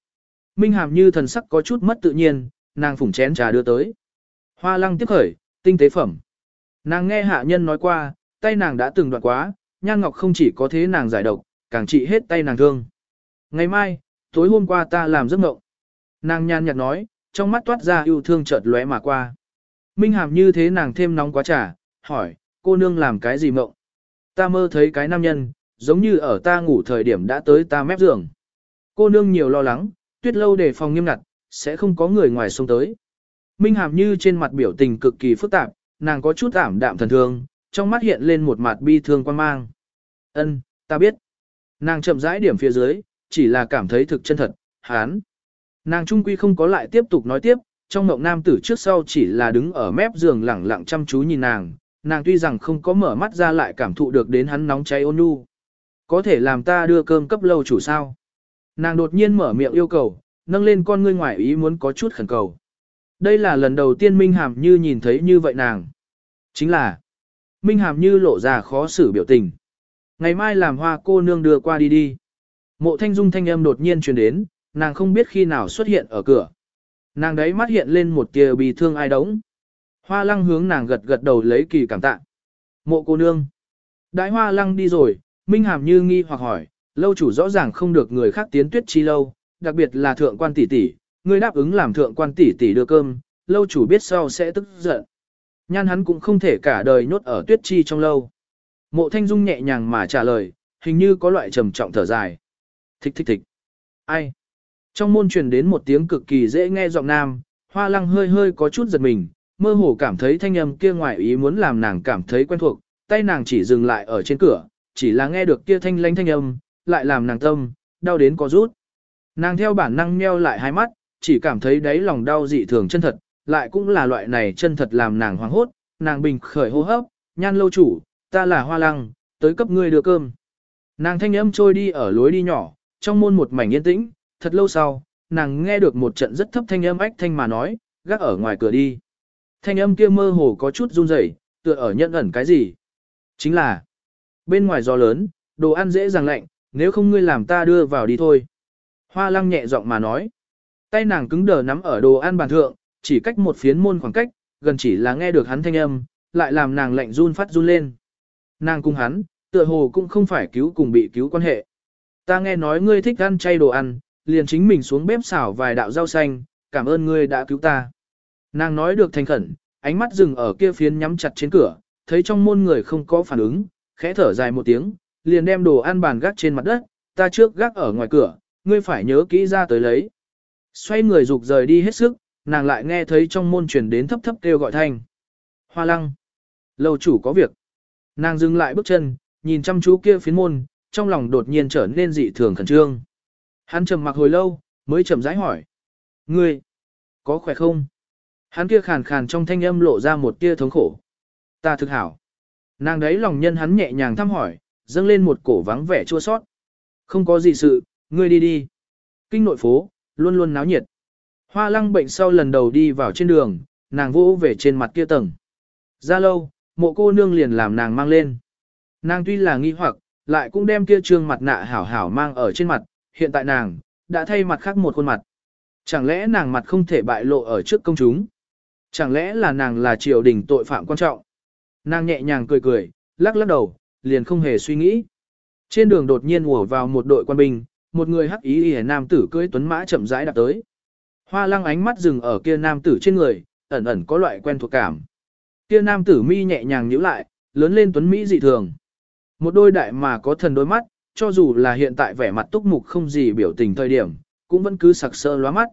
Minh hàm như thần sắc có chút mất tự nhiên, nàng phủng chén trà đưa tới. Hoa lăng tiếp khởi, tinh tế phẩm. Nàng nghe hạ nhân nói qua, tay nàng đã từng đoạn quá, nhan ngọc không chỉ có thế nàng giải độc, càng trị hết tay nàng thương. Ngày mai, tối hôm qua ta làm giấc mộng. Nàng nhan nhạt nói, trong mắt toát ra yêu thương chợt lóe mà qua. Minh hàm như thế nàng thêm nóng quá trà, hỏi, cô nương làm cái gì mộng? Ta mơ thấy cái nam nhân, giống như ở ta ngủ thời điểm đã tới ta mép giường. Cô nương nhiều lo lắng, tuyết lâu đề phòng nghiêm ngặt, sẽ không có người ngoài xông tới. Minh hàm như trên mặt biểu tình cực kỳ phức tạp, nàng có chút ảm đạm thần thương, trong mắt hiện lên một mặt bi thương quan mang. Ân, ta biết. Nàng chậm rãi điểm phía dưới, chỉ là cảm thấy thực chân thật, hán. Nàng trung quy không có lại tiếp tục nói tiếp, trong mộng nam tử trước sau chỉ là đứng ở mép giường lẳng lặng chăm chú nhìn nàng, nàng tuy rằng không có mở mắt ra lại cảm thụ được đến hắn nóng cháy ôn nhu. Có thể làm ta đưa cơm cấp lâu chủ sao? Nàng đột nhiên mở miệng yêu cầu, nâng lên con ngươi ngoài ý muốn có chút khẩn cầu. Đây là lần đầu tiên Minh Hàm Như nhìn thấy như vậy nàng. Chính là, Minh Hàm Như lộ ra khó xử biểu tình. Ngày mai làm hoa cô nương đưa qua đi đi. Mộ thanh dung thanh âm đột nhiên truyền đến, nàng không biết khi nào xuất hiện ở cửa. Nàng đấy mắt hiện lên một tia bị thương ai đống. Hoa lăng hướng nàng gật gật đầu lấy kỳ cảm tạ. Mộ cô nương. Đại hoa lăng đi rồi, Minh Hàm như nghi hoặc hỏi, lâu chủ rõ ràng không được người khác tiến tuyết chi lâu, đặc biệt là thượng quan tỷ tỷ, người đáp ứng làm thượng quan tỷ tỷ đưa cơm, lâu chủ biết sau sẽ tức giận. Nhan hắn cũng không thể cả đời nhốt ở tuyết chi trong lâu. Mộ thanh dung nhẹ nhàng mà trả lời, hình như có loại trầm trọng thở dài. Thích thích thích. Ai? Trong môn truyền đến một tiếng cực kỳ dễ nghe giọng nam, hoa lăng hơi hơi có chút giật mình, mơ hồ cảm thấy thanh âm kia ngoài ý muốn làm nàng cảm thấy quen thuộc, tay nàng chỉ dừng lại ở trên cửa, chỉ là nghe được kia thanh lanh thanh âm, lại làm nàng tâm, đau đến có rút. Nàng theo bản năng nheo lại hai mắt, chỉ cảm thấy đáy lòng đau dị thường chân thật, lại cũng là loại này chân thật làm nàng hoảng hốt, nàng bình khởi hô hấp, nhan lâu chủ, ta là hoa lăng, tới cấp ngươi đưa cơm. Nàng thanh âm trôi đi ở lối đi nhỏ, trong môn một mảnh yên tĩnh, thật lâu sau, nàng nghe được một trận rất thấp thanh âm ách thanh mà nói, gác ở ngoài cửa đi. Thanh âm kia mơ hồ có chút run rẩy, tựa ở nhận ẩn cái gì. Chính là, bên ngoài gió lớn, đồ ăn dễ dàng lạnh, nếu không ngươi làm ta đưa vào đi thôi. Hoa lăng nhẹ giọng mà nói. Tay nàng cứng đờ nắm ở đồ ăn bàn thượng, chỉ cách một phiến môn khoảng cách, gần chỉ là nghe được hắn thanh âm, lại làm nàng lạnh run phát run lên. Nàng cùng hắn, tựa hồ cũng không phải cứu cùng bị cứu quan hệ. Ta nghe nói ngươi thích ăn chay đồ ăn, liền chính mình xuống bếp xào vài đạo rau xanh, cảm ơn ngươi đã cứu ta. Nàng nói được thành khẩn, ánh mắt dừng ở kia phiến nhắm chặt trên cửa, thấy trong môn người không có phản ứng, khẽ thở dài một tiếng, liền đem đồ ăn bàn gác trên mặt đất, ta trước gác ở ngoài cửa, ngươi phải nhớ kỹ ra tới lấy. Xoay người rục rời đi hết sức, nàng lại nghe thấy trong môn truyền đến thấp thấp kêu gọi thanh. Hoa lăng. Lầu chủ có việc. Nàng dừng lại bước chân, nhìn chăm chú kia phiến môn, trong lòng đột nhiên trở nên dị thường khẩn trương. Hắn trầm mặc hồi lâu, mới chậm rãi hỏi. Ngươi, có khỏe không? Hắn kia khàn khàn trong thanh âm lộ ra một tia thống khổ. Ta thực hảo. Nàng đấy lòng nhân hắn nhẹ nhàng thăm hỏi, dâng lên một cổ vắng vẻ chua sót. Không có gì sự, ngươi đi đi. Kinh nội phố, luôn luôn náo nhiệt. Hoa lăng bệnh sau lần đầu đi vào trên đường, nàng vỗ về trên mặt kia tầng. Ra lâu, mộ cô nương liền làm nàng mang lên. Nàng tuy là nghi hoặc, lại cũng đem kia trương mặt nạ hảo hảo mang ở trên mặt, hiện tại nàng, đã thay mặt khác một khuôn mặt. Chẳng lẽ nàng mặt không thể bại lộ ở trước công chúng? Chẳng lẽ là nàng là triều đình tội phạm quan trọng? Nàng nhẹ nhàng cười cười, lắc lắc đầu, liền không hề suy nghĩ. Trên đường đột nhiên ùa vào một đội quân binh, một người hắc ý y nam tử cưỡi tuấn mã chậm rãi đạp tới. Hoa lăng ánh mắt dừng ở kia nam tử trên người, ẩn ẩn có loại quen thuộc cảm. Kia nam tử mi nhẹ nhàng nhíu lại, lớn lên tuấn mỹ dị thường. Một đôi đại mà có thần đôi mắt, cho dù là hiện tại vẻ mặt túc mục không gì biểu tình thời điểm, cũng vẫn cứ sặc sỡ lóa mắt.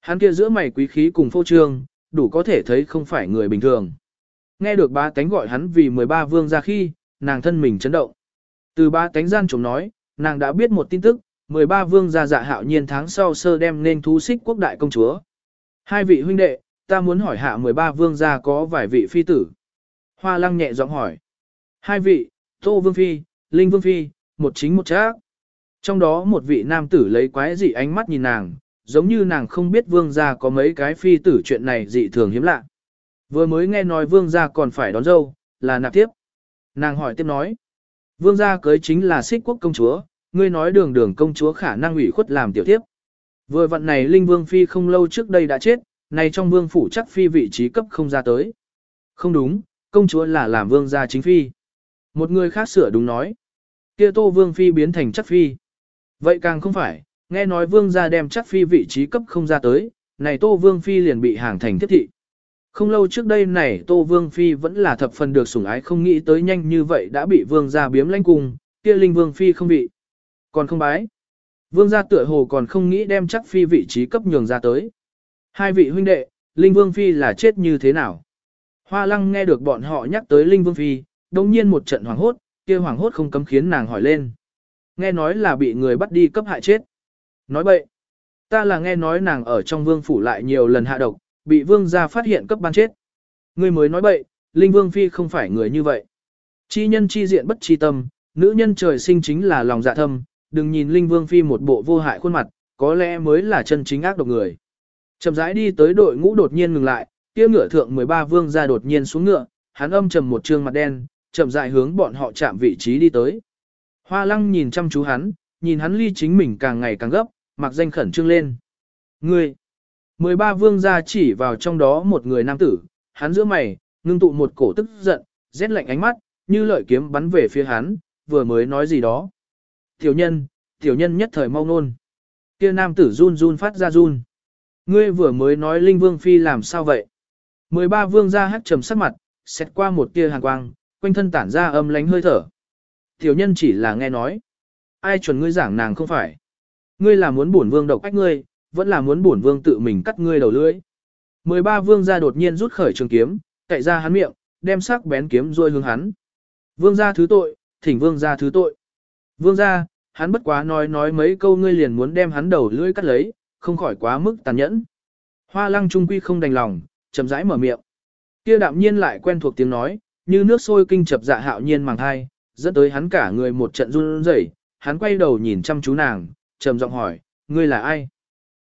Hắn kia giữa mày quý khí cùng phô trương, đủ có thể thấy không phải người bình thường. Nghe được ba tánh gọi hắn vì 13 vương ra khi, nàng thân mình chấn động. Từ ba tánh gian chống nói, nàng đã biết một tin tức, 13 vương gia dạ hạo nhiên tháng sau sơ đem nên thú xích quốc đại công chúa. Hai vị huynh đệ, ta muốn hỏi hạ 13 vương gia có vài vị phi tử. Hoa lăng nhẹ giọng hỏi. Hai vị, Tô Vương Phi, Linh Vương Phi, một chính một trác. Trong đó một vị nam tử lấy quái dị ánh mắt nhìn nàng, giống như nàng không biết vương gia có mấy cái phi tử chuyện này dị thường hiếm lạ. Vừa mới nghe nói vương gia còn phải đón dâu, là nạp tiếp. Nàng hỏi tiếp nói. Vương gia cưới chính là xích quốc công chúa, ngươi nói đường đường công chúa khả năng ủy khuất làm tiểu tiếp. Vừa vận này Linh Vương Phi không lâu trước đây đã chết, này trong vương phủ chắc phi vị trí cấp không ra tới. Không đúng, công chúa là làm vương gia chính phi. Một người khác sửa đúng nói. kia tô vương phi biến thành chắc phi. Vậy càng không phải, nghe nói vương gia đem chắc phi vị trí cấp không ra tới, này tô vương phi liền bị hàng thành thiết thị. Không lâu trước đây này Tô Vương Phi vẫn là thập phần được sủng ái không nghĩ tới nhanh như vậy đã bị Vương gia biếm lãnh cùng, kia Linh Vương Phi không bị. Còn không bái. Vương gia tựa hồ còn không nghĩ đem chắc Phi vị trí cấp nhường ra tới. Hai vị huynh đệ, Linh Vương Phi là chết như thế nào? Hoa lăng nghe được bọn họ nhắc tới Linh Vương Phi, đồng nhiên một trận hoàng hốt, kia hoàng hốt không cấm khiến nàng hỏi lên. Nghe nói là bị người bắt đi cấp hại chết. Nói bậy. Ta là nghe nói nàng ở trong vương phủ lại nhiều lần hạ độc, bị vương gia phát hiện cấp ban chết. Người mới nói bậy, Linh Vương Phi không phải người như vậy. Chi nhân chi diện bất chi tâm, nữ nhân trời sinh chính là lòng dạ thâm, đừng nhìn Linh Vương Phi một bộ vô hại khuôn mặt, có lẽ mới là chân chính ác độc người. Chậm rãi đi tới đội ngũ đột nhiên ngừng lại, kia ngựa thượng 13 vương gia đột nhiên xuống ngựa, hắn âm trầm một trương mặt đen, chậm rãi hướng bọn họ chạm vị trí đi tới. Hoa lăng nhìn chăm chú hắn, nhìn hắn ly chính mình càng ngày càng gấp, mặc danh khẩn trương lên. Ngươi! 13 vương gia chỉ vào trong đó một người nam tử, hắn giữa mày, ngưng tụ một cổ tức giận, rét lạnh ánh mắt, như lợi kiếm bắn về phía hắn, vừa mới nói gì đó. Tiểu nhân, tiểu nhân nhất thời mau nôn. Kia nam tử run run phát ra run. Ngươi vừa mới nói Linh Vương Phi làm sao vậy? 13 vương gia hắt trầm sắc mặt, xét qua một tia hàn quang, quanh thân tản ra âm lánh hơi thở. Tiểu nhân chỉ là nghe nói. Ai chuẩn ngươi giảng nàng không phải? Ngươi là muốn bổn vương độc ách ngươi, vẫn là muốn bổn vương tự mình cắt ngươi đầu lưỡi. 13 vương gia đột nhiên rút khởi trường kiếm, cậy ra hắn miệng, đem sắc bén kiếm rôi hướng hắn. Vương gia thứ tội, thỉnh vương gia thứ tội. Vương gia, hắn bất quá nói nói mấy câu ngươi liền muốn đem hắn đầu lưỡi cắt lấy, không khỏi quá mức tàn nhẫn. Hoa lăng trung quy không đành lòng, chậm rãi mở miệng. Kia đạm nhiên lại quen thuộc tiếng nói, như nước sôi kinh chập dạ hạo nhiên màng thai, dẫn tới hắn cả người một trận run rẩy, hắn quay đầu nhìn chăm chú nàng, trầm giọng hỏi, ngươi là ai?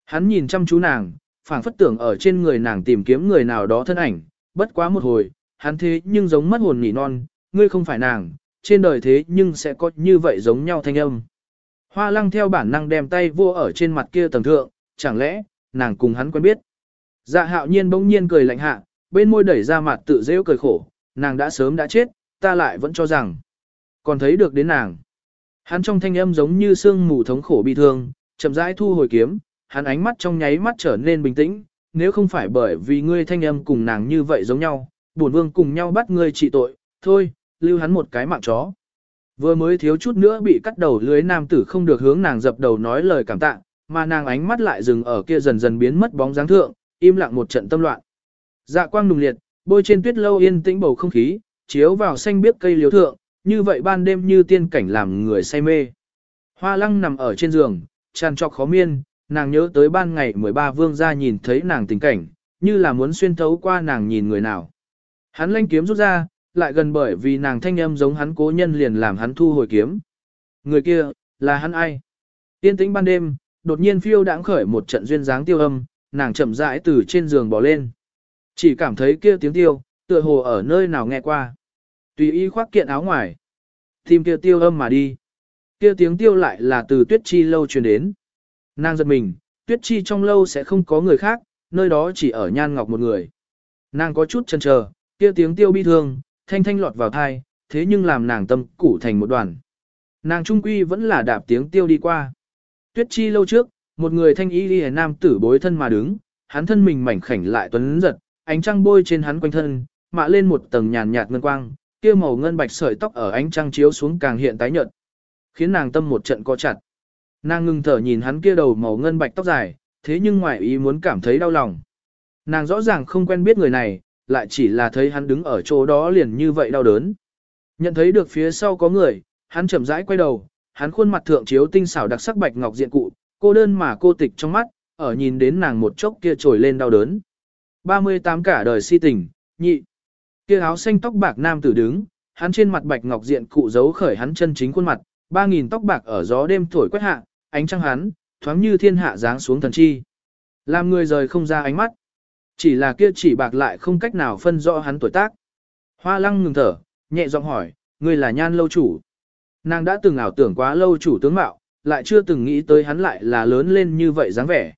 Hắn nhìn chăm chú nàng, phảng phất tưởng ở trên người nàng tìm kiếm người nào đó thân ảnh, bất quá một hồi, hắn thế nhưng giống mất hồn nhỉ non, ngươi không phải nàng, trên đời thế nhưng sẽ có như vậy giống nhau thanh âm. Hoa lăng theo bản năng đem tay vô ở trên mặt kia tầng thượng, chẳng lẽ, nàng cùng hắn quen biết. Dạ hạo nhiên bỗng nhiên cười lạnh hạ, bên môi đẩy ra mặt tự rêu cười khổ, nàng đã sớm đã chết, ta lại vẫn cho rằng, còn thấy được đến nàng. Hắn trong thanh âm giống như sương mù thống khổ bi thương, chậm rãi thu hồi kiếm, hắn ánh mắt trong nháy mắt trở nên bình tĩnh, nếu không phải bởi vì ngươi thanh âm cùng nàng như vậy giống nhau, bổn vương cùng nhau bắt ngươi trị tội, thôi, lưu hắn một cái mạng chó. Vừa mới thiếu chút nữa bị cắt đầu lưới nam tử không được hướng nàng dập đầu nói lời cảm tạ, mà nàng ánh mắt lại dừng ở kia dần dần biến mất bóng dáng thượng, im lặng một trận tâm loạn. Dạ quang nùng liệt, bôi trên tuyết lâu yên tĩnh bầu không khí, chiếu vào xanh biếc cây liếu thượng, như vậy ban đêm như tiên cảnh làm người say mê. Hoa lăng nằm ở trên giường, tràn trọc khó miên, nàng nhớ tới ban ngày 13 vương gia nhìn thấy nàng tình cảnh, như là muốn xuyên thấu qua nàng nhìn người nào. Hắn lanh kiếm rút ra, lại gần bởi vì nàng thanh âm giống hắn cố nhân liền làm hắn thu hồi kiếm. Người kia, là hắn ai? Tiên tĩnh ban đêm, đột nhiên phiêu đãng khởi một trận duyên dáng tiêu âm, nàng chậm rãi từ trên giường bỏ lên. Chỉ cảm thấy kia tiếng tiêu, tựa hồ ở nơi nào nghe qua. Tùy y khoác kiện áo ngoài. Tìm kia tiêu âm mà đi. Kia tiếng tiêu lại là từ tuyết chi lâu truyền đến. Nàng giật mình, tuyết chi trong lâu sẽ không có người khác, nơi đó chỉ ở nhan ngọc một người. Nàng có chút chần chờ, kia tiếng tiêu bi thương, thanh thanh lọt vào thai, thế nhưng làm nàng tâm củ thành một đoàn. Nàng trung quy vẫn là đạp tiếng tiêu đi qua. Tuyết chi lâu trước, một người thanh y đi nam tử bối thân mà đứng, hắn thân mình mảnh khảnh lại tuấn giật, ánh trăng bôi trên hắn quanh thân, mạ lên một tầng nhàn nhạt ngân quang, kia màu ngân bạch sợi tóc ở ánh trăng chiếu xuống càng hiện tái nhợt, khiến nàng tâm một trận co chặt. Nàng ngưng thở nhìn hắn kia đầu màu ngân bạch tóc dài, thế nhưng ngoại ý muốn cảm thấy đau lòng. Nàng rõ ràng không quen biết người này, lại chỉ là thấy hắn đứng ở chỗ đó liền như vậy đau đớn. Nhận thấy được phía sau có người, hắn chậm rãi quay đầu, hắn khuôn mặt thượng chiếu tinh xảo đặc sắc bạch ngọc diện cụ, cô đơn mà cô tịch trong mắt, ở nhìn đến nàng một chốc kia trồi lên đau đớn. 38 cả đời si tình, nhị. Kia áo xanh tóc bạc nam tử đứng, hắn trên mặt bạch ngọc diện cụ giấu khởi hắn chân chính khuôn mặt, 3000 tóc bạc ở gió đêm thổi quét hạ, ánh trăng hắn, thoáng như thiên hạ giáng xuống thần chi. Làm người rời không ra ánh mắt. Chỉ là kia chỉ bạc lại không cách nào phân rõ hắn tuổi tác. Hoa lăng ngừng thở, nhẹ giọng hỏi, người là nhan lâu chủ. Nàng đã từng ảo tưởng quá lâu chủ tướng mạo, lại chưa từng nghĩ tới hắn lại là lớn lên như vậy dáng vẻ.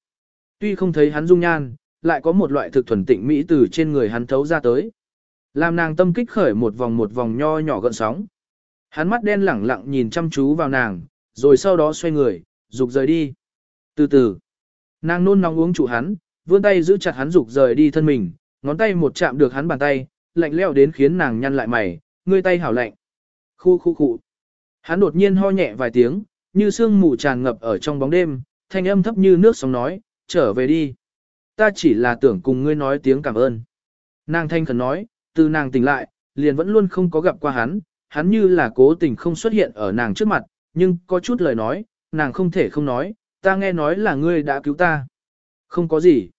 Tuy không thấy hắn dung nhan, lại có một loại thực thuần tịnh mỹ từ trên người hắn thấu ra tới. Làm nàng tâm kích khởi một vòng một vòng nho nhỏ gợn sóng. Hắn mắt đen lẳng lặng nhìn chăm chú vào nàng, rồi sau đó xoay người, rục rời đi. Từ từ, nàng nôn nóng uống chủ hắn, vươn tay giữ chặt hắn dục rời đi thân mình, ngón tay một chạm được hắn bàn tay, lạnh leo đến khiến nàng nhăn lại mày, ngươi tay hảo lạnh. Khu khu khu. Hắn đột nhiên ho nhẹ vài tiếng, như sương mù tràn ngập ở trong bóng đêm, thanh âm thấp như nước sóng nói, trở về đi. Ta chỉ là tưởng cùng ngươi nói tiếng cảm ơn. Nàng thanh khẩn nói, từ nàng tỉnh lại, liền vẫn luôn không có gặp qua hắn, hắn như là cố tình không xuất hiện ở nàng trước mặt, nhưng có chút lời nói, nàng không thể không nói, ta nghe nói là ngươi đã cứu ta. Không có gì.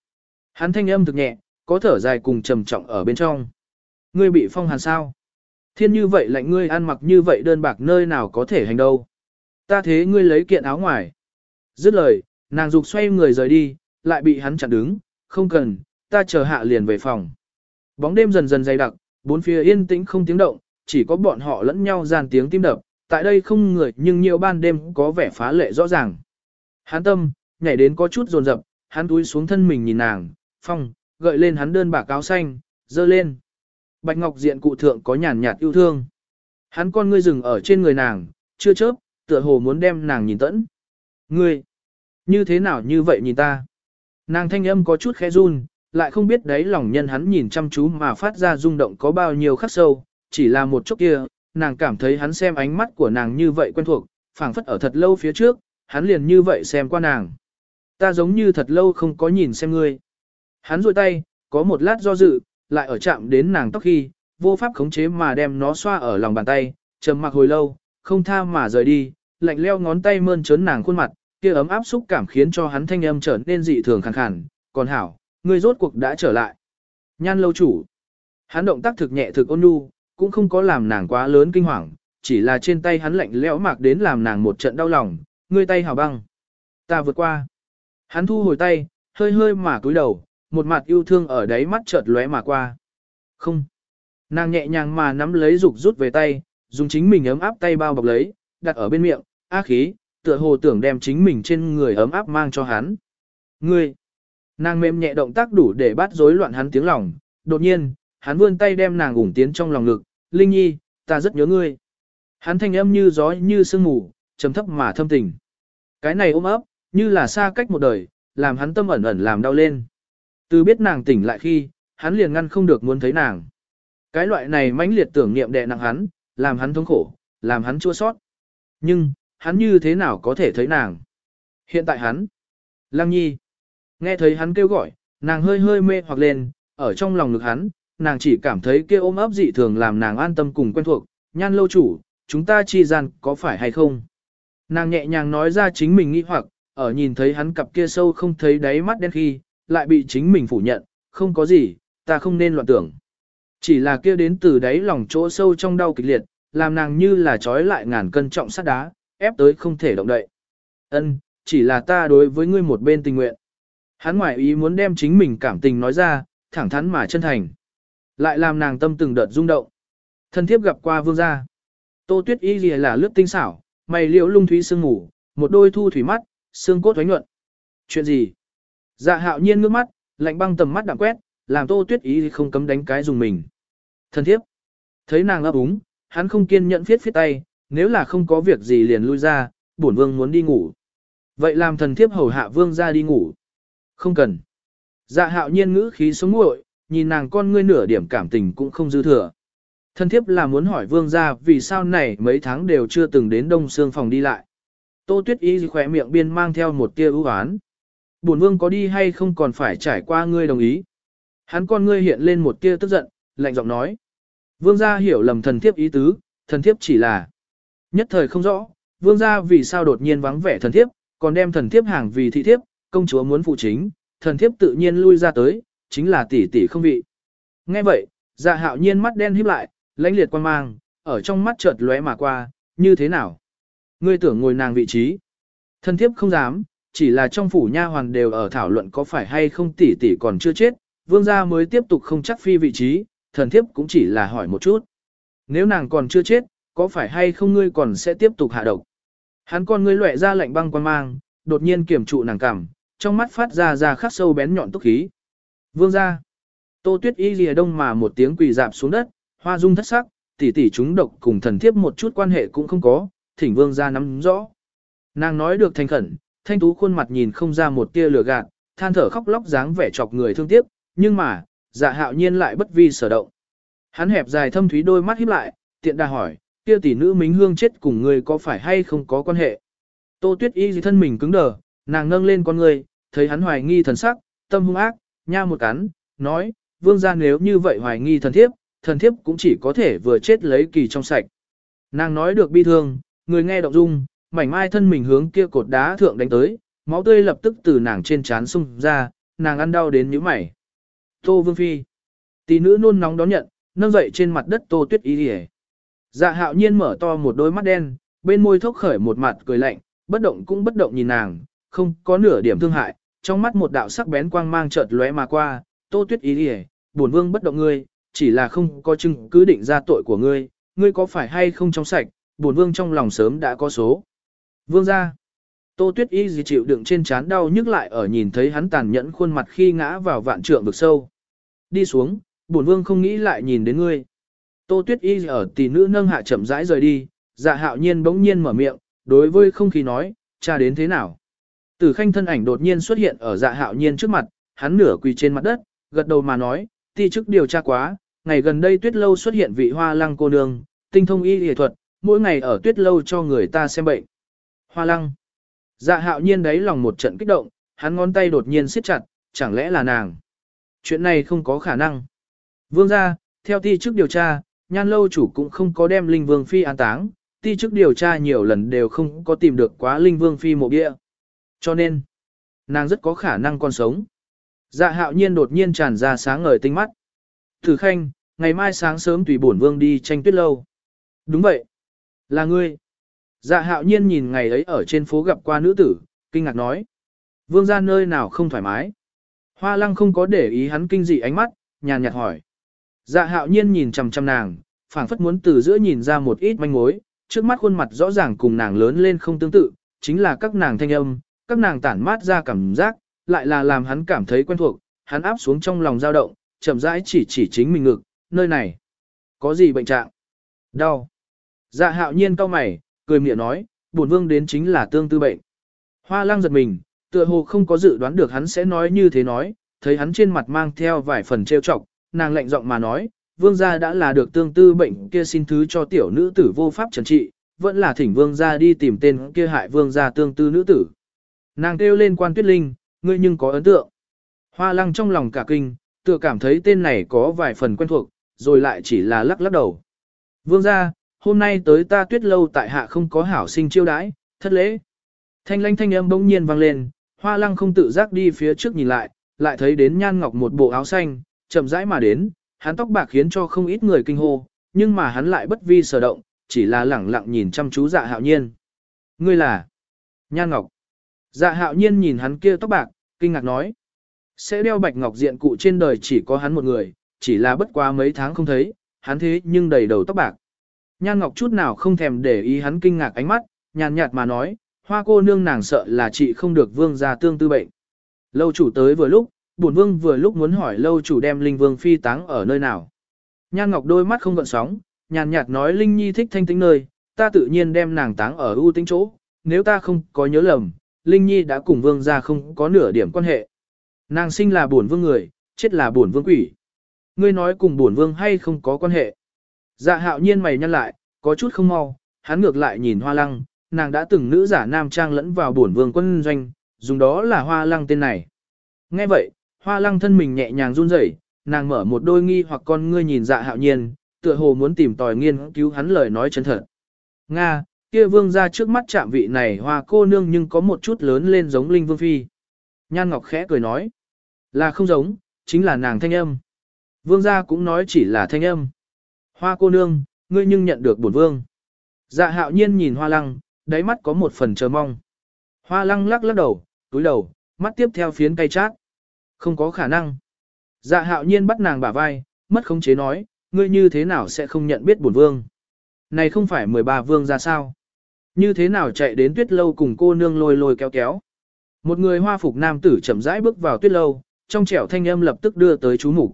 Hắn thanh âm thực nhẹ, có thở dài cùng trầm trọng ở bên trong. Ngươi bị phong hàn sao? Thiên như vậy lạnh ngươi ăn mặc như vậy đơn bạc nơi nào có thể hành đâu. Ta thế ngươi lấy kiện áo ngoài. Dứt lời, nàng dục xoay người rời đi, lại bị hắn chặn đứng, không cần, ta chờ hạ liền về phòng. Bóng đêm dần dần dày đặc, bốn phía yên tĩnh không tiếng động, chỉ có bọn họ lẫn nhau gian tiếng tim đập, tại đây không người nhưng nhiều ban đêm có vẻ phá lệ rõ ràng. Hắn tâm, nhảy đến có chút rồn rập, hắn túi xuống thân mình nhìn nàng, phong, gợi lên hắn đơn bạc áo xanh, dơ lên. Bạch Ngọc diện cụ thượng có nhàn nhạt yêu thương. Hắn con ngươi dừng ở trên người nàng, chưa chớp, tựa hồ muốn đem nàng nhìn tẫn. Ngươi, như thế nào như vậy nhìn ta? Nàng thanh âm có chút khẽ run, lại không biết đấy lòng nhân hắn nhìn chăm chú mà phát ra rung động có bao nhiêu khắc sâu, chỉ là một chút kia, nàng cảm thấy hắn xem ánh mắt của nàng như vậy quen thuộc, phảng phất ở thật lâu phía trước, hắn liền như vậy xem qua nàng. Ta giống như thật lâu không có nhìn xem ngươi. Hắn rôi tay, có một lát do dự, lại ở chạm đến nàng tóc khi, vô pháp khống chế mà đem nó xoa ở lòng bàn tay, trầm mặc hồi lâu, không tha mà rời đi, lạnh leo ngón tay mơn trớn nàng khuôn mặt, kia ấm áp xúc cảm khiến cho hắn thanh âm trở nên dị thường khàn khàn, còn hảo, ngươi rốt cuộc đã trở lại. Nhan lâu chủ. Hắn động tác thực nhẹ thực ôn nhu, cũng không có làm nàng quá lớn kinh hoàng, chỉ là trên tay hắn lạnh lẽo mạc đến làm nàng một trận đau lòng, ngươi tay hào băng. Ta vượt qua. Hắn thu hồi tay, hơi hơi mà cúi đầu, một mặt yêu thương ở đáy mắt chợt lóe mà qua. Không. Nàng nhẹ nhàng mà nắm lấy dục rút về tay, dùng chính mình ấm áp tay bao bọc lấy, đặt ở bên miệng, á khí, tựa hồ tưởng đem chính mình trên người ấm áp mang cho hắn. Ngươi. Nàng mềm nhẹ động tác đủ để bắt rối loạn hắn tiếng lòng, đột nhiên, hắn vươn tay đem nàng ủng tiến trong lòng ngực, Linh Nhi, ta rất nhớ ngươi. Hắn thanh âm như gió như sương mù, trầm thấp mà thâm tình. Cái này ôm ấp, như là xa cách một đời, làm hắn tâm ẩn ẩn làm đau lên. Từ biết nàng tỉnh lại khi, hắn liền ngăn không được muốn thấy nàng. Cái loại này mãnh liệt tưởng niệm đè nặng hắn, làm hắn thống khổ, làm hắn chua sót. Nhưng, hắn như thế nào có thể thấy nàng? Hiện tại hắn, Lăng Nhi, nghe thấy hắn kêu gọi, nàng hơi hơi mê hoặc lên, ở trong lòng ngực hắn, nàng chỉ cảm thấy kia ôm ấp dị thường làm nàng an tâm cùng quen thuộc, nhan lâu chủ, chúng ta chi gian có phải hay không? Nàng nhẹ nhàng nói ra chính mình nghi hoặc, ở nhìn thấy hắn cặp kia sâu không thấy đáy mắt đen khi, lại bị chính mình phủ nhận, không có gì, ta không nên loạn tưởng. Chỉ là kia đến từ đáy lòng chỗ sâu trong đau kịch liệt, làm nàng như là trói lại ngàn cân trọng sắt đá, ép tới không thể động đậy. Ân, chỉ là ta đối với ngươi một bên tình nguyện. Hắn ngoại ý muốn đem chính mình cảm tình nói ra, thẳng thắn mà chân thành. Lại làm nàng tâm từng đợt rung động. Thân thiếp gặp qua vương gia. Tô tuyết y lìa là lướt tinh xảo, mày liễu lung thúy sương ngủ, một đôi thu thủy mắt, xương cốt thoái nhuận. Chuyện gì? Dạ hạo nhiên ngước mắt, lạnh băng tầm mắt đạm quét, làm tô tuyết ý không cấm đánh cái dùng mình. Thân thiếp. Thấy nàng ấp úng, hắn không kiên nhẫn phiết phiết tay, nếu là không có việc gì liền lui ra, bổn vương muốn đi ngủ. Vậy làm thần thiếp hầu hạ vương ra đi ngủ. Không cần. Dạ hạo nhiên ngữ khí sống nguội, nhìn nàng con ngươi nửa điểm cảm tình cũng không dư thừa. thần thiếp là muốn hỏi vương ra vì sao này mấy tháng đều chưa từng đến đông xương phòng đi lại. Tô tuyết y khỏe miệng biên mang theo một tia ưu hoán. Bổn vương có đi hay không còn phải trải qua ngươi đồng ý. Hắn con ngươi hiện lên một tia tức giận, lạnh giọng nói. Vương gia hiểu lầm thần thiếp ý tứ, thần thiếp chỉ là nhất thời không rõ, vương gia vì sao đột nhiên vắng vẻ thần thiếp, còn đem thần thiếp hàng vì thị thiếp, công chúa muốn phụ chính, thần thiếp tự nhiên lui ra tới, chính là tỷ tỷ không vị. Nghe vậy, dạ hạo nhiên mắt đen híp lại, lãnh liệt quan mang, ở trong mắt chợt lóe mà qua, như thế nào? Ngươi tưởng ngồi nàng vị trí. Thần thiếp không dám, chỉ là trong phủ nha hoàn đều ở thảo luận có phải hay không tỷ tỷ còn chưa chết, vương gia mới tiếp tục không chắc phi vị trí, thần thiếp cũng chỉ là hỏi một chút. Nếu nàng còn chưa chết, có phải hay không ngươi còn sẽ tiếp tục hạ độc? Hắn con ngươi lệ ra lạnh băng quan mang, đột nhiên kiểm trụ nàng cảm, trong mắt phát ra ra khắc sâu bén nhọn tức khí. Vương gia. Tô Tuyết Y lìa đông mà một tiếng quỳ dạp xuống đất, hoa dung thất sắc, tỷ tỷ chúng độc cùng thần thiếp một chút quan hệ cũng không có, thỉnh vương gia nắm rõ. Nàng nói được thành khẩn, thanh tú khuôn mặt nhìn không ra một tia lửa gạt, than thở khóc lóc dáng vẻ chọc người thương tiếc, nhưng mà, dạ hạo nhiên lại bất vi sở động. Hắn hẹp dài thâm thúy đôi mắt híp lại, tiện đà hỏi, kia tỷ nữ mính hương chết cùng người có phải hay không có quan hệ. Tô tuyết y gì thân mình cứng đờ, nàng nâng lên con người, thấy hắn hoài nghi thần sắc, tâm hung ác, nha một cắn, nói, vương gia nếu như vậy hoài nghi thần thiếp, thần thiếp cũng chỉ có thể vừa chết lấy kỳ trong sạch. Nàng nói được bi thương, người nghe động dung, mảnh mai thân mình hướng kia cột đá thượng đánh tới, máu tươi lập tức từ nàng trên trán xung ra, nàng ăn đau đến nhíu mày. Tô Vương Phi. Tỷ nữ nôn nóng đón nhận, nâng dậy trên mặt đất Tô Tuyết Y Điề. Dạ hạo nhiên mở to một đôi mắt đen, bên môi thốc khởi một mặt cười lạnh, bất động cũng bất động nhìn nàng, không có nửa điểm thương hại, trong mắt một đạo sắc bén quang mang chợt lóe mà qua, Tô Tuyết Y Điề, bổn vương bất động ngươi, chỉ là không có chứng cứ định ra tội của ngươi, ngươi có phải hay không trong sạch, bổn vương trong lòng sớm đã có số. Vương ra. Tô Tuyết Y gì chịu đựng trên chán đau nhức lại ở nhìn thấy hắn tàn nhẫn khuôn mặt khi ngã vào vạn trượng vực sâu. Đi xuống, bổn vương không nghĩ lại nhìn đến ngươi. Tô Tuyết Y ở tỷ nữ nâng hạ chậm rãi rời đi, dạ hạo nhiên bỗng nhiên mở miệng, đối với không khí nói, cha đến thế nào. Tử khanh thân ảnh đột nhiên xuất hiện ở dạ hạo nhiên trước mặt, hắn nửa quỳ trên mặt đất, gật đầu mà nói, ti chức điều tra quá, ngày gần đây tuyết lâu xuất hiện vị hoa lăng cô nương, tinh thông y y thuật, mỗi ngày ở tuyết lâu cho người ta xem bệnh. Hoa lăng. Dạ hạo nhiên đấy lòng một trận kích động, hắn ngón tay đột nhiên siết chặt, chẳng lẽ là nàng. Chuyện này không có khả năng. Vương gia, theo ti chức điều tra, nhan lâu chủ cũng không có đem linh vương phi an táng, ti chức điều tra nhiều lần đều không có tìm được quá linh vương phi mộ địa. Cho nên, nàng rất có khả năng còn sống. Dạ hạo nhiên đột nhiên tràn ra sáng ngời tinh mắt. Thử khanh, ngày mai sáng sớm tùy bổn vương đi tranh tuyết lâu. Đúng vậy. Là ngươi. Dạ hạo nhiên nhìn ngày ấy ở trên phố gặp qua nữ tử, kinh ngạc nói. Vương ra nơi nào không thoải mái. Hoa lăng không có để ý hắn kinh dị ánh mắt, nhàn nhạt hỏi. Dạ hạo nhiên nhìn chằm chằm nàng, phảng phất muốn từ giữa nhìn ra một ít manh mối, trước mắt khuôn mặt rõ ràng cùng nàng lớn lên không tương tự, chính là các nàng thanh âm, các nàng tản mát ra cảm giác, lại là làm hắn cảm thấy quen thuộc, hắn áp xuống trong lòng dao động, chậm rãi chỉ chỉ chính mình ngực, nơi này. Có gì bệnh trạng? Đau. Dạ hạo nhiên cau mày, cười miệng nói, bổn vương đến chính là tương tư bệnh. Hoa Lang giật mình, tựa hồ không có dự đoán được hắn sẽ nói như thế nói, thấy hắn trên mặt mang theo vài phần trêu chọc, nàng lạnh giọng mà nói, vương gia đã là được tương tư bệnh kia xin thứ cho tiểu nữ tử vô pháp trần trị, vẫn là thỉnh vương gia đi tìm tên kia hại vương gia tương tư nữ tử. Nàng kêu lên quan tuyết linh, ngươi nhưng có ấn tượng. Hoa lăng trong lòng cả kinh, tựa cảm thấy tên này có vài phần quen thuộc, rồi lại chỉ là lắc lắc đầu. Vương gia, hôm nay tới ta tuyết lâu tại hạ không có hảo sinh chiêu đãi, thất lễ. Thanh lanh thanh âm bỗng nhiên vang lên, hoa lăng không tự giác đi phía trước nhìn lại, lại thấy đến nhan ngọc một bộ áo xanh, chậm rãi mà đến, hắn tóc bạc khiến cho không ít người kinh hô, nhưng mà hắn lại bất vi sở động, chỉ là lẳng lặng nhìn chăm chú dạ hạo nhiên. Ngươi là Nhan Ngọc. Dạ hạo nhiên nhìn hắn kia tóc bạc, kinh ngạc nói. Sẽ đeo bạch ngọc diện cụ trên đời chỉ có hắn một người, chỉ là bất quá mấy tháng không thấy, hắn thế nhưng đầy đầu tóc bạc. Nhan Ngọc chút nào không thèm để ý hắn kinh ngạc ánh mắt, nhàn nhạt mà nói, hoa cô nương nàng sợ là chị không được vương gia tương tư bệnh. Lâu chủ tới vừa lúc, bổn vương vừa lúc muốn hỏi lâu chủ đem linh vương phi táng ở nơi nào. Nhan Ngọc đôi mắt không gợn sóng, nhàn nhạt nói Linh Nhi thích thanh tĩnh nơi, ta tự nhiên đem nàng táng ở ưu tĩnh chỗ, nếu ta không có nhớ lầm, Linh Nhi đã cùng vương gia không có nửa điểm quan hệ. Nàng sinh là bổn vương người, chết là bổn vương quỷ. Ngươi nói cùng bổn vương hay không có quan hệ. Dạ hạo nhiên mày nhăn lại, có chút không mau, hắn ngược lại nhìn hoa lăng, nàng đã từng nữ giả nam trang lẫn vào bổn vương quân doanh, dùng đó là hoa lăng tên này. Nghe vậy, hoa lăng thân mình nhẹ nhàng run rẩy, nàng mở một đôi nghi hoặc con ngươi nhìn dạ hạo nhiên, tựa hồ muốn tìm tòi nghiên cứu hắn lời nói chân thật. Nga, kia vương ra trước mắt chạm vị này hoa cô nương nhưng có một chút lớn lên giống linh vương phi. Nhan Ngọc khẽ cười nói, là không giống, chính là nàng thanh âm. Vương gia cũng nói chỉ là thanh âm. Hoa cô nương, ngươi nhưng nhận được bổn vương. Dạ hạo nhiên nhìn hoa lăng, đáy mắt có một phần chờ mong. Hoa lăng lắc lắc đầu, túi đầu, mắt tiếp theo phiến cây chát. Không có khả năng. Dạ hạo nhiên bắt nàng bả vai, mất khống chế nói, ngươi như thế nào sẽ không nhận biết bổn vương. Này không phải 13 vương ra sao? Như thế nào chạy đến tuyết lâu cùng cô nương lôi lôi kéo kéo. Một người hoa phục nam tử chậm rãi bước vào tuyết lâu, trong trẻo thanh âm lập tức đưa tới chú mục.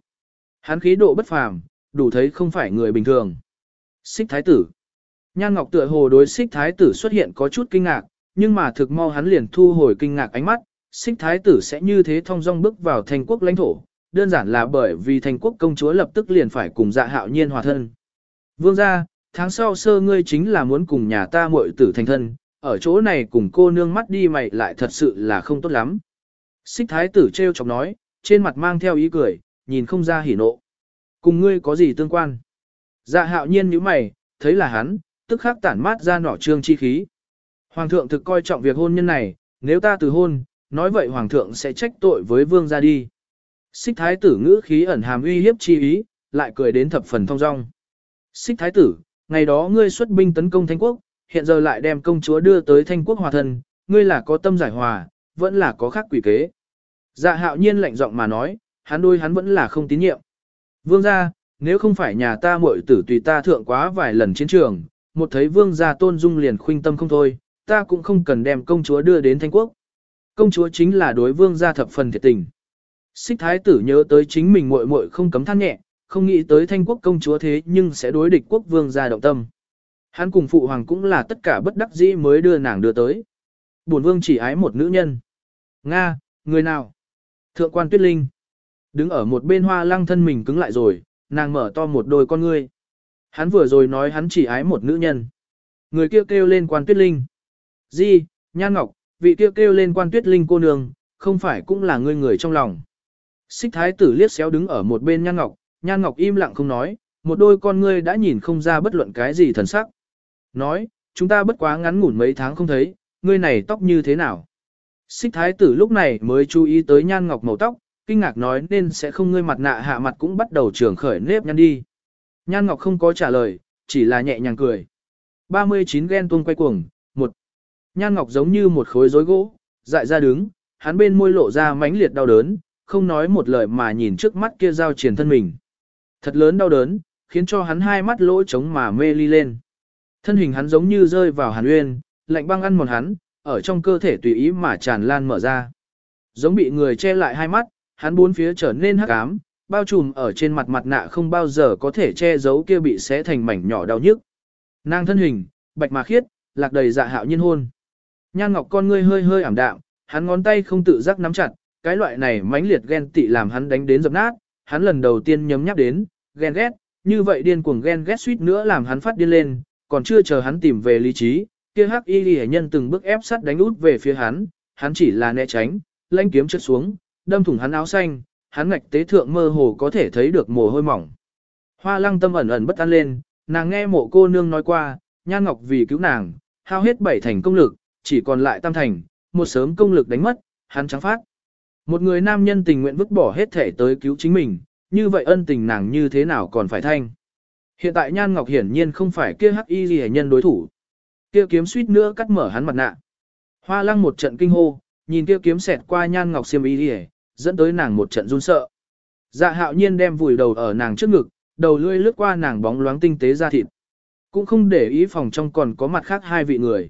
Hắn khí độ bất phàm, đủ thấy không phải người bình thường. Xích thái tử. Nhan Ngọc tựa hồ đối xích thái tử xuất hiện có chút kinh ngạc, nhưng mà thực mau hắn liền thu hồi kinh ngạc ánh mắt, xích thái tử sẽ như thế thông dong bước vào thành quốc lãnh thổ, đơn giản là bởi vì thành quốc công chúa lập tức liền phải cùng dạ hạo nhiên hòa thân. Vương gia, tháng sau sơ ngươi chính là muốn cùng nhà ta muội tử thành thân, ở chỗ này cùng cô nương mắt đi mày lại thật sự là không tốt lắm. Xích thái tử treo chọc nói, trên mặt mang theo ý cười, nhìn không ra hỉ nộ. Cùng ngươi có gì tương quan? Dạ hạo nhiên nhíu mày, thấy là hắn, tức khắc tản mát ra nỏ trương chi khí. Hoàng thượng thực coi trọng việc hôn nhân này, nếu ta từ hôn, nói vậy hoàng thượng sẽ trách tội với vương gia đi. Xích thái tử ngữ khí ẩn hàm uy hiếp chi ý, lại cười đến thập phần thong dong. Xích thái tử, ngày đó ngươi xuất binh tấn công Thanh quốc, hiện giờ lại đem công chúa đưa tới Thanh quốc hòa thân, ngươi là có tâm giải hòa, vẫn là có khác quỷ kế. Dạ hạo nhiên lạnh giọng mà nói, hắn đôi hắn vẫn là không tín nhiệm. Vương gia, nếu không phải nhà ta muội tử tùy ta thượng quá vài lần chiến trường, một thấy vương gia tôn dung liền khuynh tâm không thôi, ta cũng không cần đem công chúa đưa đến Thanh quốc. Công chúa chính là đối vương gia thập phần thiệt tình. Xích thái tử nhớ tới chính mình muội muội không cấm than nhẹ, không nghĩ tới thanh quốc công chúa thế nhưng sẽ đối địch quốc vương gia động tâm. Hắn cùng phụ hoàng cũng là tất cả bất đắc dĩ mới đưa nàng đưa tới. Bổn vương chỉ ái một nữ nhân. Nga, người nào? Thượng quan tuyết linh. Đứng ở một bên hoa lăng thân mình cứng lại rồi, nàng mở to một đôi con ngươi. Hắn vừa rồi nói hắn chỉ ái một nữ nhân. Người kia kêu, kêu lên quan tuyết linh. Di, Nhan Ngọc, vị kia kêu, kêu lên quan tuyết linh cô nương, không phải cũng là ngươi người trong lòng. Xích thái tử liếc xéo đứng ở một bên Nhan Ngọc, Nhan Ngọc im lặng không nói, một đôi con ngươi đã nhìn không ra bất luận cái gì thần sắc. Nói, chúng ta bất quá ngắn ngủn mấy tháng không thấy, ngươi này tóc như thế nào? Xích thái tử lúc này mới chú ý tới Nhan Ngọc màu tóc, kinh ngạc nói nên sẽ không ngươi mặt nạ hạ mặt cũng bắt đầu trường khởi nếp nhăn đi. Nhan Ngọc không có trả lời, chỉ là nhẹ nhàng cười. 39 ghen tuông quay cuồng, một. Nhan Ngọc giống như một khối rối gỗ, dại ra đứng, hắn bên môi lộ ra mãnh liệt đau đớn, không nói một lời mà nhìn trước mắt kia giao triển thân mình. Thật lớn đau đớn, khiến cho hắn hai mắt lỗ trống mà mê ly lên. Thân hình hắn giống như rơi vào hàn uyên, lạnh băng ăn mòn hắn, ở trong cơ thể tùy ý mà tràn lan mở ra. Giống bị người che lại hai mắt, hắn bốn phía trở nên hắc ám, bao trùm ở trên mặt mặt nạ không bao giờ có thể che giấu kia bị xé thành mảnh nhỏ đau nhức. Nàng thân hình, bạch mà khiết, lạc đầy dạ hạo nhiên hôn. Nhan Ngọc con ngươi hơi hơi ảm đạm, hắn ngón tay không tự giác nắm chặt, cái loại này mãnh liệt ghen tị làm hắn đánh đến dập nát, hắn lần đầu tiên nhấm nháp đến, ghen ghét, như vậy điên cuồng ghen ghét suýt nữa làm hắn phát điên lên, còn chưa chờ hắn tìm về lý trí, kia hắc y liễu nhân từng bước ép sát đánh út về phía hắn, hắn chỉ là né tránh, lãnh kiếm chớp xuống, đâm thủng hắn áo xanh, hắn ngạch tế thượng mơ hồ có thể thấy được mồ hôi mỏng. Hoa lăng tâm ẩn ẩn bất an lên, nàng nghe mộ cô nương nói qua, nhan ngọc vì cứu nàng, hao hết bảy thành công lực, chỉ còn lại tam thành, một sớm công lực đánh mất, hắn trắng phát. Một người nam nhân tình nguyện vứt bỏ hết thể tới cứu chính mình, như vậy ân tình nàng như thế nào còn phải thanh. Hiện tại Nhan Ngọc hiển nhiên không phải kia hắc y gì nhân đối thủ. Kia kiếm suýt nữa cắt mở hắn mặt nạ. Hoa lăng một trận kinh hô, nhìn kia kiếm xẹt qua Nhan Ngọc xiêm y đi dẫn tới nàng một trận run sợ. Dạ hạo nhiên đem vùi đầu ở nàng trước ngực, đầu lưỡi lướt qua nàng bóng loáng tinh tế ra thịt. Cũng không để ý phòng trong còn có mặt khác hai vị người.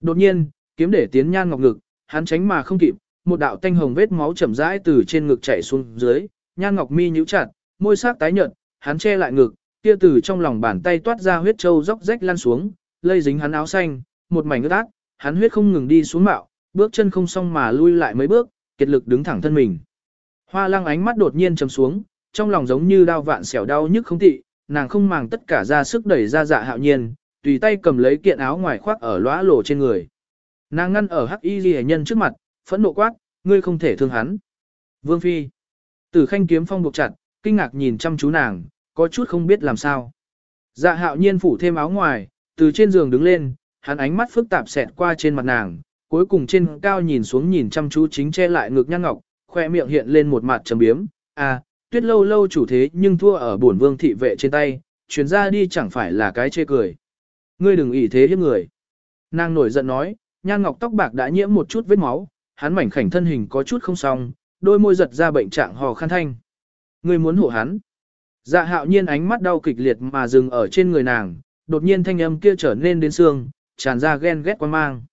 Đột nhiên, kiếm để tiến Nhan Ngọc ngực, hắn tránh mà không kịp, một đạo tanh hồng vết máu chậm rãi từ trên ngực chảy xuống dưới, Nhan Ngọc Mi nhíu chặt, môi sắc tái nhợt, hắn che lại ngực, kia từ trong lòng bàn tay toát ra huyết châu róc rách lan xuống, lây dính hắn áo xanh, một mảnh ướt át, hắn huyết không ngừng đi xuống mạo, bước chân không xong mà lui lại mấy bước, kiệt lực đứng thẳng thân mình. Hoa Lăng ánh mắt đột nhiên chấm xuống, trong lòng giống như đau vạn xẻo đau nhức không tị, nàng không màng tất cả ra sức đẩy ra dạ hạo nhiên, tùy tay cầm lấy kiện áo ngoài khoác ở lõa lổ trên người. Nàng ngăn ở hắc y ghi nhân trước mặt, phẫn nộ quát, ngươi không thể thương hắn. Vương Phi. Tử khanh kiếm phong buộc chặt, kinh ngạc nhìn chăm chú nàng, có chút không biết làm sao. Dạ hạo nhiên phủ thêm áo ngoài, từ trên giường đứng lên, hắn ánh mắt phức tạp xẹt qua trên mặt nàng, cuối cùng trên cao nhìn xuống nhìn chăm chú chính che lại ngực nhan ngọc, khoe miệng hiện lên một mặt trầm biếm, à, tuyết lâu lâu chủ thế nhưng thua ở bổn vương thị vệ trên tay, chuyến ra đi chẳng phải là cái chê cười. Ngươi đừng ỷ thế hiếp người. Nàng nổi giận nói, nhan ngọc tóc bạc đã nhiễm một chút vết máu, hắn mảnh khảnh thân hình có chút không xong, đôi môi giật ra bệnh trạng hò khăn thanh. Ngươi muốn hộ hắn. Dạ hạo nhiên ánh mắt đau kịch liệt mà dừng ở trên người nàng, đột nhiên thanh âm kia trở nên đến xương, tràn ra ghen ghét quan mang.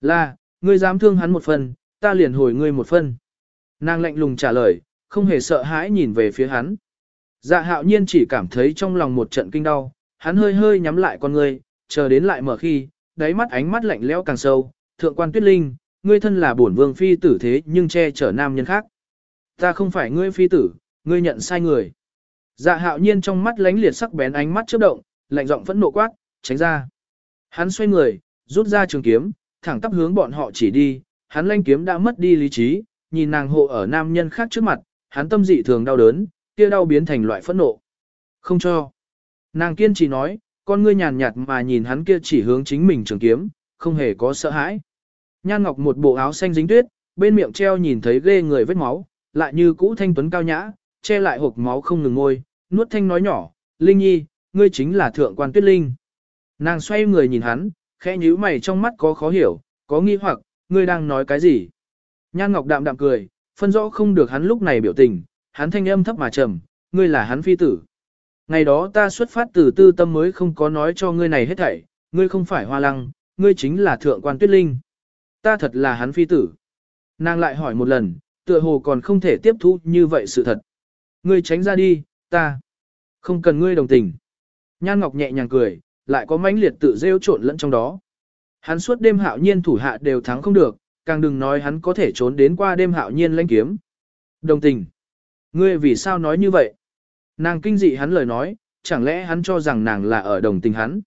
Là, ngươi dám thương hắn một phần, ta liền hồi ngươi một phần. Nàng lạnh lùng trả lời, không hề sợ hãi nhìn về phía hắn. Dạ hạo nhiên chỉ cảm thấy trong lòng một trận kinh đau, hắn hơi hơi nhắm lại con ngươi, chờ đến lại mở khi, đáy mắt ánh mắt lạnh lẽo càng sâu, thượng quan tuyết linh, ngươi thân là bổn vương phi tử thế nhưng che chở nam nhân khác. Ta không phải ngươi phi tử, ngươi nhận sai người. Dạ hạo nhiên trong mắt lánh liệt sắc bén ánh mắt chớp động, lạnh giọng phẫn nộ quát, tránh ra. Hắn xoay người, rút ra trường kiếm, thẳng tắp hướng bọn họ chỉ đi, hắn lanh kiếm đã mất đi lý trí, nhìn nàng hộ ở nam nhân khác trước mặt, hắn tâm dị thường đau đớn, kia đau biến thành loại phẫn nộ. Không cho. Nàng kiên trì nói, con ngươi nhàn nhạt mà nhìn hắn kia chỉ hướng chính mình trường kiếm, không hề có sợ hãi. Nhan Ngọc một bộ áo xanh dính tuyết, bên miệng treo nhìn thấy ghê người vết máu, lại như cũ thanh tuấn cao nhã, che lại hộp máu không ngừng ngôi, nuốt thanh nói nhỏ, Linh Nhi, ngươi chính là thượng quan tuyết linh. Nàng xoay người nhìn hắn, khẽ nhíu mày trong mắt có khó hiểu, có nghi hoặc, ngươi đang nói cái gì? Nhan Ngọc đạm đạm cười, phân rõ không được hắn lúc này biểu tình, hắn thanh âm thấp mà trầm, ngươi là hắn phi tử. Ngày đó ta xuất phát từ tư tâm mới không có nói cho ngươi này hết thảy, ngươi không phải hoa lăng, ngươi chính là thượng quan tuyết linh. Ta thật là hắn phi tử. Nàng lại hỏi một lần, tựa hồ còn không thể tiếp thu như vậy sự thật. Ngươi tránh ra đi, ta. Không cần ngươi đồng tình. Nhan Ngọc nhẹ nhàng cười, lại có mãnh liệt tự rêu trộn lẫn trong đó. Hắn suốt đêm hạo nhiên thủ hạ đều thắng không được, càng đừng nói hắn có thể trốn đến qua đêm hạo nhiên lãnh kiếm. Đồng tình. Ngươi vì sao nói như vậy? Nàng kinh dị hắn lời nói, chẳng lẽ hắn cho rằng nàng là ở đồng tình hắn?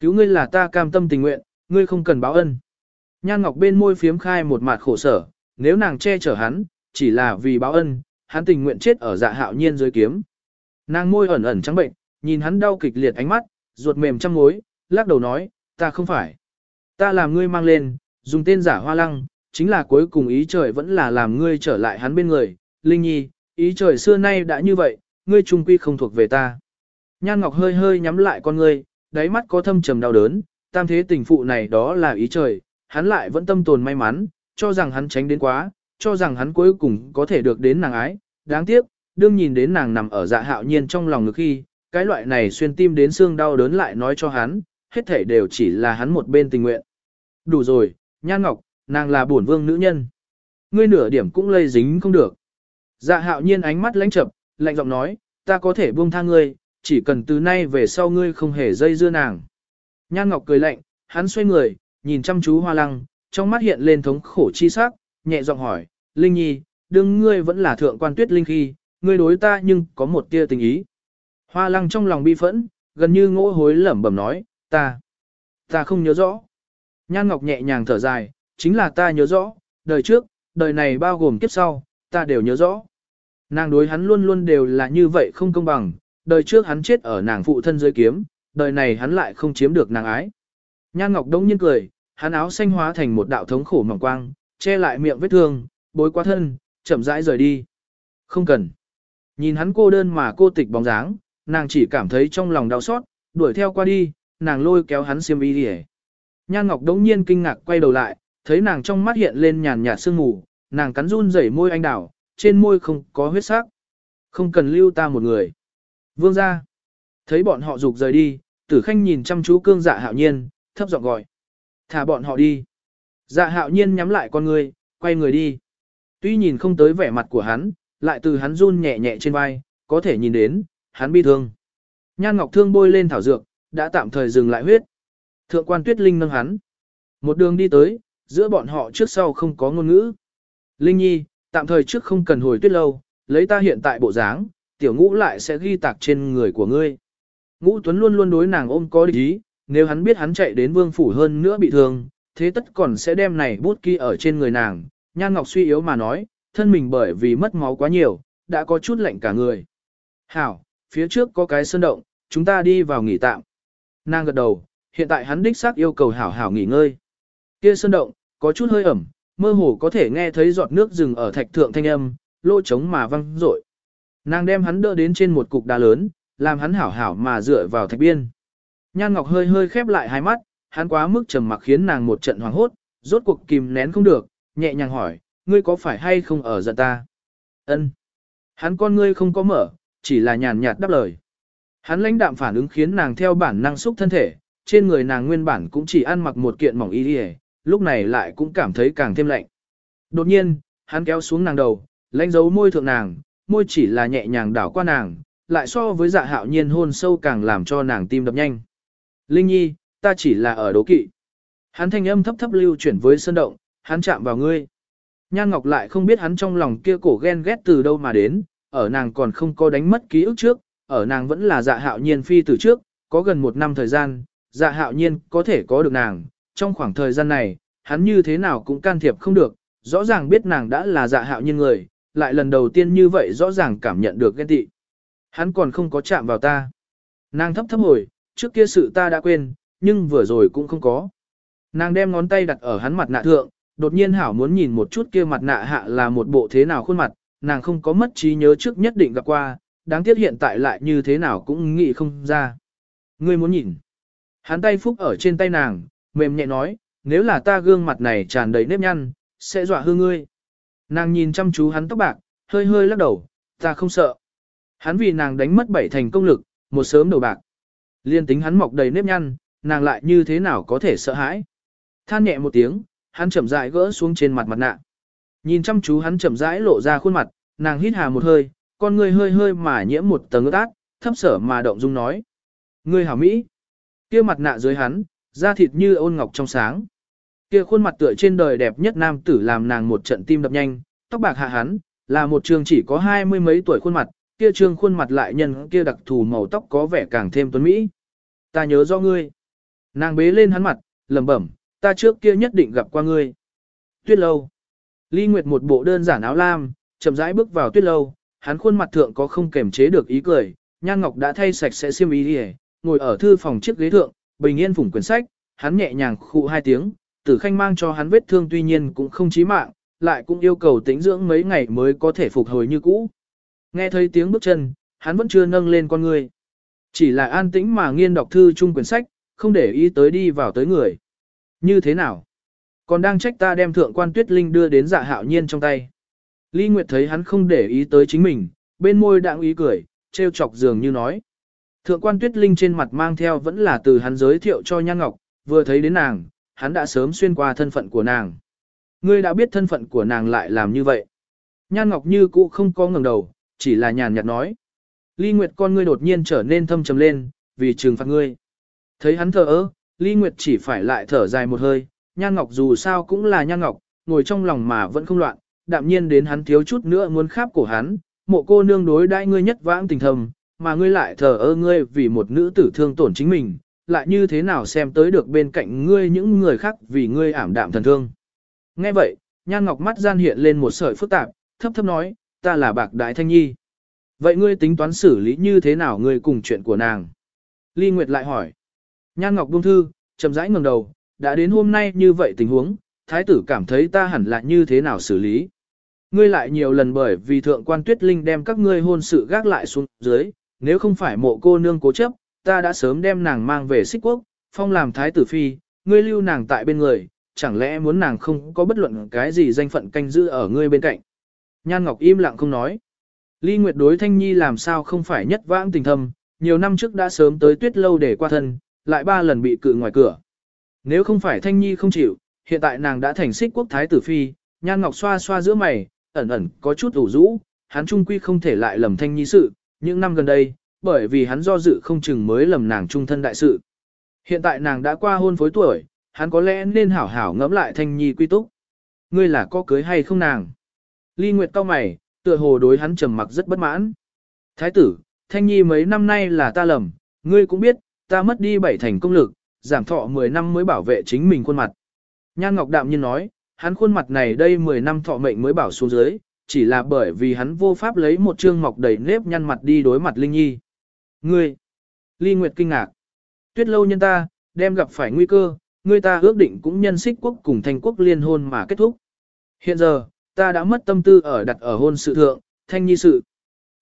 Cứu ngươi là ta cam tâm tình nguyện, ngươi không cần báo ân. Nhan Ngọc bên môi phiếm khai một mặt khổ sở, nếu nàng che chở hắn, chỉ là vì báo ân, hắn tình nguyện chết ở dạ hạo nhiên dưới kiếm. Nàng môi ẩn ẩn trắng bệnh, nhìn hắn đau kịch liệt ánh mắt, ruột mềm trăm mối, lắc đầu nói, ta không phải. Ta làm ngươi mang lên, dùng tên giả hoa lăng, chính là cuối cùng ý trời vẫn là làm ngươi trở lại hắn bên người. Linh Nhi, ý trời xưa nay đã như vậy, ngươi trung quy không thuộc về ta. Nhan Ngọc hơi hơi nhắm lại con ngươi, đáy mắt có thâm trầm đau đớn, tam thế tình phụ này đó là ý trời, hắn lại vẫn tâm tồn may mắn, cho rằng hắn tránh đến quá, cho rằng hắn cuối cùng có thể được đến nàng ái. Đáng tiếc, đương nhìn đến nàng nằm ở dạ hạo nhiên trong lòng ngực khi, cái loại này xuyên tim đến xương đau đớn lại nói cho hắn, hết thể đều chỉ là hắn một bên tình nguyện. Đủ rồi, Nhan Ngọc, nàng là bổn vương nữ nhân. Ngươi nửa điểm cũng lây dính không được. Dạ hạo nhiên ánh mắt lãnh chập, lạnh giọng nói, ta có thể buông tha ngươi, chỉ cần từ nay về sau ngươi không hề dây dưa nàng. Nhan Ngọc cười lạnh, hắn xoay người, nhìn chăm chú hoa lăng, trong mắt hiện lên thống khổ chi sắc, nhẹ giọng hỏi, Linh Nhi, đương ngươi vẫn là thượng quan tuyết linh khi, ngươi đối ta nhưng có một tia tình ý. Hoa lăng trong lòng bi phẫn, gần như ngỗ hối lẩm bẩm nói, ta, ta không nhớ rõ. Nhan Ngọc nhẹ nhàng thở dài, chính là ta nhớ rõ, đời trước, đời này bao gồm kiếp sau, ta đều nhớ rõ. Nàng đối hắn luôn luôn đều là như vậy không công bằng, đời trước hắn chết ở nàng phụ thân dưới kiếm, đời này hắn lại không chiếm được nàng ái. Nhan Ngọc đông nhiên cười, hắn áo xanh hóa thành một đạo thống khổ mỏng quang, che lại miệng vết thương, bối quá thân, chậm rãi rời đi. Không cần. Nhìn hắn cô đơn mà cô tịch bóng dáng, nàng chỉ cảm thấy trong lòng đau xót, đuổi theo qua đi, nàng lôi kéo hắn xiêm y đi Nhan Ngọc đống nhiên kinh ngạc quay đầu lại, thấy nàng trong mắt hiện lên nhàn nhạt sương mù, nàng cắn run rẩy môi anh đảo, trên môi không có huyết sắc. Không cần lưu ta một người. Vương ra. Thấy bọn họ rục rời đi, tử khanh nhìn chăm chú cương dạ hạo nhiên, thấp giọng gọi. Thả bọn họ đi. Dạ hạo nhiên nhắm lại con người, quay người đi. Tuy nhìn không tới vẻ mặt của hắn, lại từ hắn run nhẹ nhẹ trên vai, có thể nhìn đến, hắn bi thương. Nhan Ngọc Thương bôi lên thảo dược, đã tạm thời dừng lại huyết. Thượng quan Tuyết Linh nâng hắn. Một đường đi tới, giữa bọn họ trước sau không có ngôn ngữ. Linh Nhi, tạm thời trước không cần hồi tuyết lâu, lấy ta hiện tại bộ dáng, tiểu ngũ lại sẽ ghi tạc trên người của ngươi. Ngũ Tuấn luôn luôn đối nàng ôm có địch ý, nếu hắn biết hắn chạy đến vương phủ hơn nữa bị thương, thế tất còn sẽ đem này bút ký ở trên người nàng. Nhan Ngọc suy yếu mà nói, thân mình bởi vì mất máu quá nhiều, đã có chút lạnh cả người. Hảo, phía trước có cái sơn động, chúng ta đi vào nghỉ tạm. Nàng gật đầu, hiện tại hắn đích xác yêu cầu hảo hảo nghỉ ngơi. Kia sơn động, có chút hơi ẩm, mơ hồ có thể nghe thấy giọt nước rừng ở thạch thượng thanh âm, lỗ trống mà văng rội. Nàng đem hắn đỡ đến trên một cục đá lớn, làm hắn hảo hảo mà dựa vào thạch biên. Nhan Ngọc hơi hơi khép lại hai mắt, hắn quá mức trầm mặc khiến nàng một trận hoảng hốt, rốt cuộc kìm nén không được, nhẹ nhàng hỏi, ngươi có phải hay không ở giận ta? Ân. Hắn con ngươi không có mở, chỉ là nhàn nhạt đáp lời. Hắn lãnh đạm phản ứng khiến nàng theo bản năng xúc thân thể, trên người nàng nguyên bản cũng chỉ ăn mặc một kiện mỏng y đi lúc này lại cũng cảm thấy càng thêm lạnh. Đột nhiên, hắn kéo xuống nàng đầu, lãnh dấu môi thượng nàng, môi chỉ là nhẹ nhàng đảo qua nàng, lại so với dạ hạo nhiên hôn sâu càng làm cho nàng tim đập nhanh. Linh Nhi, ta chỉ là ở đố kỵ. Hắn thanh âm thấp thấp lưu chuyển với sơn động, hắn chạm vào ngươi. Nhan Ngọc lại không biết hắn trong lòng kia cổ ghen ghét từ đâu mà đến, ở nàng còn không có đánh mất ký ức trước, ở nàng vẫn là dạ hạo nhiên phi từ trước, có gần một năm thời gian, dạ hạo nhiên có thể có được nàng, trong khoảng thời gian này, hắn như thế nào cũng can thiệp không được, rõ ràng biết nàng đã là dạ hạo nhiên người, lại lần đầu tiên như vậy rõ ràng cảm nhận được ghen tị. Hắn còn không có chạm vào ta. Nàng thấp thấp hồi, trước kia sự ta đã quên, nhưng vừa rồi cũng không có. Nàng đem ngón tay đặt ở hắn mặt nạ thượng, đột nhiên hảo muốn nhìn một chút kia mặt nạ hạ là một bộ thế nào khuôn mặt, nàng không có mất trí nhớ trước nhất định gặp qua, đáng tiếc hiện tại lại như thế nào cũng nghĩ không ra. Ngươi muốn nhìn. Hắn tay phúc ở trên tay nàng, mềm nhẹ nói, nếu là ta gương mặt này tràn đầy nếp nhăn, sẽ dọa hư ngươi. Nàng nhìn chăm chú hắn tóc bạc, hơi hơi lắc đầu, ta không sợ. Hắn vì nàng đánh mất bảy thành công lực, một sớm đầu bạc. Liên tính hắn mọc đầy nếp nhăn, nàng lại như thế nào có thể sợ hãi. Than nhẹ một tiếng, hắn chậm rãi gỡ xuống trên mặt mặt nạ. Nhìn chăm chú hắn chậm rãi lộ ra khuôn mặt, nàng hít hà một hơi, con người hơi hơi mà nhiễm một tầng ướt át, thấp sở mà động dung nói. Ngươi hảo Mỹ. Kia mặt nạ dưới hắn, da thịt như ôn ngọc trong sáng. Kia khuôn mặt tựa trên đời đẹp nhất nam tử làm nàng một trận tim đập nhanh, tóc bạc hạ hắn, là một trường chỉ có hai mươi mấy tuổi khuôn mặt, kia trương khuôn mặt lại nhân kia đặc thù màu tóc có vẻ càng thêm tuấn Mỹ. Ta nhớ do ngươi. Nàng bế lên hắn mặt, lẩm bẩm, ta trước kia nhất định gặp qua ngươi. Tuyết lâu. Ly Nguyệt một bộ đơn giản áo lam, chậm rãi bước vào tuyết lâu, hắn khuôn mặt thượng có không kềm chế được ý cười, Nhan Ngọc đã thay sạch sẽ xiêm y đi ngồi ở thư phòng chiếc ghế thượng, bình yên phủng quyển sách, hắn nhẹ nhàng khụ hai tiếng, tử khanh mang cho hắn vết thương tuy nhiên cũng không chí mạng, lại cũng yêu cầu tĩnh dưỡng mấy ngày mới có thể phục hồi như cũ. Nghe thấy tiếng bước chân, hắn vẫn chưa nâng lên con người. Chỉ là an tĩnh mà nghiên đọc thư chung quyển sách, không để ý tới đi vào tới người. Như thế nào? Còn đang trách ta đem thượng quan tuyết linh đưa đến dạ hạo nhiên trong tay. Ly Nguyệt thấy hắn không để ý tới chính mình, bên môi đạng ý cười, trêu chọc dường như nói. Thượng quan tuyết linh trên mặt mang theo vẫn là từ hắn giới thiệu cho Nhan Ngọc, vừa thấy đến nàng, hắn đã sớm xuyên qua thân phận của nàng. Ngươi đã biết thân phận của nàng lại làm như vậy. Nhan Ngọc như cũ không có ngẩng đầu, chỉ là nhàn nhạt nói. Ly Nguyệt con ngươi đột nhiên trở nên thâm trầm lên, vì trừng phạt ngươi. Thấy hắn thở ơ, Ly Nguyệt chỉ phải lại thở dài một hơi, Nhan Ngọc dù sao cũng là Nhan Ngọc, ngồi trong lòng mà vẫn không loạn, đạm nhiên đến hắn thiếu chút nữa muốn kháp cổ hắn, mộ cô nương đối đãi ngươi nhất vãng tình thầm, mà ngươi lại thờ ơ ngươi vì một nữ tử thương tổn chính mình, lại như thế nào xem tới được bên cạnh ngươi những người khác vì ngươi ảm đạm thần thương. Nghe vậy, Nhan Ngọc mắt gian hiện lên một sợi phức tạp, thấp thấp nói, ta là bạc đại thanh nhi. Vậy ngươi tính toán xử lý như thế nào ngươi cùng chuyện của nàng? Ly Nguyệt lại hỏi. Nhan Ngọc buông thư, chậm rãi ngẩng đầu, đã đến hôm nay như vậy tình huống, thái tử cảm thấy ta hẳn là như thế nào xử lý. Ngươi lại nhiều lần bởi vì thượng quan tuyết linh đem các ngươi hôn sự gác lại xuống dưới, nếu không phải mộ cô nương cố chấp, ta đã sớm đem nàng mang về xích quốc, phong làm thái tử phi, ngươi lưu nàng tại bên người, chẳng lẽ muốn nàng không có bất luận cái gì danh phận canh giữ ở ngươi bên cạnh. Nhan Ngọc im lặng không nói. Ly Nguyệt đối Thanh Nhi làm sao không phải nhất vãng tình thâm, nhiều năm trước đã sớm tới tuyết lâu để qua thân, lại ba lần bị cự ngoài cửa. Nếu không phải Thanh Nhi không chịu, hiện tại nàng đã thành xích quốc thái tử phi, Nhan Ngọc xoa xoa giữa mày, ẩn ẩn có chút ủ rũ, hắn trung quy không thể lại lầm Thanh Nhi sự, những năm gần đây, bởi vì hắn do dự không chừng mới lầm nàng trung thân đại sự. Hiện tại nàng đã qua hôn phối tuổi, hắn có lẽ nên hảo hảo ngẫm lại Thanh Nhi quy túc. Ngươi là có cưới hay không nàng? Ly Nguyệt cao mày, tựa hồ đối hắn trầm mặc rất bất mãn. Thái tử, Thanh Nhi mấy năm nay là ta lầm, ngươi cũng biết, ta mất đi bảy thành công lực, giảm thọ 10 năm mới bảo vệ chính mình khuôn mặt. Nhan Ngọc Đạm nhiên nói, hắn khuôn mặt này đây 10 năm thọ mệnh mới bảo xuống dưới, chỉ là bởi vì hắn vô pháp lấy một trương mọc đầy nếp nhăn mặt đi đối mặt Linh Nhi. Ngươi! Ly Nguyệt kinh ngạc. Tuyết lâu nhân ta, đem gặp phải nguy cơ, người ta ước định cũng nhân xích quốc cùng thanh quốc liên hôn mà kết thúc. Hiện giờ, ta đã mất tâm tư ở đặt ở hôn sự thượng, thanh nhi sự.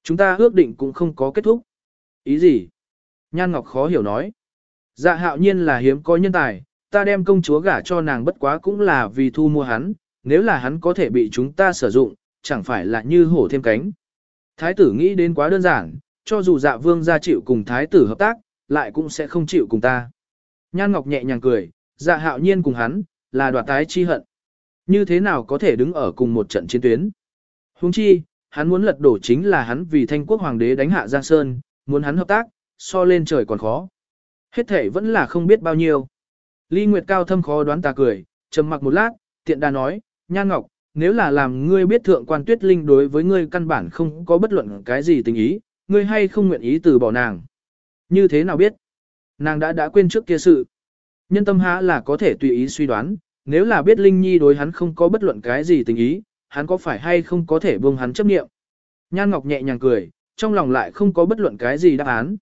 Chúng ta ước định cũng không có kết thúc. Ý gì? Nhan Ngọc khó hiểu nói. Dạ hạo nhiên là hiếm có nhân tài, ta đem công chúa gả cho nàng bất quá cũng là vì thu mua hắn, nếu là hắn có thể bị chúng ta sử dụng, chẳng phải là như hổ thêm cánh. Thái tử nghĩ đến quá đơn giản, cho dù dạ vương gia chịu cùng thái tử hợp tác, lại cũng sẽ không chịu cùng ta. Nhan Ngọc nhẹ nhàng cười, dạ hạo nhiên cùng hắn, là đoạt tái chi hận. Như thế nào có thể đứng ở cùng một trận chiến tuyến? Huống chi, hắn muốn lật đổ chính là hắn vì thanh quốc hoàng đế đánh hạ Giang Sơn, muốn hắn hợp tác, so lên trời còn khó. Hết thể vẫn là không biết bao nhiêu. Ly Nguyệt cao thâm khó đoán ta cười, trầm mặc một lát, tiện đà nói, Nhan Ngọc, nếu là làm ngươi biết thượng quan tuyết linh đối với ngươi căn bản không có bất luận cái gì tình ý, ngươi hay không nguyện ý từ bỏ nàng. Như thế nào biết? Nàng đã đã quên trước kia sự. Nhân tâm há là có thể tùy ý suy đoán, nếu là biết Linh Nhi đối hắn không có bất luận cái gì tình ý, hắn có phải hay không có thể buông hắn chấp niệm. Nhan Ngọc nhẹ nhàng cười, trong lòng lại không có bất luận cái gì đáp án.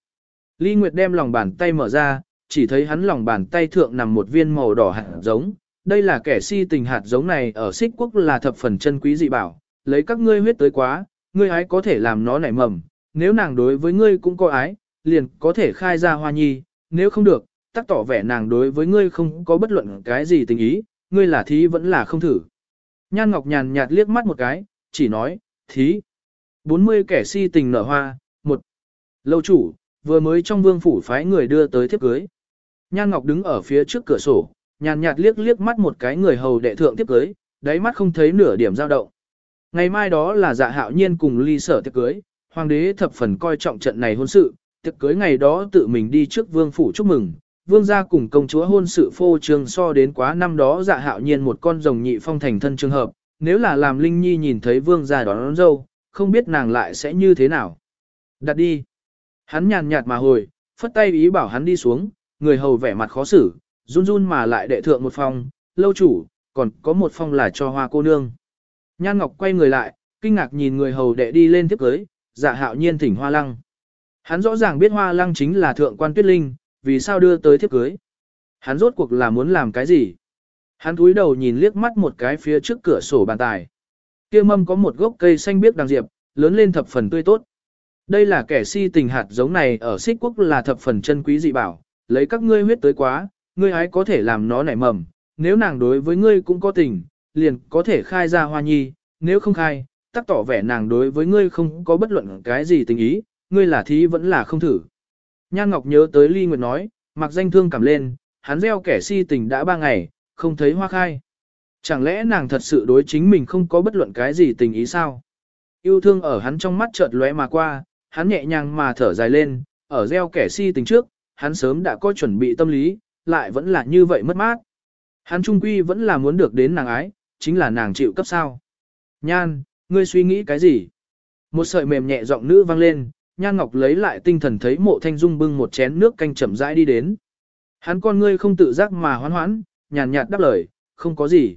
Ly Nguyệt đem lòng bàn tay mở ra, chỉ thấy hắn lòng bàn tay thượng nằm một viên màu đỏ hạt giống. Đây là kẻ si tình hạt giống này ở xích quốc là thập phần chân quý dị bảo, lấy các ngươi huyết tới quá, ngươi ái có thể làm nó nảy mầm, nếu nàng đối với ngươi cũng có ái, liền có thể khai ra hoa nhi, nếu không được, tác tỏ vẻ nàng đối với ngươi không có bất luận cái gì tình ý, ngươi là thí vẫn là không thử. Nhan Ngọc nhàn nhạt liếc mắt một cái, chỉ nói, thí. 40 kẻ si tình nở hoa, một Lâu chủ, vừa mới trong vương phủ phái người đưa tới thiếp cưới. Nhan Ngọc đứng ở phía trước cửa sổ, nhàn nhạt liếc liếc mắt một cái người hầu đệ thượng thiếp cưới, đáy mắt không thấy nửa điểm dao động. Ngày mai đó là dạ hạo nhiên cùng ly sở thiếp cưới, hoàng đế thập phần coi trọng trận này hôn sự, thiếp cưới ngày đó tự mình đi trước vương phủ chúc mừng, vương gia cùng công chúa hôn sự phô trương so đến quá năm đó dạ hạo nhiên một con rồng nhị phong thành thân trường hợp, nếu là làm Linh Nhi nhìn thấy vương gia đón, đón dâu, không biết nàng lại sẽ như thế nào. Đặt đi. Hắn nhàn nhạt mà hồi, phất tay ý bảo hắn đi xuống, người hầu vẻ mặt khó xử, run run mà lại đệ thượng một phong, lâu chủ, còn có một phong là cho hoa cô nương. Nhan Ngọc quay người lại, kinh ngạc nhìn người hầu đệ đi lên tiếp cưới, dạ hạo nhiên thỉnh hoa lăng. Hắn rõ ràng biết hoa lăng chính là thượng quan tuyết linh, vì sao đưa tới thiếp cưới. Hắn rốt cuộc là muốn làm cái gì? Hắn cúi đầu nhìn liếc mắt một cái phía trước cửa sổ bàn tài. Kia mâm có một gốc cây xanh biếc đằng diệp, lớn lên thập phần tươi tốt. Đây là kẻ si tình hạt giống này ở xích quốc là thập phần chân quý dị bảo, lấy các ngươi huyết tới quá, ngươi ấy có thể làm nó nảy mầm, nếu nàng đối với ngươi cũng có tình, liền có thể khai ra hoa nhi, nếu không khai, tắc tỏ vẻ nàng đối với ngươi không có bất luận cái gì tình ý, ngươi là thí vẫn là không thử. Nhan Ngọc nhớ tới Ly Nguyệt nói, mặc danh thương cảm lên, hắn gieo kẻ si tình đã ba ngày, không thấy hoa khai. Chẳng lẽ nàng thật sự đối chính mình không có bất luận cái gì tình ý sao? Yêu thương ở hắn trong mắt chợt lóe mà qua, hắn nhẹ nhàng mà thở dài lên, ở gieo kẻ si tình trước, hắn sớm đã có chuẩn bị tâm lý, lại vẫn là như vậy mất mát. Hắn trung quy vẫn là muốn được đến nàng ái, chính là nàng chịu cấp sao. Nhan, ngươi suy nghĩ cái gì? Một sợi mềm nhẹ giọng nữ vang lên, Nhan Ngọc lấy lại tinh thần thấy mộ thanh dung bưng một chén nước canh chậm rãi đi đến. Hắn con ngươi không tự giác mà hoán hoãn, nhàn nhạt đáp lời, không có gì.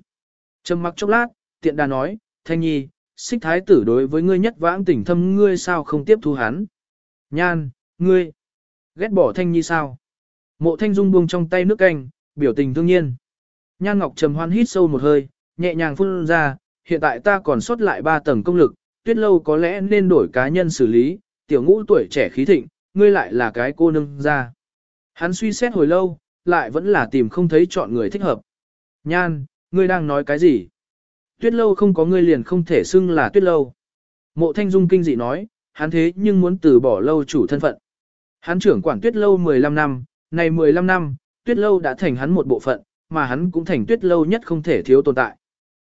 Trầm mặc chốc lát, tiện đà nói, thanh nhi, xích thái tử đối với ngươi nhất vãng tình thâm ngươi sao không tiếp thu hắn. Nhan, ngươi, ghét bỏ thanh nhi sao? Mộ thanh dung buông trong tay nước canh, biểu tình thương nhiên. Nhan Ngọc trầm hoan hít sâu một hơi, nhẹ nhàng phun ra, hiện tại ta còn sót lại ba tầng công lực, tuyết lâu có lẽ nên đổi cá nhân xử lý, tiểu ngũ tuổi trẻ khí thịnh, ngươi lại là cái cô nương ra. Hắn suy xét hồi lâu, lại vẫn là tìm không thấy chọn người thích hợp. Nhan, ngươi đang nói cái gì? Tuyết lâu không có ngươi liền không thể xưng là tuyết lâu. Mộ thanh dung kinh dị nói, hắn thế nhưng muốn từ bỏ lâu chủ thân phận. Hắn trưởng quản tuyết lâu 15 năm, này 15 năm, tuyết lâu đã thành hắn một bộ phận, mà hắn cũng thành tuyết lâu nhất không thể thiếu tồn tại.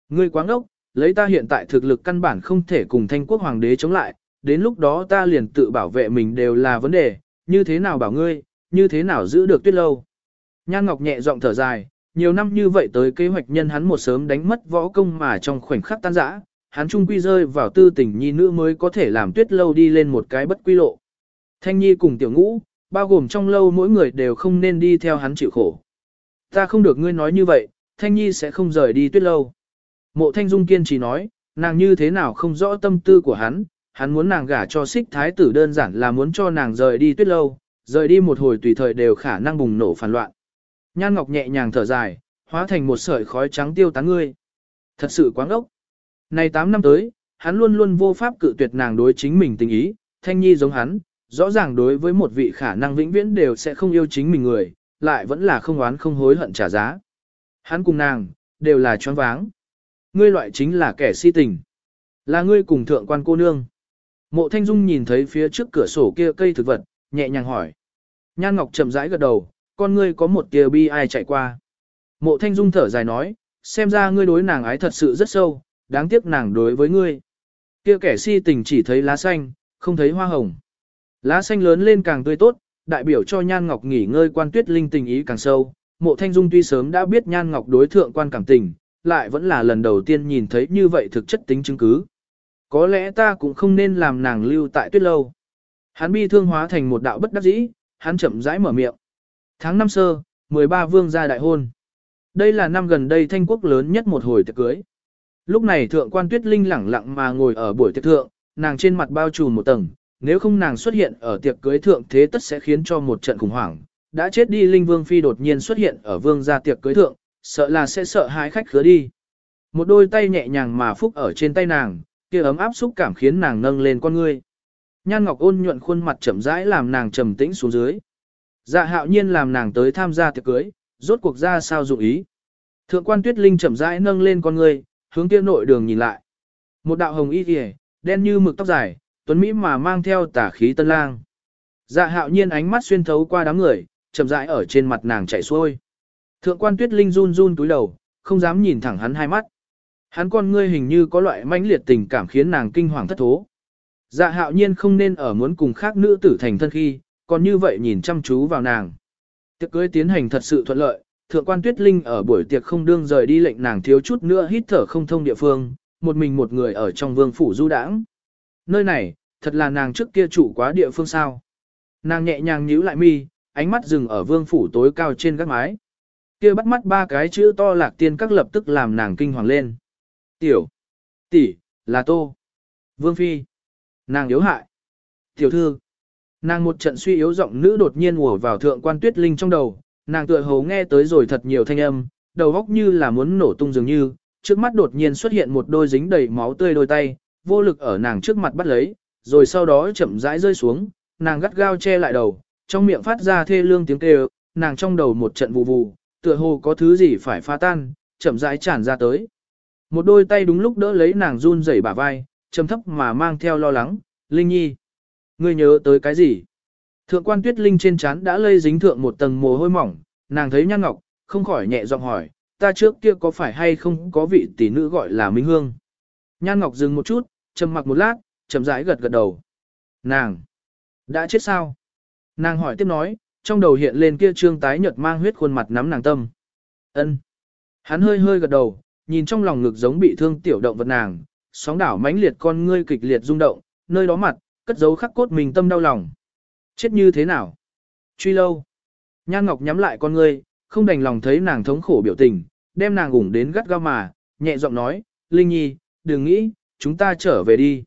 Ngươi quáng ốc, lấy ta hiện tại thực lực căn bản không thể cùng thanh quốc hoàng đế chống lại, đến lúc đó ta liền tự bảo vệ mình đều là vấn đề, như thế nào bảo ngươi, như thế nào giữ được tuyết lâu. Nhan Ngọc nhẹ giọng thở dài, nhiều năm như vậy tới kế hoạch nhân hắn một sớm đánh mất võ công mà trong khoảnh khắc tan rã, hắn trung quy rơi vào tư tình nhi nữ mới có thể làm tuyết lâu đi lên một cái bất quy lộ. Thanh nhi cùng tiểu ngũ, bao gồm trong lâu mỗi người đều không nên đi theo hắn chịu khổ. Ta không được ngươi nói như vậy, Thanh nhi sẽ không rời đi tuyết lâu. Mộ Thanh Dung kiên trì nói, nàng như thế nào không rõ tâm tư của hắn, hắn muốn nàng gả cho xích thái tử đơn giản là muốn cho nàng rời đi tuyết lâu, rời đi một hồi tùy thời đều khả năng bùng nổ phản loạn. Nhan Ngọc nhẹ nhàng thở dài, hóa thành một sợi khói trắng tiêu tán ngươi. Thật sự quá ngốc. Này 8 năm tới, hắn luôn luôn vô pháp cự tuyệt nàng đối chính mình tình ý, thanh nhi giống hắn, rõ ràng đối với một vị khả năng vĩnh viễn đều sẽ không yêu chính mình người, lại vẫn là không oán không hối hận trả giá. Hắn cùng nàng, đều là choáng váng. Ngươi loại chính là kẻ si tình. Là ngươi cùng thượng quan cô nương. Mộ Thanh Dung nhìn thấy phía trước cửa sổ kia cây thực vật, nhẹ nhàng hỏi. Nhan Ngọc chậm rãi gật đầu, con ngươi có một tia bi ai chạy qua. Mộ Thanh Dung thở dài nói, xem ra ngươi đối nàng ái thật sự rất sâu, đáng tiếc nàng đối với ngươi. Kia kẻ si tình chỉ thấy lá xanh, không thấy hoa hồng. Lá xanh lớn lên càng tươi tốt, đại biểu cho Nhan Ngọc nghỉ ngơi quan tuyết linh tình ý càng sâu. Mộ Thanh Dung tuy sớm đã biết Nhan Ngọc đối thượng quan cảm tình, lại vẫn là lần đầu tiên nhìn thấy như vậy thực chất tính chứng cứ. Có lẽ ta cũng không nên làm nàng lưu tại tuyết lâu. Hắn bi thương hóa thành một đạo bất đắc dĩ, hắn chậm rãi mở miệng. Tháng năm sơ, 13 vương gia đại hôn. Đây là năm gần đây thanh quốc lớn nhất một hồi tiệc cưới. Lúc này thượng quan tuyết linh lẳng lặng mà ngồi ở buổi tiệc thượng, nàng trên mặt bao trùm một tầng, nếu không nàng xuất hiện ở tiệc cưới thượng thế tất sẽ khiến cho một trận khủng hoảng. Đã chết đi linh vương phi đột nhiên xuất hiện ở vương gia tiệc cưới thượng, sợ là sẽ sợ hãi khách khứa đi. Một đôi tay nhẹ nhàng mà phúc ở trên tay nàng, kia ấm áp xúc cảm khiến nàng nâng lên con ngươi. Nhan Ngọc ôn nhuận khuôn mặt chậm rãi làm nàng trầm tĩnh xuống dưới. Dạ hạo nhiên làm nàng tới tham gia tiệc cưới, rốt cuộc ra sao dụng ý. Thượng quan tuyết linh chậm rãi nâng lên con ngươi, hướng kia nội đường nhìn lại. Một đạo hồng y kìa, đen như mực tóc dài, tuấn Mỹ mà mang theo tả khí tân lang. Dạ hạo nhiên ánh mắt xuyên thấu qua đám người, chậm rãi ở trên mặt nàng chảy xuôi. Thượng quan tuyết linh run run túi đầu, không dám nhìn thẳng hắn hai mắt. Hắn con ngươi hình như có loại mãnh liệt tình cảm khiến nàng kinh hoàng thất thố. Dạ hạo nhiên không nên ở muốn cùng khác nữ tử thành thân khi, còn như vậy nhìn chăm chú vào nàng. Tiệc cưới tiến hành thật sự thuận lợi, thượng quan tuyết linh ở buổi tiệc không đương rời đi lệnh nàng thiếu chút nữa hít thở không thông địa phương, một mình một người ở trong vương phủ du đãng. Nơi này, thật là nàng trước kia chủ quá địa phương sao. Nàng nhẹ nhàng nhíu lại mi, ánh mắt dừng ở vương phủ tối cao trên các mái. Kia bắt mắt ba cái chữ to lạc tiên các lập tức làm nàng kinh hoàng lên. Tiểu, tỷ, là tô, vương phi, nàng yếu hại, tiểu thư. Nàng một trận suy yếu giọng nữ đột nhiên ùa vào thượng quan tuyết linh trong đầu, nàng tựa hồ nghe tới rồi thật nhiều thanh âm, đầu góc như là muốn nổ tung dường như, trước mắt đột nhiên xuất hiện một đôi dính đầy máu tươi đôi tay, vô lực ở nàng trước mặt bắt lấy, rồi sau đó chậm rãi rơi xuống, nàng gắt gao che lại đầu, trong miệng phát ra thê lương tiếng kêu, nàng trong đầu một trận vụ vụ, tựa hồ có thứ gì phải phá tan, chậm rãi tràn ra tới. Một đôi tay đúng lúc đỡ lấy nàng run rẩy bả vai, trầm thấp mà mang theo lo lắng, Linh Nhi. Ngươi nhớ tới cái gì? Thượng quan tuyết linh trên trán đã lây dính thượng một tầng mồ hôi mỏng, nàng thấy nhan ngọc, không khỏi nhẹ giọng hỏi, ta trước kia có phải hay không có vị tỷ nữ gọi là Minh Hương? Nhan ngọc dừng một chút, trầm mặc một lát, chậm rãi gật gật đầu. Nàng! Đã chết sao? Nàng hỏi tiếp nói, trong đầu hiện lên kia trương tái nhợt mang huyết khuôn mặt nắm nàng tâm. Ân. Hắn hơi hơi gật đầu, nhìn trong lòng ngực giống bị thương tiểu động vật nàng, sóng đảo mãnh liệt con ngươi kịch liệt rung động, nơi đó mặt, cất giấu khắc cốt mình tâm đau lòng. Chết như thế nào? Truy lâu. Nhan Ngọc nhắm lại con ngươi, không đành lòng thấy nàng thống khổ biểu tình, đem nàng ủng đến gắt gao mà, nhẹ giọng nói, Linh Nhi, đừng nghĩ, chúng ta trở về đi.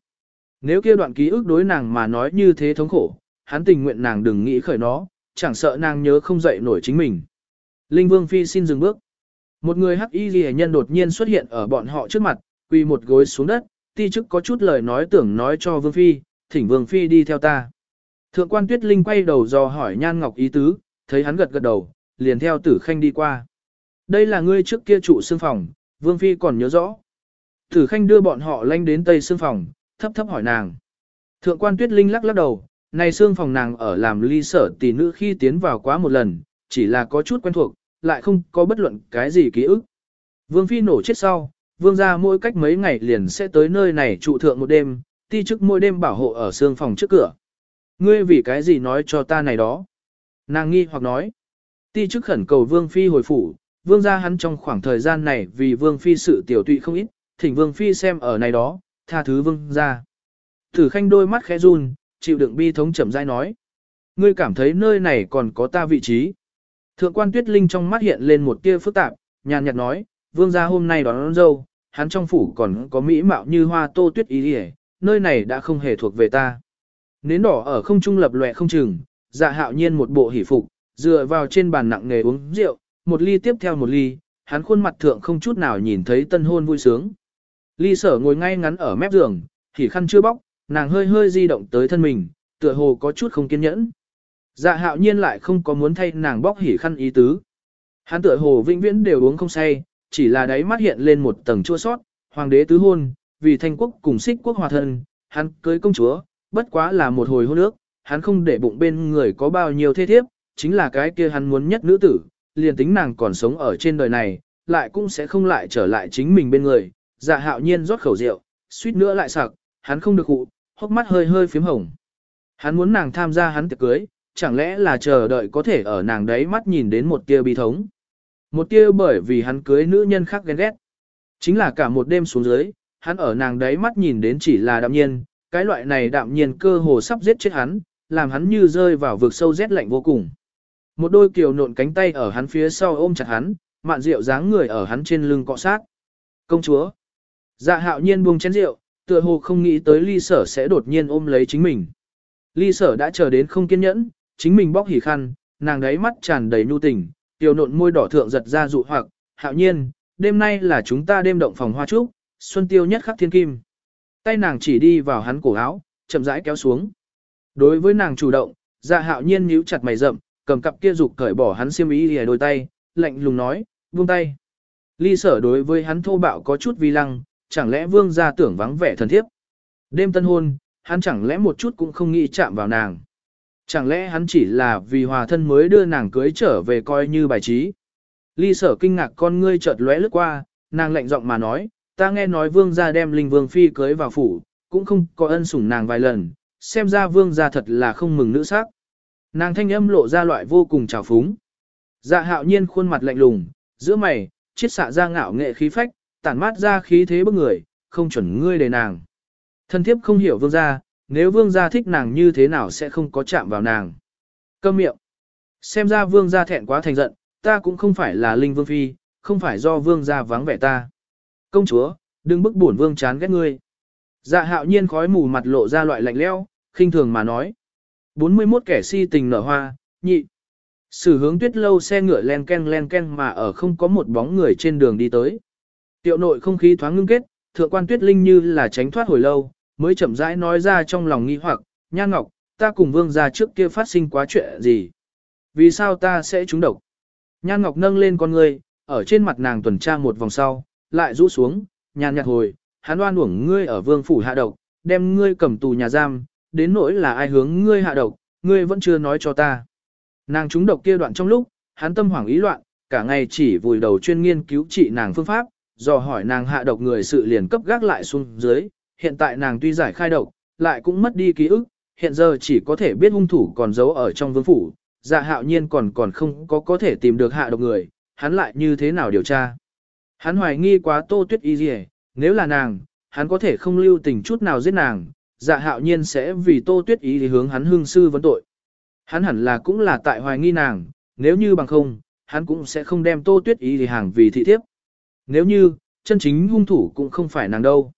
Nếu kia đoạn ký ức đối nàng mà nói như thế thống khổ, hắn tình nguyện nàng đừng nghĩ khởi nó, chẳng sợ nàng nhớ không dậy nổi chính mình. Linh Vương Phi xin dừng bước. Một người hắc y ghi nhân đột nhiên xuất hiện ở bọn họ trước mặt, quỳ một gối xuống đất, ti chức có chút lời nói tưởng nói cho Vương Phi, thỉnh Vương Phi đi theo ta. Thượng quan Tuyết Linh quay đầu dò hỏi Nhan Ngọc ý tứ, thấy hắn gật gật đầu, liền theo tử khanh đi qua. Đây là ngươi trước kia trụ xương phòng, Vương Phi còn nhớ rõ. Tử khanh đưa bọn họ lanh đến tây xương phòng, thấp thấp hỏi nàng. Thượng quan Tuyết Linh lắc lắc đầu, này xương phòng nàng ở làm ly sở tỷ nữ khi tiến vào quá một lần, chỉ là có chút quen thuộc, lại không có bất luận cái gì ký ức. Vương Phi nổ chết sau, Vương gia mỗi cách mấy ngày liền sẽ tới nơi này trụ thượng một đêm, ti chức mỗi đêm bảo hộ ở xương phòng trước cửa. Ngươi vì cái gì nói cho ta này đó? Nàng nghi hoặc nói. Ti chức khẩn cầu Vương Phi hồi phủ, Vương gia hắn trong khoảng thời gian này vì Vương Phi sự tiểu tụy không ít, thỉnh Vương Phi xem ở này đó, tha thứ Vương gia. Thử khanh đôi mắt khẽ run, chịu đựng bi thống chậm rãi nói. Ngươi cảm thấy nơi này còn có ta vị trí. Thượng quan tuyết linh trong mắt hiện lên một tia phức tạp, nhàn nhạt nói, vương gia hôm nay đón, đón dâu, hắn trong phủ còn có mỹ mạo như hoa tô tuyết ý hề, nơi này đã không hề thuộc về ta. Nến đỏ ở không trung lập lòe không chừng, dạ hạo nhiên một bộ hỉ phục, dựa vào trên bàn nặng nghề uống rượu, một ly tiếp theo một ly, hắn khuôn mặt thượng không chút nào nhìn thấy tân hôn vui sướng. Ly sở ngồi ngay ngắn ở mép giường, thì khăn chưa bóc, nàng hơi hơi di động tới thân mình, tựa hồ có chút không kiên nhẫn. Dạ hạo nhiên lại không có muốn thay nàng bóc hỉ khăn ý tứ. Hắn tựa hồ vĩnh viễn đều uống không say, chỉ là đáy mắt hiện lên một tầng chua sót, hoàng đế tứ hôn, vì thanh quốc cùng xích quốc hòa thân, hắn cưới công chúa, bất quá là một hồi hôn ước, hắn không để bụng bên người có bao nhiêu thế thiếp, chính là cái kia hắn muốn nhất nữ tử, liền tính nàng còn sống ở trên đời này, lại cũng sẽ không lại trở lại chính mình bên người. Dạ hạo nhiên rót khẩu rượu, suýt nữa lại sặc, hắn không được hụ, hốc mắt hơi hơi phím hồng. Hắn muốn nàng tham gia hắn tiệc cưới, chẳng lẽ là chờ đợi có thể ở nàng đấy mắt nhìn đến một tia bi thống. Một tia bởi vì hắn cưới nữ nhân khác ghen ghét. Chính là cả một đêm xuống dưới, hắn ở nàng đấy mắt nhìn đến chỉ là đạm nhiên, cái loại này đạm nhiên cơ hồ sắp giết chết hắn, làm hắn như rơi vào vực sâu rét lạnh vô cùng. Một đôi kiều nộn cánh tay ở hắn phía sau ôm chặt hắn, mạn rượu dáng người ở hắn trên lưng cọ sát. Công chúa. Dạ hạo nhiên buông chén rượu, tựa hồ không nghĩ tới ly sở sẽ đột nhiên ôm lấy chính mình. Ly sở đã chờ đến không kiên nhẫn, chính mình bóc hỉ khăn, nàng đấy mắt tràn đầy nhu tình, tiểu nộn môi đỏ thượng giật ra dụ hoặc, hạo nhiên, đêm nay là chúng ta đêm động phòng hoa trúc, xuân tiêu nhất khắc thiên kim. Tay nàng chỉ đi vào hắn cổ áo, chậm rãi kéo xuống. Đối với nàng chủ động, dạ hạo nhiên nhíu chặt mày rậm, cầm cặp kia dục cởi bỏ hắn xiêm y lìa đôi tay, lạnh lùng nói, buông tay. Ly sở đối với hắn thô bạo có chút vi lăng, chẳng lẽ vương gia tưởng vắng vẻ thần thiếp. Đêm tân hôn, hắn chẳng lẽ một chút cũng không nghĩ chạm vào nàng. Chẳng lẽ hắn chỉ là vì hòa thân mới đưa nàng cưới trở về coi như bài trí. Ly sở kinh ngạc con ngươi chợt lóe lướt qua, nàng lạnh giọng mà nói, ta nghe nói vương gia đem linh vương phi cưới vào phủ, cũng không có ân sủng nàng vài lần, xem ra vương gia thật là không mừng nữ sắc. Nàng thanh âm lộ ra loại vô cùng trào phúng. Dạ hạo nhiên khuôn mặt lạnh lùng, giữa mày, chiết xạ ra ngạo nghệ khí phách, tản mát ra khí thế bức người, không chuẩn ngươi để nàng. Thân thiếp không hiểu vương gia, nếu vương gia thích nàng như thế nào sẽ không có chạm vào nàng. Câm miệng. Xem ra vương gia thẹn quá thành giận, ta cũng không phải là linh vương phi, không phải do vương gia vắng vẻ ta. Công chúa, đừng bức bổn vương chán ghét ngươi. Dạ hạo nhiên khói mù mặt lộ ra loại lạnh leo, khinh thường mà nói. 41 kẻ si tình nở hoa, nhị. Sử hướng tuyết lâu xe ngựa len ken len ken mà ở không có một bóng người trên đường đi tới. Tiệu nội không khí thoáng ngưng kết, thượng quan tuyết linh như là tránh thoát hồi lâu, mới chậm rãi nói ra trong lòng nghi hoặc, Nhan Ngọc, ta cùng vương gia trước kia phát sinh quá chuyện gì? Vì sao ta sẽ trúng độc? Nhan Ngọc nâng lên con ngươi, ở trên mặt nàng tuần tra một vòng sau, lại rũ xuống, nhàn nhạt hồi, hắn oan uổng ngươi ở vương phủ hạ độc, đem ngươi cầm tù nhà giam, đến nỗi là ai hướng ngươi hạ độc, ngươi vẫn chưa nói cho ta. Nàng trúng độc kia đoạn trong lúc, hắn tâm hoảng ý loạn, cả ngày chỉ vùi đầu chuyên nghiên cứu trị nàng phương pháp, dò hỏi nàng hạ độc người sự liền cấp gác lại xuống dưới, hiện tại nàng tuy giải khai độc, lại cũng mất đi ký ức, hiện giờ chỉ có thể biết hung thủ còn giấu ở trong vương phủ, dạ hạo nhiên còn còn không có có thể tìm được hạ độc người, hắn lại như thế nào điều tra. Hắn hoài nghi quá tô tuyết y gì nếu là nàng, hắn có thể không lưu tình chút nào giết nàng, dạ hạo nhiên sẽ vì tô tuyết y thì hướng hắn hương sư vấn tội. Hắn hẳn là cũng là tại hoài nghi nàng, nếu như bằng không, hắn cũng sẽ không đem tô tuyết y thì hàng vì thị thiếp. Nếu như, chân chính hung thủ cũng không phải nàng đâu.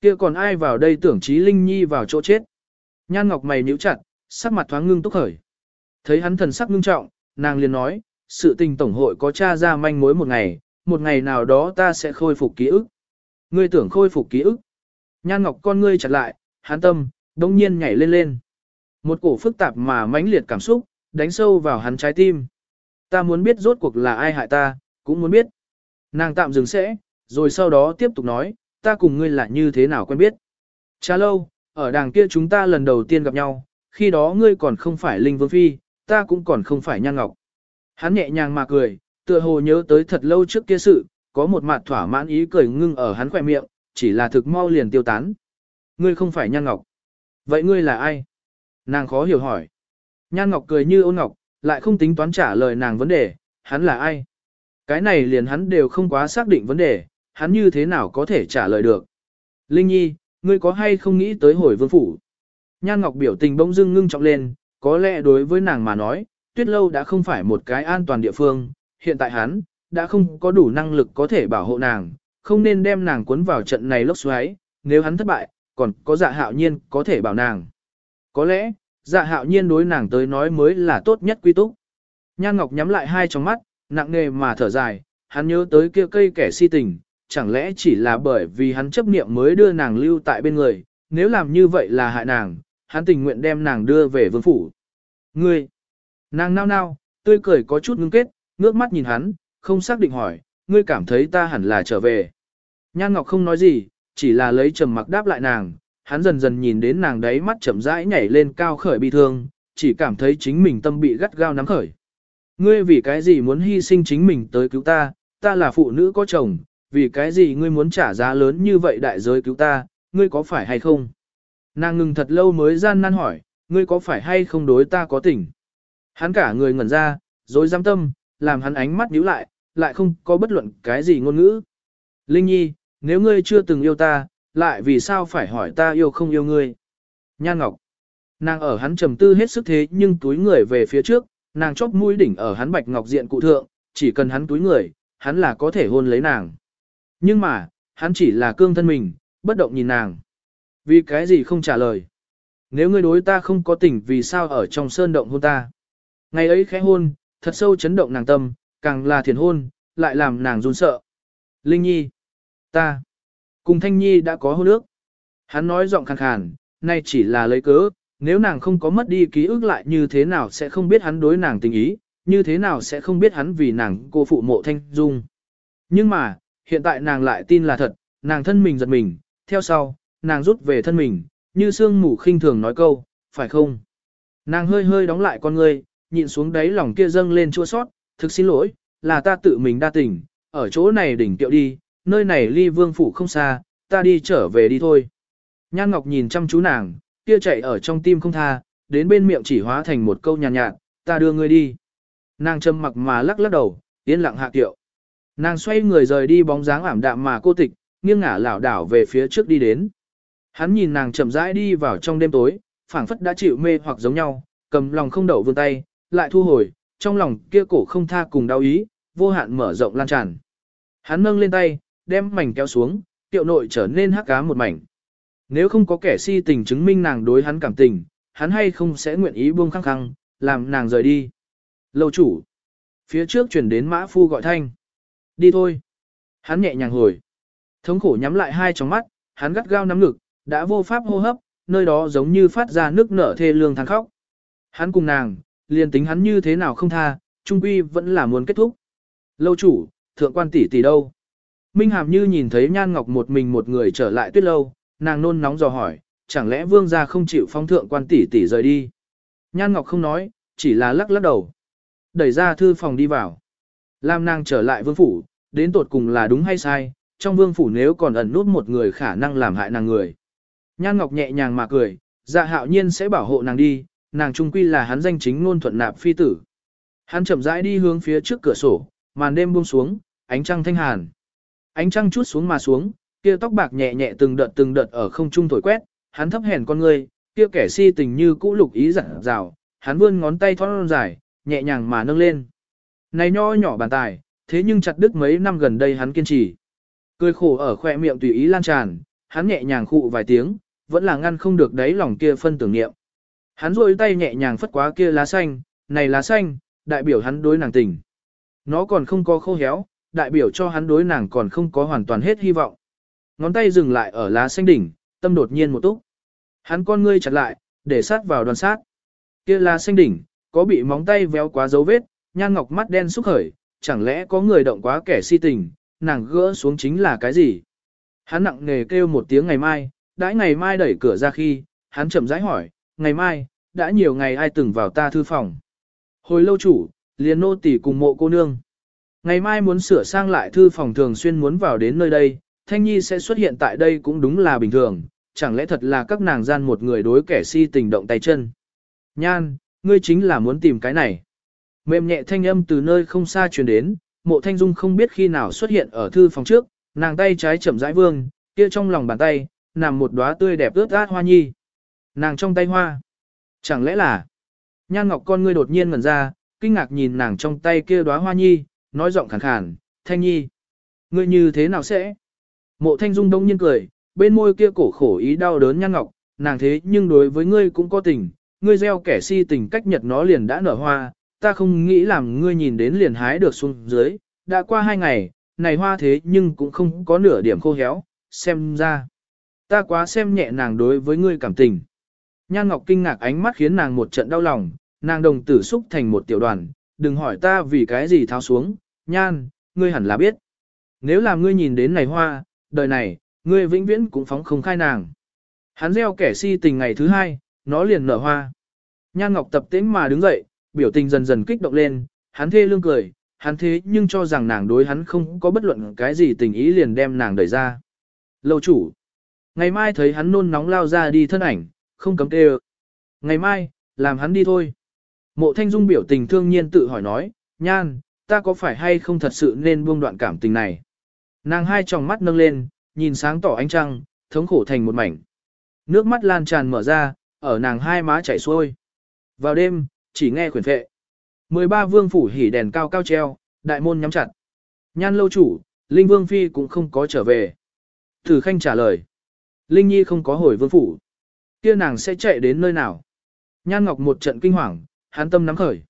kia còn ai vào đây tưởng trí linh nhi vào chỗ chết. Nhan ngọc mày nhíu chặt, sắc mặt thoáng ngưng túc khởi. Thấy hắn thần sắc ngưng trọng, nàng liền nói, sự tình tổng hội có tra ra manh mối một ngày, một ngày nào đó ta sẽ khôi phục ký ức. Ngươi tưởng khôi phục ký ức. Nhan ngọc con ngươi chặt lại, hán tâm, đông nhiên nhảy lên lên. Một cổ phức tạp mà mãnh liệt cảm xúc, đánh sâu vào hắn trái tim. Ta muốn biết rốt cuộc là ai hại ta, cũng muốn biết. Nàng tạm dừng sẽ, rồi sau đó tiếp tục nói, ta cùng ngươi là như thế nào quen biết. Chá lâu, ở đàng kia chúng ta lần đầu tiên gặp nhau, khi đó ngươi còn không phải Linh Vương Phi, ta cũng còn không phải Nhan Ngọc. Hắn nhẹ nhàng mà cười, tựa hồ nhớ tới thật lâu trước kia sự, có một mặt thỏa mãn ý cười ngưng ở hắn khỏe miệng, chỉ là thực mau liền tiêu tán. Ngươi không phải Nhan Ngọc. Vậy ngươi là ai? Nàng khó hiểu hỏi. Nhan Ngọc cười như ôn ngọc, lại không tính toán trả lời nàng vấn đề, hắn là ai? Cái này liền hắn đều không quá xác định vấn đề, hắn như thế nào có thể trả lời được. Linh Nhi, ngươi có hay không nghĩ tới hồi vương phủ? Nhan Ngọc biểu tình bỗng dưng ngưng trọng lên, có lẽ đối với nàng mà nói, tuyết lâu đã không phải một cái an toàn địa phương, hiện tại hắn, đã không có đủ năng lực có thể bảo hộ nàng, không nên đem nàng cuốn vào trận này lốc xoáy, nếu hắn thất bại, còn có dạ hạo nhiên có thể bảo nàng. Có lẽ, dạ hạo nhiên đối nàng tới nói mới là tốt nhất quy túc. Nhan Ngọc nhắm lại hai tròng mắt, Nặng nề mà thở dài, hắn nhớ tới kia cây kẻ si tình, chẳng lẽ chỉ là bởi vì hắn chấp niệm mới đưa nàng lưu tại bên người, nếu làm như vậy là hại nàng, hắn tình nguyện đem nàng đưa về vương phủ. Ngươi, nàng nao nao, tươi cười có chút ngưng kết, ngước mắt nhìn hắn, không xác định hỏi, ngươi cảm thấy ta hẳn là trở về. Nhan Ngọc không nói gì, chỉ là lấy trầm mặc đáp lại nàng, hắn dần dần nhìn đến nàng đấy mắt chậm rãi nhảy lên cao khởi bi thương, chỉ cảm thấy chính mình tâm bị gắt gao nắm khởi. Ngươi vì cái gì muốn hy sinh chính mình tới cứu ta, ta là phụ nữ có chồng, vì cái gì ngươi muốn trả giá lớn như vậy đại giới cứu ta, ngươi có phải hay không? Nàng ngừng thật lâu mới gian nan hỏi, ngươi có phải hay không đối ta có tình? Hắn cả người ngẩn ra, rồi giam tâm, làm hắn ánh mắt nhíu lại, lại không có bất luận cái gì ngôn ngữ. Linh Nhi, nếu ngươi chưa từng yêu ta, lại vì sao phải hỏi ta yêu không yêu ngươi? Nhan Ngọc. Nàng ở hắn trầm tư hết sức thế nhưng túi người về phía trước, nàng chóp mũi đỉnh ở hắn bạch ngọc diện cụ thượng, chỉ cần hắn túi người, hắn là có thể hôn lấy nàng. Nhưng mà, hắn chỉ là cương thân mình, bất động nhìn nàng. Vì cái gì không trả lời? Nếu ngươi đối ta không có tình vì sao ở trong sơn động hôn ta? Ngày ấy khẽ hôn, thật sâu chấn động nàng tâm, càng là thiền hôn, lại làm nàng run sợ. Linh Nhi, ta, cùng Thanh Nhi đã có hôn ước. Hắn nói giọng khàn khàn, nay chỉ là lấy cớ, nếu nàng không có mất đi ký ức lại như thế nào sẽ không biết hắn đối nàng tình ý, như thế nào sẽ không biết hắn vì nàng cô phụ mộ Thanh Dung. Nhưng mà, hiện tại nàng lại tin là thật, nàng thân mình giật mình, theo sau, nàng rút về thân mình, như sương mù khinh thường nói câu, phải không? Nàng hơi hơi đóng lại con ngươi, nhịn xuống đáy lòng kia dâng lên chua sót, thực xin lỗi, là ta tự mình đa tình, ở chỗ này đỉnh tiệu đi, nơi này ly vương phủ không xa, ta đi trở về đi thôi. Nhan Ngọc nhìn chăm chú nàng, kia chạy ở trong tim không tha, đến bên miệng chỉ hóa thành một câu nhàn nhạt, nhạt, ta đưa ngươi đi. Nàng châm mặc mà lắc lắc đầu, yên lặng hạ tiệu. Nàng xoay người rời đi bóng dáng ảm đạm mà cô tịch, nghiêng ngả lảo đảo về phía trước đi đến. Hắn nhìn nàng chậm rãi đi vào trong đêm tối, phảng phất đã chịu mê hoặc giống nhau, cầm lòng không đậu vươn tay, lại thu hồi, trong lòng kia cổ không tha cùng đau ý, vô hạn mở rộng lan tràn. Hắn nâng lên tay, đem mảnh kéo xuống, tiệu nội trở nên hắc cá một mảnh. Nếu không có kẻ si tình chứng minh nàng đối hắn cảm tình, hắn hay không sẽ nguyện ý buông khăng khăng, làm nàng rời đi. Lâu chủ. Phía trước chuyển đến mã phu gọi thanh. Đi thôi. Hắn nhẹ nhàng hồi. Thống khổ nhắm lại hai tròng mắt, hắn gắt gao nắm ngực, đã vô pháp hô hấp, nơi đó giống như phát ra nước nở thê lương than khóc. Hắn cùng nàng, liền tính hắn như thế nào không tha, trung quy vẫn là muốn kết thúc. Lâu chủ, thượng quan tỷ tỷ đâu? Minh Hàm như nhìn thấy Nhan Ngọc một mình một người trở lại tuyết lâu, nàng nôn nóng dò hỏi, chẳng lẽ vương gia không chịu phong thượng quan tỷ tỷ rời đi? Nhan Ngọc không nói, chỉ là lắc lắc đầu. Đẩy ra thư phòng đi vào. Lam nàng trở lại vương phủ, đến tột cùng là đúng hay sai, trong vương phủ nếu còn ẩn nút một người khả năng làm hại nàng người. Nhan Ngọc nhẹ nhàng mà cười, dạ hạo nhiên sẽ bảo hộ nàng đi, nàng trung quy là hắn danh chính ngôn thuận nạp phi tử. Hắn chậm rãi đi hướng phía trước cửa sổ, màn đêm buông xuống, ánh trăng thanh hàn. Ánh trăng chút xuống mà xuống, kia tóc bạc nhẹ nhẹ từng đợt từng đợt ở không trung thổi quét, hắn thấp hèn con người, kia kẻ si tình như cũ lục ý dặn dào, hắn vươn ngón tay thon dài, nhẹ nhàng mà nâng lên. Này nho nhỏ bàn tài, thế nhưng chặt đứt mấy năm gần đây hắn kiên trì. Cười khổ ở khoe miệng tùy ý lan tràn, hắn nhẹ nhàng khụ vài tiếng, vẫn là ngăn không được đáy lòng kia phân tưởng niệm. Hắn rôi tay nhẹ nhàng phất quá kia lá xanh, này lá xanh, đại biểu hắn đối nàng tình. Nó còn không có khô héo, đại biểu cho hắn đối nàng còn không có hoàn toàn hết hy vọng. Ngón tay dừng lại ở lá xanh đỉnh, tâm đột nhiên một túc. Hắn con ngươi chặt lại, để sát vào đoàn sát. Kia lá xanh đỉnh, có bị móng tay véo quá dấu vết, nhan ngọc mắt đen xúc khởi, chẳng lẽ có người động quá kẻ si tình, nàng gỡ xuống chính là cái gì? Hắn nặng nề kêu một tiếng ngày mai, đãi ngày mai đẩy cửa ra khi, hắn chậm rãi hỏi, ngày mai, đã nhiều ngày ai từng vào ta thư phòng. Hồi lâu chủ, liền nô tỳ cùng mộ cô nương. Ngày mai muốn sửa sang lại thư phòng thường xuyên muốn vào đến nơi đây, Thanh Nhi sẽ xuất hiện tại đây cũng đúng là bình thường, chẳng lẽ thật là các nàng gian một người đối kẻ si tình động tay chân. Nhan, ngươi chính là muốn tìm cái này. Mềm nhẹ thanh âm từ nơi không xa truyền đến, mộ thanh dung không biết khi nào xuất hiện ở thư phòng trước, nàng tay trái chậm rãi vương, kia trong lòng bàn tay, nằm một đóa tươi đẹp ướt át hoa nhi. Nàng trong tay hoa. Chẳng lẽ là, nhan ngọc con ngươi đột nhiên ngẩn ra, kinh ngạc nhìn nàng trong tay kia đóa hoa nhi, nói giọng khàn khàn, thanh nhi. Ngươi như thế nào sẽ? Mộ thanh dung đông nhiên cười, bên môi kia cổ khổ ý đau đớn nhan ngọc, nàng thế nhưng đối với ngươi cũng có tình, ngươi gieo kẻ si tình cách nhật nó liền đã nở hoa, ta không nghĩ làm ngươi nhìn đến liền hái được xuống dưới, đã qua hai ngày, này hoa thế nhưng cũng không có nửa điểm khô héo, xem ra. Ta quá xem nhẹ nàng đối với ngươi cảm tình. Nhan Ngọc kinh ngạc ánh mắt khiến nàng một trận đau lòng, nàng đồng tử xúc thành một tiểu đoàn, đừng hỏi ta vì cái gì tháo xuống, Nhan, ngươi hẳn là biết. Nếu là ngươi nhìn đến này hoa, đời này, ngươi vĩnh viễn cũng phóng không khai nàng. Hắn gieo kẻ si tình ngày thứ hai, nó liền nở hoa. Nhan Ngọc tập tĩnh mà đứng dậy, biểu tình dần dần kích động lên, hắn thê lương cười, hắn thế nhưng cho rằng nàng đối hắn không có bất luận cái gì tình ý liền đem nàng đẩy ra. Lâu chủ. Ngày mai thấy hắn nôn nóng lao ra đi thân ảnh, không cấm tê Ngày mai, làm hắn đi thôi. Mộ Thanh Dung biểu tình thương nhiên tự hỏi nói, nhan, ta có phải hay không thật sự nên buông đoạn cảm tình này. Nàng hai tròng mắt nâng lên, nhìn sáng tỏ ánh trăng, thống khổ thành một mảnh. Nước mắt lan tràn mở ra, ở nàng hai má chảy xuôi. Vào đêm, chỉ nghe khuyển phệ. 13 vương phủ hỉ đèn cao cao treo, đại môn nhắm chặt. Nhan lâu chủ, Linh Vương Phi cũng không có trở về. Thử Khanh trả lời. Linh Nhi không có hồi vương phủ kia nàng sẽ chạy đến nơi nào? Nhan Ngọc một trận kinh hoàng, hắn tâm nắm khởi.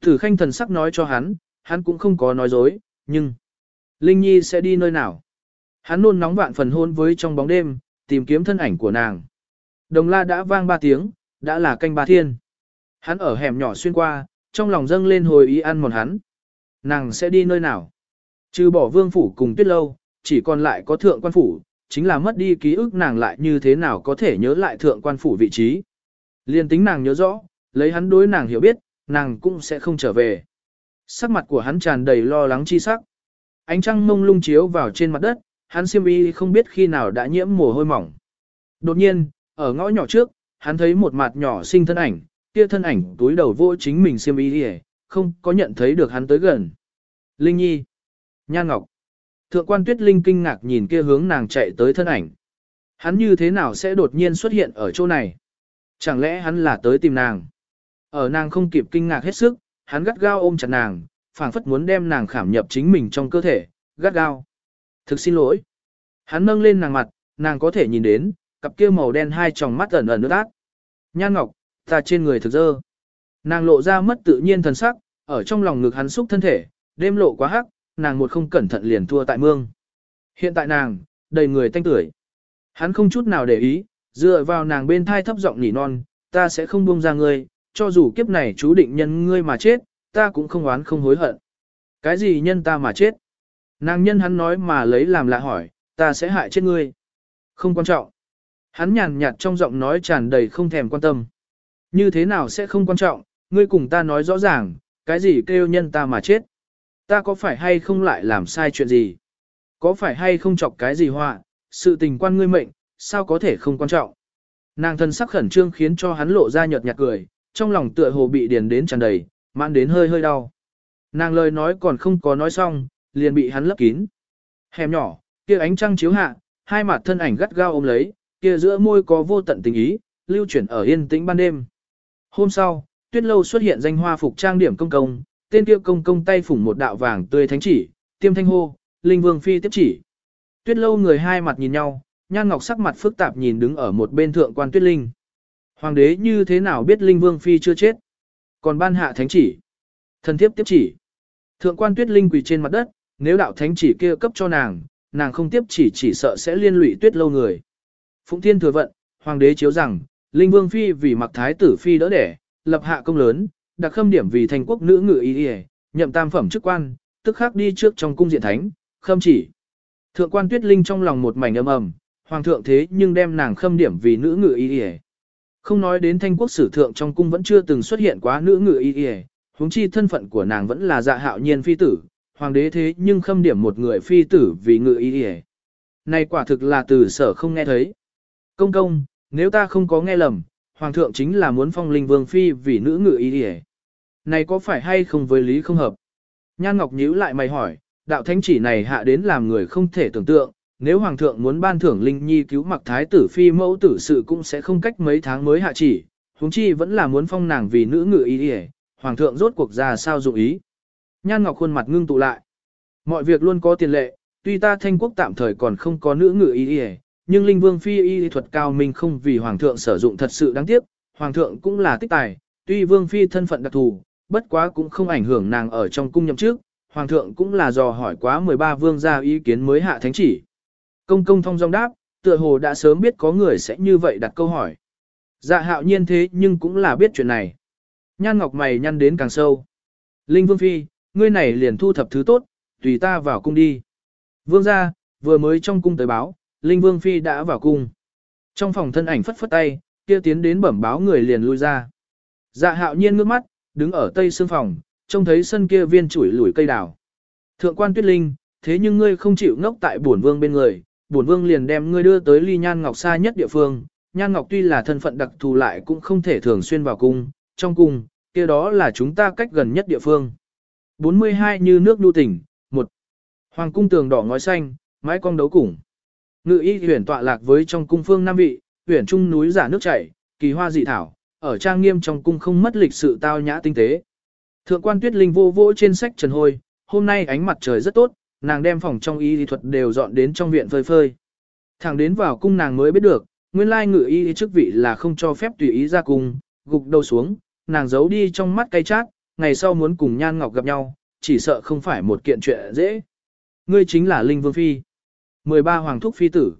Thử Khanh thần sắc nói cho hắn, hắn cũng không có nói dối, nhưng... Linh Nhi sẽ đi nơi nào? Hắn nôn nóng vạn phần hôn với trong bóng đêm, tìm kiếm thân ảnh của nàng. Đồng la đã vang ba tiếng, đã là canh ba thiên. Hắn ở hẻm nhỏ xuyên qua, trong lòng dâng lên hồi ý ăn mòn hắn. Nàng sẽ đi nơi nào? Trừ bỏ vương phủ cùng tuyết lâu, chỉ còn lại có thượng quan phủ, chính là mất đi ký ức nàng lại như thế nào có thể nhớ lại thượng quan phủ vị trí. Liên tính nàng nhớ rõ, lấy hắn đối nàng hiểu biết, nàng cũng sẽ không trở về. Sắc mặt của hắn tràn đầy lo lắng chi sắc. Ánh trăng mông lung chiếu vào trên mặt đất, hắn xiêm y không biết khi nào đã nhiễm mồ hôi mỏng. Đột nhiên, ở ngõ nhỏ trước, hắn thấy một mặt nhỏ sinh thân ảnh, kia thân ảnh túi đầu vô chính mình xiêm y không có nhận thấy được hắn tới gần. Linh Nhi, Nhan Ngọc, Thượng quan Tuyết Linh kinh ngạc nhìn kia hướng nàng chạy tới thân ảnh. Hắn như thế nào sẽ đột nhiên xuất hiện ở chỗ này? Chẳng lẽ hắn là tới tìm nàng? Ở nàng không kịp kinh ngạc hết sức, hắn gắt gao ôm chặt nàng, phảng phất muốn đem nàng khảm nhập chính mình trong cơ thể, gắt gao. Thực xin lỗi. Hắn nâng lên nàng mặt, nàng có thể nhìn đến, cặp kia màu đen hai tròng mắt ẩn ẩn nước ác. Nhan Ngọc, ta trên người thực dơ. Nàng lộ ra mất tự nhiên thần sắc, ở trong lòng ngực hắn xúc thân thể, đêm lộ quá hắc, nàng một không cẩn thận liền thua tại mương. Hiện tại nàng, đầy người tanh tưởi. Hắn không chút nào để ý, dựa vào nàng bên thai thấp giọng nỉ non, ta sẽ không buông ra ngươi, cho dù kiếp này chú định nhân ngươi mà chết, ta cũng không oán không hối hận. Cái gì nhân ta mà chết? Nàng nhân hắn nói mà lấy làm lạ hỏi, ta sẽ hại chết ngươi. Không quan trọng. Hắn nhàn nhạt trong giọng nói tràn đầy không thèm quan tâm. Như thế nào sẽ không quan trọng, ngươi cùng ta nói rõ ràng, cái gì kêu nhân ta mà chết. Ta có phải hay không lại làm sai chuyện gì? Có phải hay không chọc cái gì họa, sự tình quan ngươi mệnh, sao có thể không quan trọng? Nàng thân sắc khẩn trương khiến cho hắn lộ ra nhợt nhạt cười, trong lòng tựa hồ bị điền đến tràn đầy, mãn đến hơi hơi đau. Nàng lời nói còn không có nói xong, liền bị hắn lấp kín. Hẻm nhỏ, kia ánh trăng chiếu hạ, hai mặt thân ảnh gắt gao ôm lấy, kia giữa môi có vô tận tình ý, lưu chuyển ở yên tĩnh ban đêm. Hôm sau, tuyết lâu xuất hiện danh hoa phục trang điểm công công, tên kia công công tay phủng một đạo vàng tươi thánh chỉ, tiêm thanh hô, linh vương phi tiếp chỉ. Tuyết lâu người hai mặt nhìn nhau, nhan ngọc sắc mặt phức tạp nhìn đứng ở một bên thượng quan tuyết linh. Hoàng đế như thế nào biết linh vương phi chưa chết? Còn ban hạ thánh chỉ. Thần thiếp tiếp chỉ. Thượng quan tuyết linh quỳ trên mặt đất, nếu đạo thánh chỉ kia cấp cho nàng, nàng không tiếp chỉ chỉ sợ sẽ liên lụy tuyết lâu người. Phụng thiên thừa vận, hoàng đế chiếu rằng, linh vương phi vì mặc thái tử phi đỡ đẻ, lập hạ công lớn, đặc khâm điểm vì thành quốc nữ ngự y y, nhậm tam phẩm chức quan, tức khắc đi trước trong cung diện thánh, khâm chỉ. Thượng quan tuyết linh trong lòng một mảnh âm ầm, hoàng thượng thế nhưng đem nàng khâm điểm vì nữ ngự y y. Không nói đến thanh quốc sử thượng trong cung vẫn chưa từng xuất hiện quá nữ ngự y y, huống chi thân phận của nàng vẫn là dạ hạo nhiên phi tử, hoàng đế thế nhưng khâm điểm một người phi tử vì ngự y y. Này quả thực là từ sở không nghe thấy. Công công, nếu ta không có nghe lầm, hoàng thượng chính là muốn phong linh vương phi vì nữ ngự y y. Này có phải hay không với lý không hợp? Nhan Ngọc nhíu lại mày hỏi, đạo thánh chỉ này hạ đến làm người không thể tưởng tượng, nếu hoàng thượng muốn ban thưởng linh nhi cứu mặc thái tử phi mẫu tử sự cũng sẽ không cách mấy tháng mới hạ chỉ, huống chi vẫn là muốn phong nàng vì nữ ngự y y, hoàng thượng rốt cuộc ra sao dụng ý. Nhan Ngọc khuôn mặt ngưng tụ lại. Mọi việc luôn có tiền lệ, tuy ta thanh quốc tạm thời còn không có nữ ngự y y, nhưng linh vương phi y thuật cao minh không vì hoàng thượng sử dụng thật sự đáng tiếc, hoàng thượng cũng là tích tài, tuy vương phi thân phận đặc thù, bất quá cũng không ảnh hưởng nàng ở trong cung nhậm trước, hoàng thượng cũng là dò hỏi quá 13 vương gia ý kiến mới hạ thánh chỉ. Công công thông dong đáp, tựa hồ đã sớm biết có người sẽ như vậy đặt câu hỏi. Dạ hạo nhiên thế nhưng cũng là biết chuyện này. Nhan ngọc mày nhăn đến càng sâu. Linh vương phi, ngươi này liền thu thập thứ tốt, tùy ta vào cung đi. Vương gia, vừa mới trong cung tới báo, Linh vương phi đã vào cung. Trong phòng thân ảnh phất phất tay, kia tiến đến bẩm báo người liền lui ra. Dạ hạo nhiên ngước mắt, đứng ở tây xương phòng, trông thấy sân kia viên chuỗi lủi cây đào. Thượng quan tuyết linh, thế nhưng ngươi không chịu ngốc tại bổn vương bên người, bổn vương liền đem ngươi đưa tới ly nhan ngọc xa nhất địa phương. Nhan ngọc tuy là thân phận đặc thù lại cũng không thể thường xuyên vào cung, trong cung, kia đó là chúng ta cách gần nhất địa phương. 42 như nước nhu tỉnh, một Hoàng cung tường đỏ ngói xanh, mái cong đấu củng. Ngự y huyền tọa lạc với trong cung phương Nam Vị, huyền trung núi giả nước chảy, kỳ hoa dị thảo, ở trang nghiêm trong cung không mất lịch sự tao nhã tinh tế. Thượng quan tuyết linh vô vô trên sách trần hôi, hôm nay ánh mặt trời rất tốt, nàng đem phòng trong y lý thuật đều dọn đến trong viện phơi phơi. Thẳng đến vào cung nàng mới biết được, nguyên lai ngự y chức vị là không cho phép tùy ý ra cung, gục đầu xuống, nàng giấu đi trong mắt cay chát, ngày sau muốn cùng Nhan Ngọc gặp nhau, chỉ sợ không phải một kiện chuyện dễ. Ngươi chính là Linh Vương Phi. 13 Hoàng Thúc Phi tử.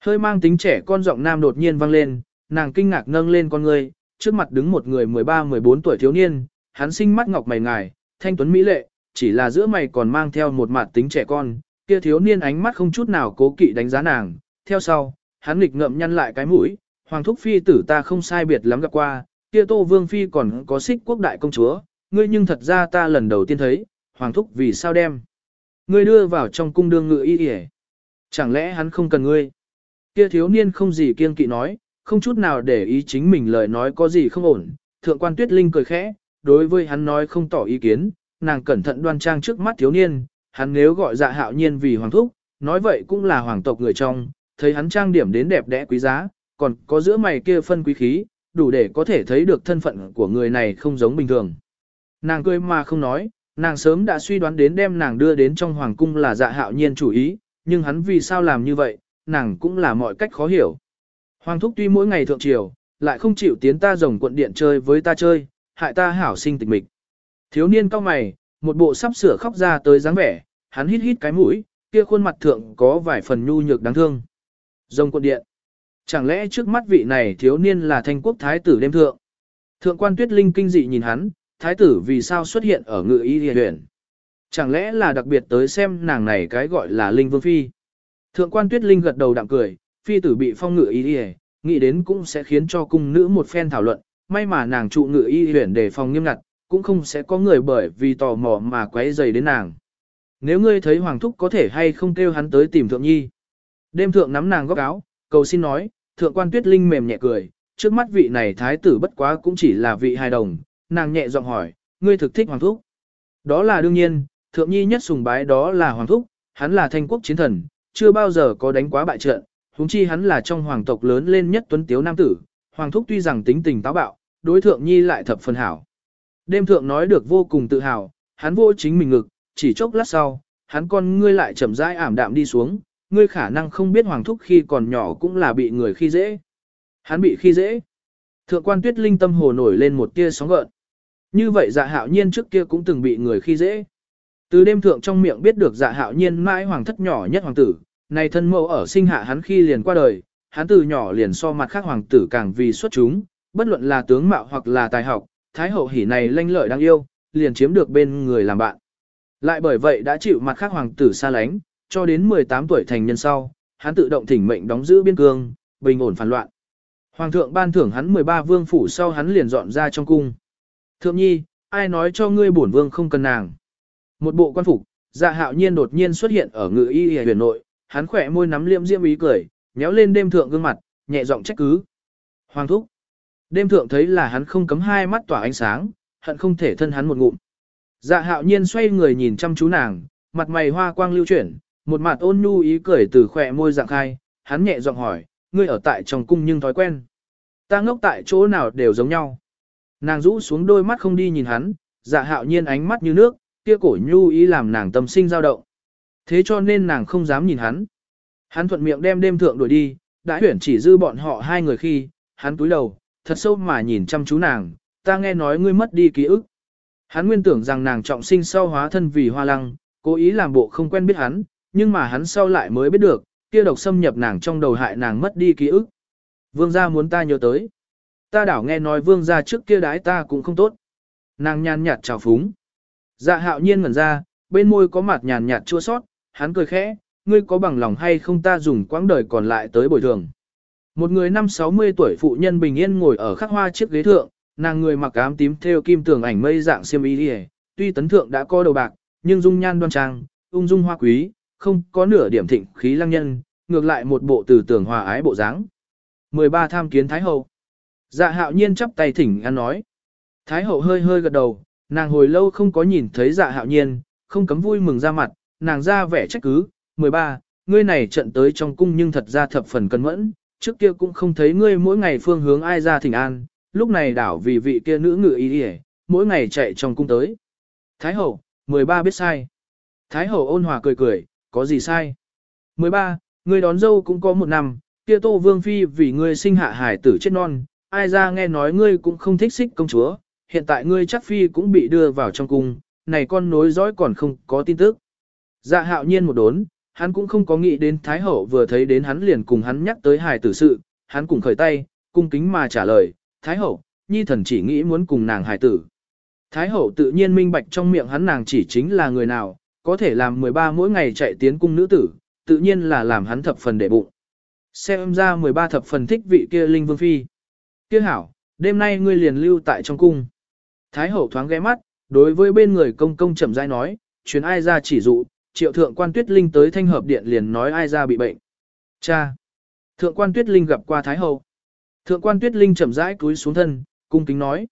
Hơi mang tính trẻ con giọng nam đột nhiên vang lên, nàng kinh ngạc nâng lên con ngươi, trước mặt đứng một người 13-14 tuổi thiếu niên, hắn sinh mắt ngọc mày ngài, thanh tuấn mỹ lệ, chỉ là giữa mày còn mang theo một mặt tính trẻ con, kia thiếu niên ánh mắt không chút nào cố kỵ đánh giá nàng, theo sau, hắn nghịch ngậm nhăn lại cái mũi, Hoàng Thúc Phi tử ta không sai biệt lắm gặp qua, kia Tô Vương Phi còn có xích quốc đại công chúa, ngươi nhưng thật ra ta lần đầu tiên thấy, Hoàng Thúc vì sao đem. Ngươi đưa vào trong cung đương ngự y y Chẳng lẽ hắn không cần ngươi? Kia thiếu niên không gì kiên kỵ nói, không chút nào để ý chính mình lời nói có gì không ổn. Thượng quan tuyết linh cười khẽ, đối với hắn nói không tỏ ý kiến, nàng cẩn thận đoan trang trước mắt thiếu niên, hắn nếu gọi dạ hạo nhiên vì hoàng thúc, nói vậy cũng là hoàng tộc người trong, thấy hắn trang điểm đến đẹp đẽ quý giá, còn có giữa mày kia phân quý khí, đủ để có thể thấy được thân phận của người này không giống bình thường. Nàng cười mà không nói, nàng sớm đã suy đoán đến đem nàng đưa đến trong hoàng cung là dạ hạo nhiên chủ ý, nhưng hắn vì sao làm như vậy, nàng cũng là mọi cách khó hiểu. Hoàng thúc tuy mỗi ngày thượng triều, lại không chịu tiến ta rồng quận điện chơi với ta chơi, hại ta hảo sinh tịch mịch. Thiếu niên cao mày, một bộ sắp sửa khóc ra tới dáng vẻ, hắn hít hít cái mũi, kia khuôn mặt thượng có vài phần nhu nhược đáng thương. Rồng quận điện. Chẳng lẽ trước mắt vị này thiếu niên là thanh quốc thái tử đêm thượng? Thượng quan tuyết linh kinh dị nhìn hắn, thái tử vì sao xuất hiện ở ngự y địa huyện? Chẳng lẽ là đặc biệt tới xem nàng này cái gọi là linh vương phi? Thượng quan tuyết linh gật đầu đạm cười, phi tử bị phong ngự y y, nghĩ đến cũng sẽ khiến cho cung nữ một phen thảo luận, may mà nàng trụ ngự y huyện để phòng nghiêm ngặt, cũng không sẽ có người bởi vì tò mò mà quấy rầy đến nàng. Nếu ngươi thấy hoàng thúc có thể hay không kêu hắn tới tìm thượng nhi. Đêm thượng nắm nàng góc áo, cầu xin nói, thượng quan tuyết linh mềm nhẹ cười, trước mắt vị này thái tử bất quá cũng chỉ là vị hài đồng, nàng nhẹ giọng hỏi, ngươi thực thích hoàng thúc. Đó là đương nhiên, thượng nhi nhất sùng bái đó là hoàng thúc, hắn là thanh quốc chiến thần, chưa bao giờ có đánh quá bại trận, huống chi hắn là trong hoàng tộc lớn lên nhất tuấn tiếu nam tử, hoàng thúc tuy rằng tính tình táo bạo, đối thượng nhi lại thập phần hảo. Đêm thượng nói được vô cùng tự hào, hắn vô chính mình ngực, chỉ chốc lát sau, hắn con ngươi lại chậm rãi ảm đạm đi xuống, ngươi khả năng không biết hoàng thúc khi còn nhỏ cũng là bị người khi dễ. Hắn bị khi dễ. Thượng quan tuyết linh tâm hồ nổi lên một tia sóng gợn. Như vậy dạ hạo nhiên trước kia cũng từng bị người khi dễ. Từ đêm thượng trong miệng biết được dạ hạo nhiên mãi hoàng thất nhỏ nhất hoàng tử, này thân mẫu ở sinh hạ hắn khi liền qua đời, hắn từ nhỏ liền so mặt khác hoàng tử càng vì xuất chúng, bất luận là tướng mạo hoặc là tài học, thái hậu hỉ này lanh lợi đáng yêu, liền chiếm được bên người làm bạn. Lại bởi vậy đã chịu mặt khác hoàng tử xa lánh, cho đến 18 tuổi thành nhân sau, hắn tự động thỉnh mệnh đóng giữ biên cương, bình ổn phản loạn. Hoàng thượng ban thưởng hắn 13 vương phủ sau hắn liền dọn ra trong cung. Thượng nhi, ai nói cho ngươi bổn vương không cần nàng. Một bộ quan phục, dạ hạo nhiên đột nhiên xuất hiện ở ngự y y huyền nội, hắn khỏe môi nắm liệm diễm ý cười, nhéo lên đêm thượng gương mặt, nhẹ giọng trách cứ. Hoàng thúc. Đêm thượng thấy là hắn không cấm hai mắt tỏa ánh sáng, hận không thể thân hắn một ngụm. Dạ hạo nhiên xoay người nhìn chăm chú nàng, mặt mày hoa quang lưu chuyển, một mặt ôn nhu ý cười từ khỏe môi dạng khai, hắn nhẹ giọng hỏi, ngươi ở tại trong cung nhưng thói quen. Ta ngốc tại chỗ nào đều giống nhau. Nàng rũ xuống đôi mắt không đi nhìn hắn, dạ hạo nhiên ánh mắt như nước, kia cổ nhu ý làm nàng tâm sinh dao động. Thế cho nên nàng không dám nhìn hắn. Hắn thuận miệng đem đêm thượng đuổi đi, đã huyển chỉ dư bọn họ hai người khi, hắn túi đầu, thật sâu mà nhìn chăm chú nàng, ta nghe nói ngươi mất đi ký ức. Hắn nguyên tưởng rằng nàng trọng sinh sau hóa thân vì hoa lăng, cố ý làm bộ không quen biết hắn, nhưng mà hắn sau lại mới biết được, kia độc xâm nhập nàng trong đầu hại nàng mất đi ký ức. Vương gia muốn ta nhớ tới. Ta đảo nghe nói vương gia trước kia đái ta cũng không tốt. Nàng nhàn nhạt chào phúng. Dạ hạo nhiên ngẩn ra, bên môi có mặt nhàn nhạt chua sót, hắn cười khẽ, ngươi có bằng lòng hay không ta dùng quãng đời còn lại tới bồi thường. Một người năm 60 tuổi phụ nhân bình yên ngồi ở khắc hoa chiếc ghế thượng, nàng người mặc ám tím theo kim tường ảnh mây dạng xiêm y đi tuy tấn thượng đã có đầu bạc, nhưng dung nhan đoan trang, ung dung hoa quý, không có nửa điểm thịnh khí lăng nhân, ngược lại một bộ từ tường hòa ái bộ dáng. 13 tham kiến Thái Hậu. Dạ hạo nhiên chắp tay thỉnh ăn nói. Thái Hậu hơi hơi gật đầu, nàng hồi lâu không có nhìn thấy dạ hạo nhiên, không cấm vui mừng ra mặt, nàng ra vẻ trách cứ. 13, ngươi này trận tới trong cung nhưng thật ra thập phần cân mẫn, trước kia cũng không thấy ngươi mỗi ngày phương hướng ai ra thỉnh an, lúc này đảo vì vị kia nữ ngự ý đi mỗi ngày chạy trong cung tới. Thái hậu, 13 biết sai. Thái hậu ôn hòa cười cười, có gì sai? 13, ngươi đón dâu cũng có một năm, kia tô vương phi vì ngươi sinh hạ hải tử chết non, ai ra nghe nói ngươi cũng không thích xích công chúa, hiện tại ngươi chắc phi cũng bị đưa vào trong cung, này con nối dõi còn không có tin tức. Dạ hạo nhiên một đốn, hắn cũng không có nghĩ đến Thái Hậu vừa thấy đến hắn liền cùng hắn nhắc tới hài tử sự, hắn cùng khởi tay, cung kính mà trả lời, Thái Hậu, nhi thần chỉ nghĩ muốn cùng nàng hài tử. Thái Hậu tự nhiên minh bạch trong miệng hắn nàng chỉ chính là người nào, có thể làm 13 mỗi ngày chạy tiến cung nữ tử, tự nhiên là làm hắn thập phần để bụng. Xem ra 13 thập phần thích vị kia Linh Vương Phi. Kia hảo, đêm nay ngươi liền lưu tại trong cung. Thái Hậu thoáng ghé mắt, đối với bên người công công chậm rãi nói, chuyến ai ra chỉ dụ, triệu thượng quan tuyết linh tới thanh hợp điện liền nói ai ra bị bệnh. Cha! Thượng quan tuyết linh gặp qua Thái Hậu. Thượng quan tuyết linh chậm rãi cúi xuống thân, cung kính nói.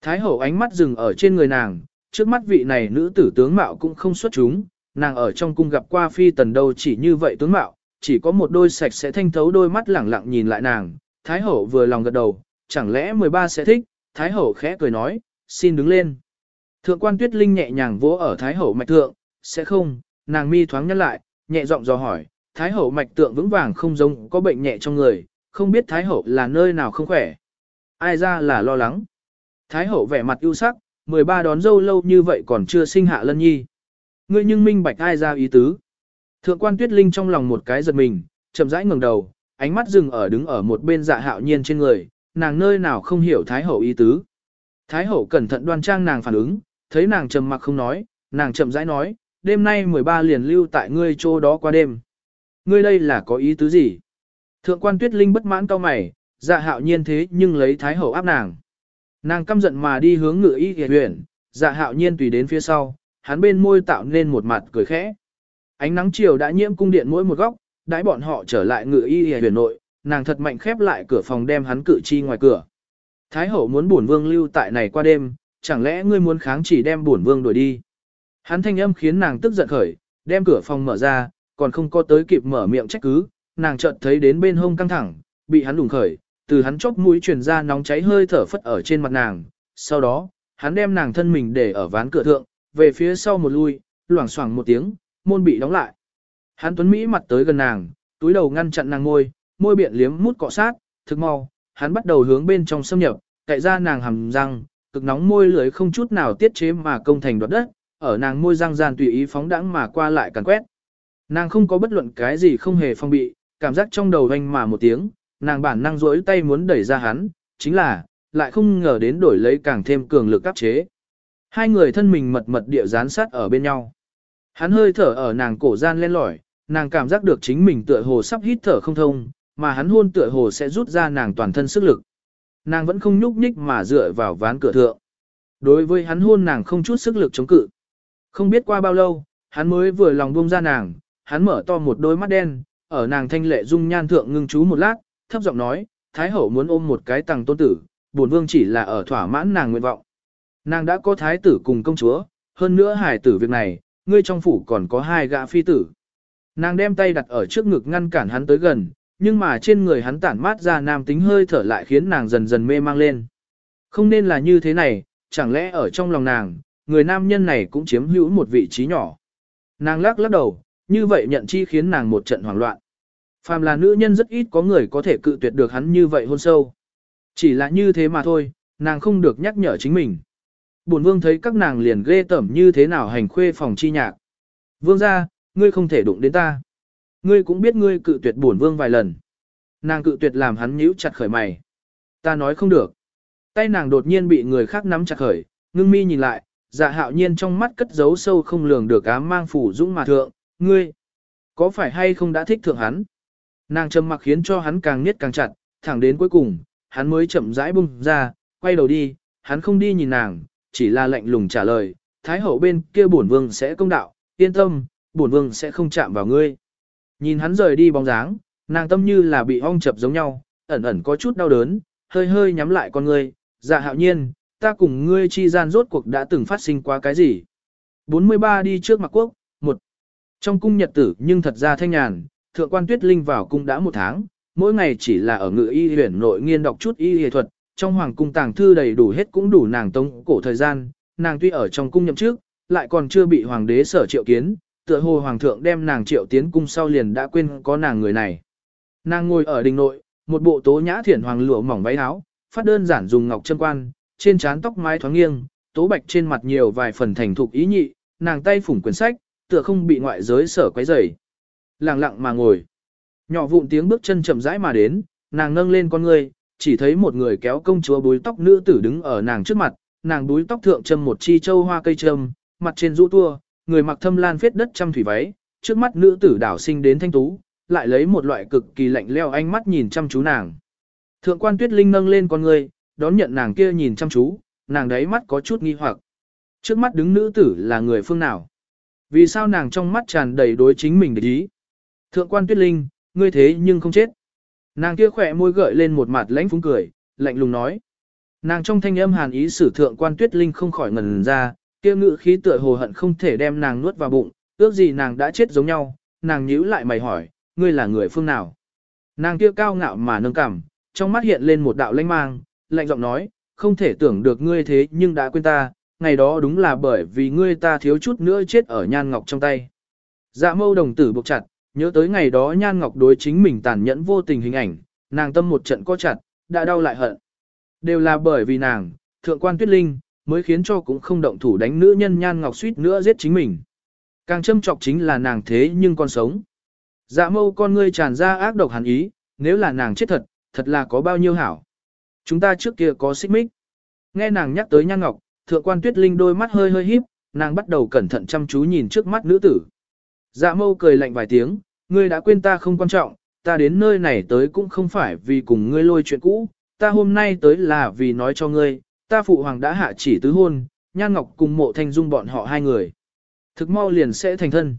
Thái Hậu ánh mắt dừng ở trên người nàng, trước mắt vị này nữ tử tướng mạo cũng không xuất chúng, nàng ở trong cung gặp qua phi tần đâu chỉ như vậy tướng mạo, chỉ có một đôi sạch sẽ thanh thấu đôi mắt lẳng lặng nhìn lại nàng. Thái Hậu vừa lòng gật đầu, chẳng lẽ 13 sẽ thích, Thái Hậu khẽ cười nói, xin đứng lên. Thượng quan tuyết linh nhẹ nhàng vỗ ở Thái Hậu mạch thượng, sẽ không, nàng mi thoáng nhăn lại, nhẹ giọng dò hỏi, Thái hậu mạch tượng vững vàng không giống có bệnh nhẹ trong người, không biết Thái hậu là nơi nào không khỏe. Ai ra là lo lắng. Thái hậu vẻ mặt ưu sắc, 13 đón dâu lâu như vậy còn chưa sinh hạ lân nhi. Ngươi nhưng minh bạch ai ra ý tứ. Thượng quan tuyết linh trong lòng một cái giật mình, chậm rãi ngẩng đầu, ánh mắt dừng ở đứng ở một bên dạ hạo nhiên trên người, nàng nơi nào không hiểu Thái hậu ý tứ. Thái hậu cẩn thận đoan trang nàng phản ứng, thấy nàng trầm mặc không nói, nàng chậm rãi nói, đêm nay 13 liền lưu tại ngươi chỗ đó qua đêm. Ngươi đây là có ý tứ gì? Thượng quan tuyết linh bất mãn cao mày, dạ hạo nhiên thế nhưng lấy thái hậu áp nàng. Nàng căm giận mà đi hướng ngự y hề huyền, dạ hạo nhiên tùy đến phía sau, hắn bên môi tạo nên một mặt cười khẽ. Ánh nắng chiều đã nhiễm cung điện mỗi một góc, đãi bọn họ trở lại ngự y hề huyền nội, nàng thật mạnh khép lại cửa phòng đem hắn cử chi ngoài cửa. Thái hậu muốn bổn vương lưu tại này qua đêm, chẳng lẽ ngươi muốn kháng chỉ đem bổn vương đuổi đi? Hắn thanh âm khiến nàng tức giận khởi, đem cửa phòng mở ra, còn không có tới kịp mở miệng trách cứ, nàng chợt thấy đến bên hông căng thẳng, bị hắn đùng khởi, từ hắn chóp mũi truyền ra nóng cháy hơi thở phất ở trên mặt nàng, sau đó, hắn đem nàng thân mình để ở ván cửa thượng, về phía sau một lui, loảng xoảng một tiếng, môn bị đóng lại. Hắn tuấn Mỹ mặt tới gần nàng, túi đầu ngăn chặn nàng môi, môi biện liếm mút cọ sát, thực mau, hắn bắt đầu hướng bên trong xâm nhập, cậy ra nàng hầm răng, cực nóng môi lưỡi không chút nào tiết chế mà công thành đoạt đất, ở nàng môi răng gian tùy ý phóng đãng mà qua lại càn quét. Nàng không có bất luận cái gì không hề phong bị, cảm giác trong đầu hoanh mà một tiếng, nàng bản năng rỗi tay muốn đẩy ra hắn, chính là, lại không ngờ đến đổi lấy càng thêm cường lực áp chế. Hai người thân mình mật mật địa dán sát ở bên nhau. Hắn hơi thở ở nàng cổ gian lên lỏi, nàng cảm giác được chính mình tựa hồ sắp hít thở không thông, mà hắn hôn tựa hồ sẽ rút ra nàng toàn thân sức lực. Nàng vẫn không nhúc nhích mà dựa vào ván cửa thượng. Đối với hắn hôn nàng không chút sức lực chống cự. Không biết qua bao lâu, hắn mới vừa lòng buông ra nàng, hắn mở to một đôi mắt đen, ở nàng thanh lệ dung nhan thượng ngưng chú một lát, thấp giọng nói, Thái hậu muốn ôm một cái tàng tôn tử, bổn vương chỉ là ở thỏa mãn nàng nguyện vọng. Nàng đã có thái tử cùng công chúa, hơn nữa hải tử việc này, ngươi trong phủ còn có hai gã phi tử. Nàng đem tay đặt ở trước ngực ngăn cản hắn tới gần, nhưng mà trên người hắn tản mát ra nam tính hơi thở lại khiến nàng dần dần mê mang lên. Không nên là như thế này, chẳng lẽ ở trong lòng nàng, người nam nhân này cũng chiếm hữu một vị trí nhỏ. Nàng lắc lắc đầu, như vậy nhận chi khiến nàng một trận hoảng loạn. Phàm là nữ nhân rất ít có người có thể cự tuyệt được hắn như vậy hôn sâu. Chỉ là như thế mà thôi, nàng không được nhắc nhở chính mình. bổn vương thấy các nàng liền ghê tởm như thế nào hành khuê phòng chi nhạc. Vương ra, ngươi không thể đụng đến ta. Ngươi cũng biết ngươi cự tuyệt bổn vương vài lần. Nàng cự tuyệt làm hắn nhíu chặt khởi mày. Ta nói không được. Tay nàng đột nhiên bị người khác nắm chặt khởi, ngưng mi nhìn lại, dạ hạo nhiên trong mắt cất giấu sâu không lường được ám mang phủ dũng mà thượng, ngươi, có phải hay không đã thích thượng hắn? Nàng trầm mặc khiến cho hắn càng niết càng chặt, thẳng đến cuối cùng, hắn mới chậm rãi bung ra, quay đầu đi, hắn không đi nhìn nàng, chỉ là lạnh lùng trả lời, thái hậu bên kia bổn vương sẽ công đạo, yên tâm, bổn vương sẽ không chạm vào ngươi. Nhìn hắn rời đi bóng dáng, nàng tâm như là bị ong chập giống nhau, ẩn ẩn có chút đau đớn, hơi hơi nhắm lại con ngươi, dạ hạo nhiên, ta cùng ngươi chi gian rốt cuộc đã từng phát sinh qua cái gì. 43 đi trước mặt quốc, một Trong cung nhật tử nhưng thật ra thanh nhàn, thượng quan tuyết linh vào cung đã một tháng, mỗi ngày chỉ là ở ngự y huyền nội nghiên đọc chút y y thuật, trong hoàng cung tàng thư đầy đủ hết cũng đủ nàng tống cổ thời gian, nàng tuy ở trong cung nhậm trước, lại còn chưa bị hoàng đế sở triệu kiến, tựa hồ hoàng thượng đem nàng triệu tiến cung sau liền đã quên có nàng người này. Nàng ngồi ở đình nội, một bộ tố nhã thiển hoàng lụa mỏng váy áo, phát đơn giản dùng ngọc chân quan, trên trán tóc mái thoáng nghiêng, tố bạch trên mặt nhiều vài phần thành thục ý nhị, nàng tay phủng quyển sách, tựa không bị ngoại giới sở quấy rầy. Lặng lặng mà ngồi. Nhỏ vụn tiếng bước chân chậm rãi mà đến, nàng nâng lên con người, chỉ thấy một người kéo công chúa búi tóc nữ tử đứng ở nàng trước mặt, nàng búi tóc thượng châm một chi châu hoa cây châm, mặt trên rũ tua, người mặc thâm lan phết đất trăm thủy váy, trước mắt nữ tử đảo sinh đến thanh tú, lại lấy một loại cực kỳ lạnh leo ánh mắt nhìn chăm chú nàng. Thượng quan tuyết linh nâng lên con người, đón nhận nàng kia nhìn chăm chú, nàng đấy mắt có chút nghi hoặc. Trước mắt đứng nữ tử là người phương nào? Vì sao nàng trong mắt tràn đầy đối chính mình để ý? Thượng quan tuyết linh, ngươi thế nhưng không chết. Nàng kia khỏe môi gợi lên một mặt lãnh phúng cười, lạnh lùng nói. Nàng trong thanh âm hàn ý sử thượng quan tuyết linh không khỏi ngần ra, kia ngự khí tựa hồ hận không thể đem nàng nuốt vào bụng, ước gì nàng đã chết giống nhau, nàng nhíu lại mày hỏi, ngươi là người phương nào? Nàng kia cao ngạo mà nâng cằm, trong mắt hiện lên một đạo lãnh mang, lạnh giọng nói, không thể tưởng được ngươi thế nhưng đã quên ta, ngày đó đúng là bởi vì ngươi ta thiếu chút nữa chết ở nhan ngọc trong tay. Dạ mâu đồng tử buộc chặt, nhớ tới ngày đó nhan ngọc đối chính mình tàn nhẫn vô tình hình ảnh, nàng tâm một trận co chặt, đã đau lại hận. Đều là bởi vì nàng, thượng quan tuyết linh, mới khiến cho cũng không động thủ đánh nữ nhân nhan ngọc suýt nữa giết chính mình. Càng châm trọc chính là nàng thế nhưng còn sống. Dạ mâu con ngươi tràn ra ác độc hàn ý, nếu là nàng chết thật, thật là có bao nhiêu hảo. Chúng ta trước kia có xích mích. Nghe nàng nhắc tới nhan ngọc, thượng quan tuyết linh đôi mắt hơi hơi híp, nàng bắt đầu cẩn thận chăm chú nhìn trước mắt nữ tử. Dạ mâu cười lạnh vài tiếng, ngươi đã quên ta không quan trọng, ta đến nơi này tới cũng không phải vì cùng ngươi lôi chuyện cũ, ta hôm nay tới là vì nói cho ngươi, ta phụ hoàng đã hạ chỉ tứ hôn, nhan ngọc cùng mộ thanh dung bọn họ hai người. Thực mau liền sẽ thành thân.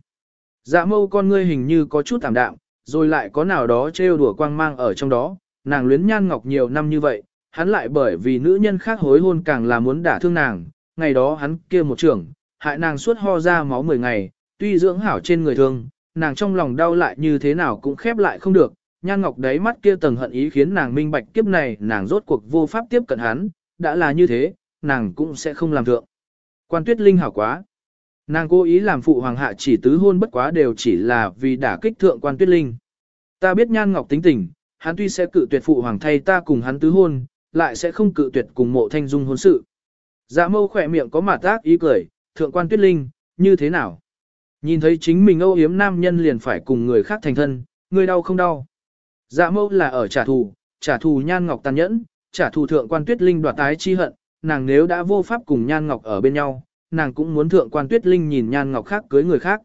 Dạ mâu con ngươi hình như có chút tạm đạm, rồi lại có nào đó trêu đùa quang mang ở trong đó, nàng luyến nhan ngọc nhiều năm như vậy, hắn lại bởi vì nữ nhân khác hối hôn càng là muốn đả thương nàng, ngày đó hắn kia một trưởng, hại nàng suốt ho ra máu 10 ngày, tuy dưỡng hảo trên người thương, nàng trong lòng đau lại như thế nào cũng khép lại không được, nhan ngọc đáy mắt kia tầng hận ý khiến nàng minh bạch kiếp này nàng rốt cuộc vô pháp tiếp cận hắn, đã là như thế, nàng cũng sẽ không làm thượng. Quan tuyết linh hảo quá. Nàng cố ý làm phụ hoàng hạ chỉ tứ hôn bất quá đều chỉ là vì đả kích thượng quan tuyết linh. Ta biết nhan ngọc tính tình, hắn tuy sẽ cự tuyệt phụ hoàng thay ta cùng hắn tứ hôn, lại sẽ không cự tuyệt cùng mộ thanh dung hôn sự. Dạ mâu khỏe miệng có mặt tác ý cười, thượng quan tuyết linh, như thế nào? Nhìn thấy chính mình âu yếm nam nhân liền phải cùng người khác thành thân, người đau không đau. Dạ mâu là ở trả thù, trả thù nhan ngọc tàn nhẫn, trả thù thượng quan tuyết linh đoạt tái chi hận, nàng nếu đã vô pháp cùng nhan ngọc ở bên nhau, nàng cũng muốn thượng quan tuyết linh nhìn nhan ngọc khác cưới người khác.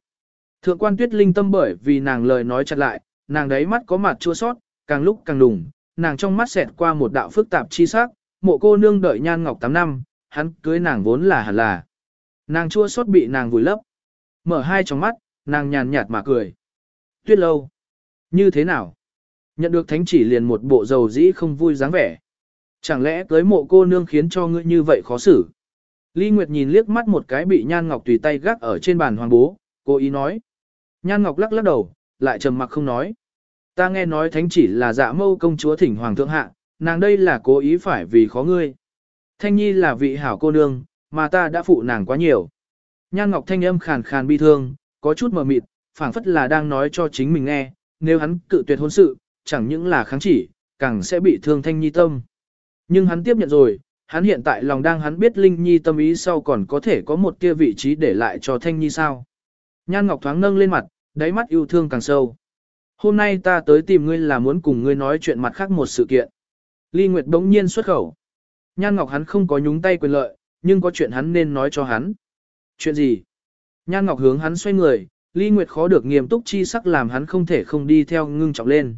Thượng quan tuyết linh tâm bởi vì nàng lời nói chặt lại, nàng đấy mắt có mặt chua sót, càng lúc càng đùng, nàng trong mắt xẹt qua một đạo phức tạp chi sắc, mộ cô nương đợi nhan ngọc 8 năm, hắn cưới nàng vốn là hẳn là. Nàng chua xót bị nàng vùi lấp. Mở hai tròng mắt, nàng nhàn nhạt mà cười. Tuyết lâu. Như thế nào? Nhận được thánh chỉ liền một bộ dầu dĩ không vui dáng vẻ. Chẳng lẽ cưới mộ cô nương khiến cho ngươi như vậy khó xử? Ly Nguyệt nhìn liếc mắt một cái bị Nhan Ngọc tùy tay gác ở trên bàn hoàng bố, cô ý nói. Nhan Ngọc lắc lắc đầu, lại trầm mặc không nói. Ta nghe nói thánh chỉ là dạ mâu công chúa thỉnh hoàng thượng hạ, nàng đây là cố ý phải vì khó ngươi. Thanh Nhi là vị hảo cô nương, mà ta đã phụ nàng quá nhiều. Nhan Ngọc thanh âm khàn khàn bi thương, có chút mờ mịt, phảng phất là đang nói cho chính mình nghe, nếu hắn cự tuyệt hôn sự, chẳng những là kháng chỉ, càng sẽ bị thương Thanh Nhi tâm. Nhưng hắn tiếp nhận rồi, Hắn hiện tại lòng đang hắn biết Linh Nhi tâm ý sau còn có thể có một kia vị trí để lại cho Thanh Nhi sao. Nhan Ngọc thoáng nâng lên mặt, đáy mắt yêu thương càng sâu. Hôm nay ta tới tìm ngươi là muốn cùng ngươi nói chuyện mặt khác một sự kiện. Ly Nguyệt đống nhiên xuất khẩu. Nhan Ngọc hắn không có nhúng tay quyền lợi, nhưng có chuyện hắn nên nói cho hắn. Chuyện gì? Nhan Ngọc hướng hắn xoay người, Ly Nguyệt khó được nghiêm túc chi sắc làm hắn không thể không đi theo ngưng trọng lên.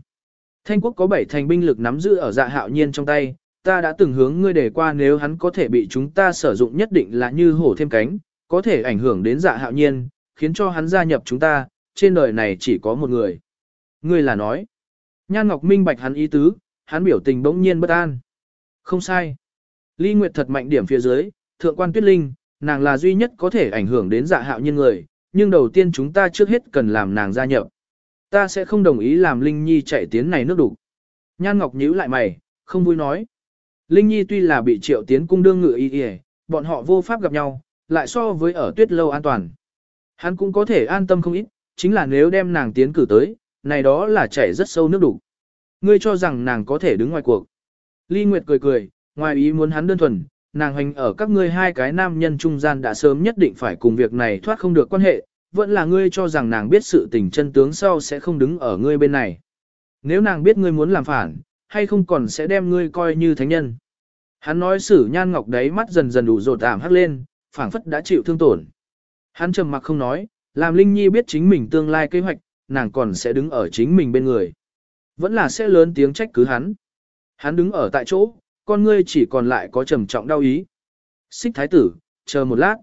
Thanh quốc có bảy thành binh lực nắm giữ ở dạ hạo nhiên trong tay, ta đã từng hướng ngươi để qua nếu hắn có thể bị chúng ta sử dụng nhất định là như hổ thêm cánh, có thể ảnh hưởng đến dạ hạo nhiên, khiến cho hắn gia nhập chúng ta, trên đời này chỉ có một người. Ngươi là nói. Nhan Ngọc minh bạch hắn ý tứ, hắn biểu tình bỗng nhiên bất an. Không sai. Ly Nguyệt thật mạnh điểm phía dưới, thượng quan tuyết linh, nàng là duy nhất có thể ảnh hưởng đến dạ hạo nhân người, nhưng đầu tiên chúng ta trước hết cần làm nàng gia nhập. Ta sẽ không đồng ý làm Linh Nhi chạy tiến này nước đủ. Nhan Ngọc nhíu lại mày, không vui nói. Linh Nhi tuy là bị triệu tiến cung đương ngự y y, bọn họ vô pháp gặp nhau, lại so với ở tuyết lâu an toàn. Hắn cũng có thể an tâm không ít, chính là nếu đem nàng tiến cử tới, này đó là chảy rất sâu nước đủ. Ngươi cho rằng nàng có thể đứng ngoài cuộc. Ly Nguyệt cười cười, ngoài ý muốn hắn đơn thuần, nàng hành ở các ngươi hai cái nam nhân trung gian đã sớm nhất định phải cùng việc này thoát không được quan hệ, vẫn là ngươi cho rằng nàng biết sự tình chân tướng sau sẽ không đứng ở ngươi bên này. Nếu nàng biết ngươi muốn làm phản, hay không còn sẽ đem ngươi coi như thánh nhân. Hắn nói sử nhan ngọc đấy mắt dần dần đủ rột ảm hắt lên, phảng phất đã chịu thương tổn. Hắn trầm mặc không nói, làm Linh Nhi biết chính mình tương lai kế hoạch, nàng còn sẽ đứng ở chính mình bên người. Vẫn là sẽ lớn tiếng trách cứ hắn. Hắn đứng ở tại chỗ, con ngươi chỉ còn lại có trầm trọng đau ý. Xích thái tử, chờ một lát.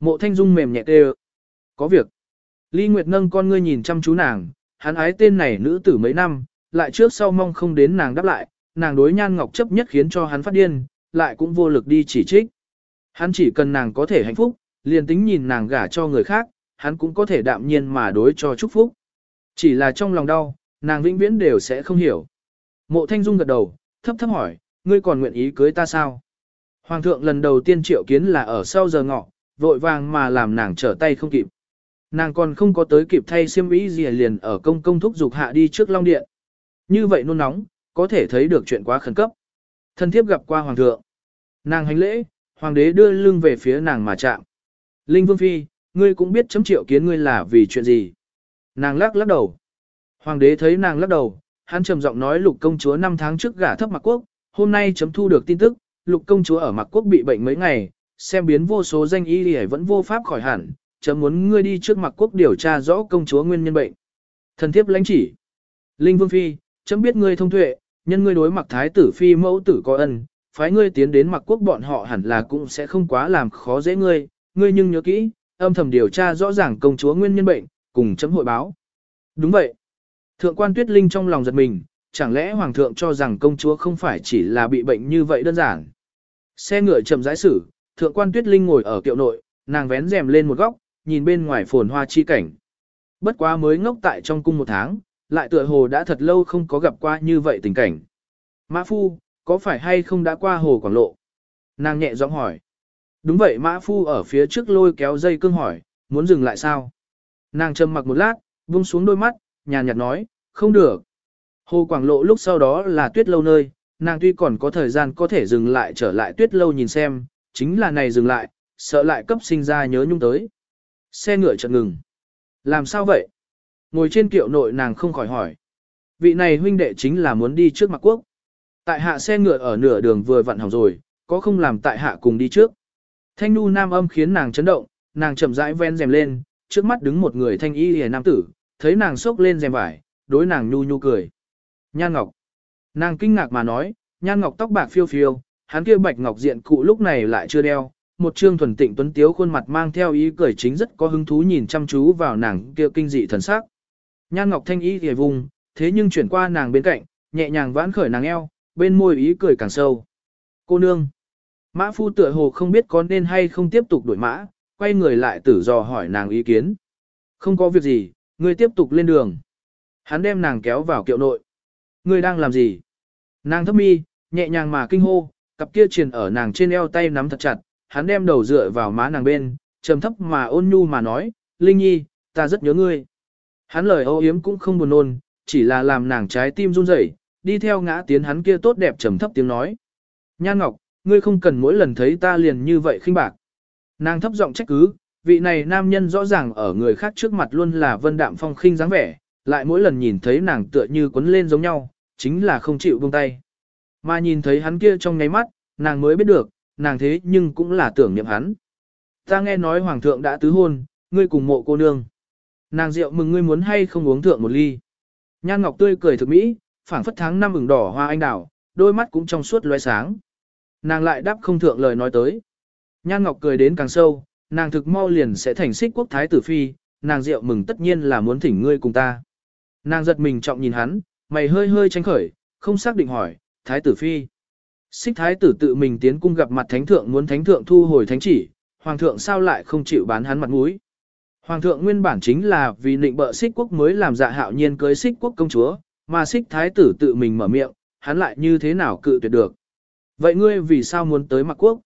Mộ thanh dung mềm nhẹ tê Có việc. Ly Nguyệt nâng con ngươi nhìn chăm chú nàng, hắn ái tên này nữ tử mấy năm, lại trước sau mong không đến nàng đáp lại, nàng đối nhan ngọc chấp nhất khiến cho hắn phát điên, lại cũng vô lực đi chỉ trích. Hắn chỉ cần nàng có thể hạnh phúc, liền tính nhìn nàng gả cho người khác, hắn cũng có thể đạm nhiên mà đối cho chúc phúc. Chỉ là trong lòng đau, nàng vĩnh viễn đều sẽ không hiểu. Mộ Thanh Dung gật đầu, thấp thấp hỏi, ngươi còn nguyện ý cưới ta sao? Hoàng thượng lần đầu tiên triệu kiến là ở sau giờ ngọ, vội vàng mà làm nàng trở tay không kịp. Nàng còn không có tới kịp thay xiêm ý gì liền ở công công thúc dục hạ đi trước long điện. Như vậy nôn nóng, có thể thấy được chuyện quá khẩn cấp. Thân thiếp gặp qua hoàng thượng. Nàng hành lễ, hoàng đế đưa lưng về phía nàng mà chạm. Linh Vương Phi, ngươi cũng biết chấm triệu kiến ngươi là vì chuyện gì. Nàng lắc lắc đầu. Hoàng đế thấy nàng lắc đầu, hắn trầm giọng nói lục công chúa 5 tháng trước gả thấp mặc quốc, hôm nay chấm thu được tin tức, lục công chúa ở mặc quốc bị bệnh mấy ngày, xem biến vô số danh y thì vẫn vô pháp khỏi hẳn, chấm muốn ngươi đi trước mặc quốc điều tra rõ công chúa nguyên nhân bệnh. Thần thiếp lãnh chỉ. Linh Vương Phi, chấm biết ngươi thông tuệ, nhân ngươi đối mặc thái tử phi mẫu tử có ân, phái ngươi tiến đến mặc quốc bọn họ hẳn là cũng sẽ không quá làm khó dễ ngươi, ngươi nhưng nhớ kỹ, âm thầm điều tra rõ ràng công chúa nguyên nhân bệnh, cùng chấm hội báo. Đúng vậy. Thượng quan Tuyết Linh trong lòng giật mình, chẳng lẽ hoàng thượng cho rằng công chúa không phải chỉ là bị bệnh như vậy đơn giản. Xe ngựa chậm rãi xử, thượng quan Tuyết Linh ngồi ở kiệu nội, nàng vén rèm lên một góc, nhìn bên ngoài phồn hoa chi cảnh. Bất quá mới ngốc tại trong cung một tháng, lại tựa hồ đã thật lâu không có gặp qua như vậy tình cảnh. Mã Phu, có phải hay không đã qua hồ Quảng Lộ? Nàng nhẹ giọng hỏi. Đúng vậy Mã Phu ở phía trước lôi kéo dây cương hỏi, muốn dừng lại sao? Nàng trầm mặc một lát, buông xuống đôi mắt, nhàn nhạt nói, không được. Hồ Quảng Lộ lúc sau đó là tuyết lâu nơi, nàng tuy còn có thời gian có thể dừng lại trở lại tuyết lâu nhìn xem, chính là này dừng lại, sợ lại cấp sinh ra nhớ nhung tới. Xe ngựa chợt ngừng. Làm sao vậy? Ngồi trên kiệu nội nàng không khỏi hỏi. Vị này huynh đệ chính là muốn đi trước mặt quốc. Tại hạ xe ngựa ở nửa đường vừa vặn hỏng rồi, có không làm tại hạ cùng đi trước. Thanh nu nam âm khiến nàng chấn động, nàng chậm rãi ven rèm lên, trước mắt đứng một người thanh y hề nam tử, thấy nàng sốc lên rèm vải, đối nàng nhu nhu cười. Nhan Ngọc. Nàng kinh ngạc mà nói, Nhan Ngọc tóc bạc phiêu phiêu, hắn kia bạch ngọc diện cụ lúc này lại chưa đeo, một trương thuần tịnh tuấn tiếu khuôn mặt mang theo ý cười chính rất có hứng thú nhìn chăm chú vào nàng kia kinh dị thần sắc. Nhan Ngọc thanh ý hề vùng, thế nhưng chuyển qua nàng bên cạnh, nhẹ nhàng vãn khởi nàng eo, bên môi ý cười càng sâu. Cô nương. Mã phu tựa hồ không biết có nên hay không tiếp tục đuổi mã, quay người lại tử dò hỏi nàng ý kiến. Không có việc gì, ngươi tiếp tục lên đường. Hắn đem nàng kéo vào kiệu nội. Ngươi đang làm gì? Nàng thấp mi, nhẹ nhàng mà kinh hô, cặp kia truyền ở nàng trên eo tay nắm thật chặt, hắn đem đầu dựa vào má nàng bên, trầm thấp mà ôn nhu mà nói, Linh Nhi, ta rất nhớ ngươi. Hắn lời âu yếm cũng không buồn nôn, chỉ là làm nàng trái tim run rẩy, đi theo ngã tiến hắn kia tốt đẹp trầm thấp tiếng nói. Nhan Ngọc, ngươi không cần mỗi lần thấy ta liền như vậy khinh bạc. Nàng thấp giọng trách cứ, vị này nam nhân rõ ràng ở người khác trước mặt luôn là vân đạm phong khinh dáng vẻ, lại mỗi lần nhìn thấy nàng tựa như quấn lên giống nhau, chính là không chịu buông tay. Mà nhìn thấy hắn kia trong ngáy mắt, nàng mới biết được, nàng thế nhưng cũng là tưởng niệm hắn. Ta nghe nói hoàng thượng đã tứ hôn, ngươi cùng mộ cô nương. Nàng rượu mừng ngươi muốn hay không uống thượng một ly. Nhan Ngọc tươi cười thực mỹ, phảng phất tháng năm ửng đỏ hoa anh đào, đôi mắt cũng trong suốt loé sáng. Nàng lại đáp không thượng lời nói tới. Nhan Ngọc cười đến càng sâu, nàng thực mau liền sẽ thành xích quốc thái tử phi, nàng rượu mừng tất nhiên là muốn thỉnh ngươi cùng ta. Nàng giật mình trọng nhìn hắn, mày hơi hơi tránh khởi, không xác định hỏi, thái tử phi. Xích thái tử tự mình tiến cung gặp mặt thánh thượng muốn thánh thượng thu hồi thánh chỉ, hoàng thượng sao lại không chịu bán hắn mặt mũi. Hoàng thượng nguyên bản chính là vì định bợ xích quốc mới làm dạ hạo nhiên cưới xích quốc công chúa, mà xích thái tử tự mình mở miệng, hắn lại như thế nào cự tuyệt được. Vậy ngươi vì sao muốn tới mặc quốc?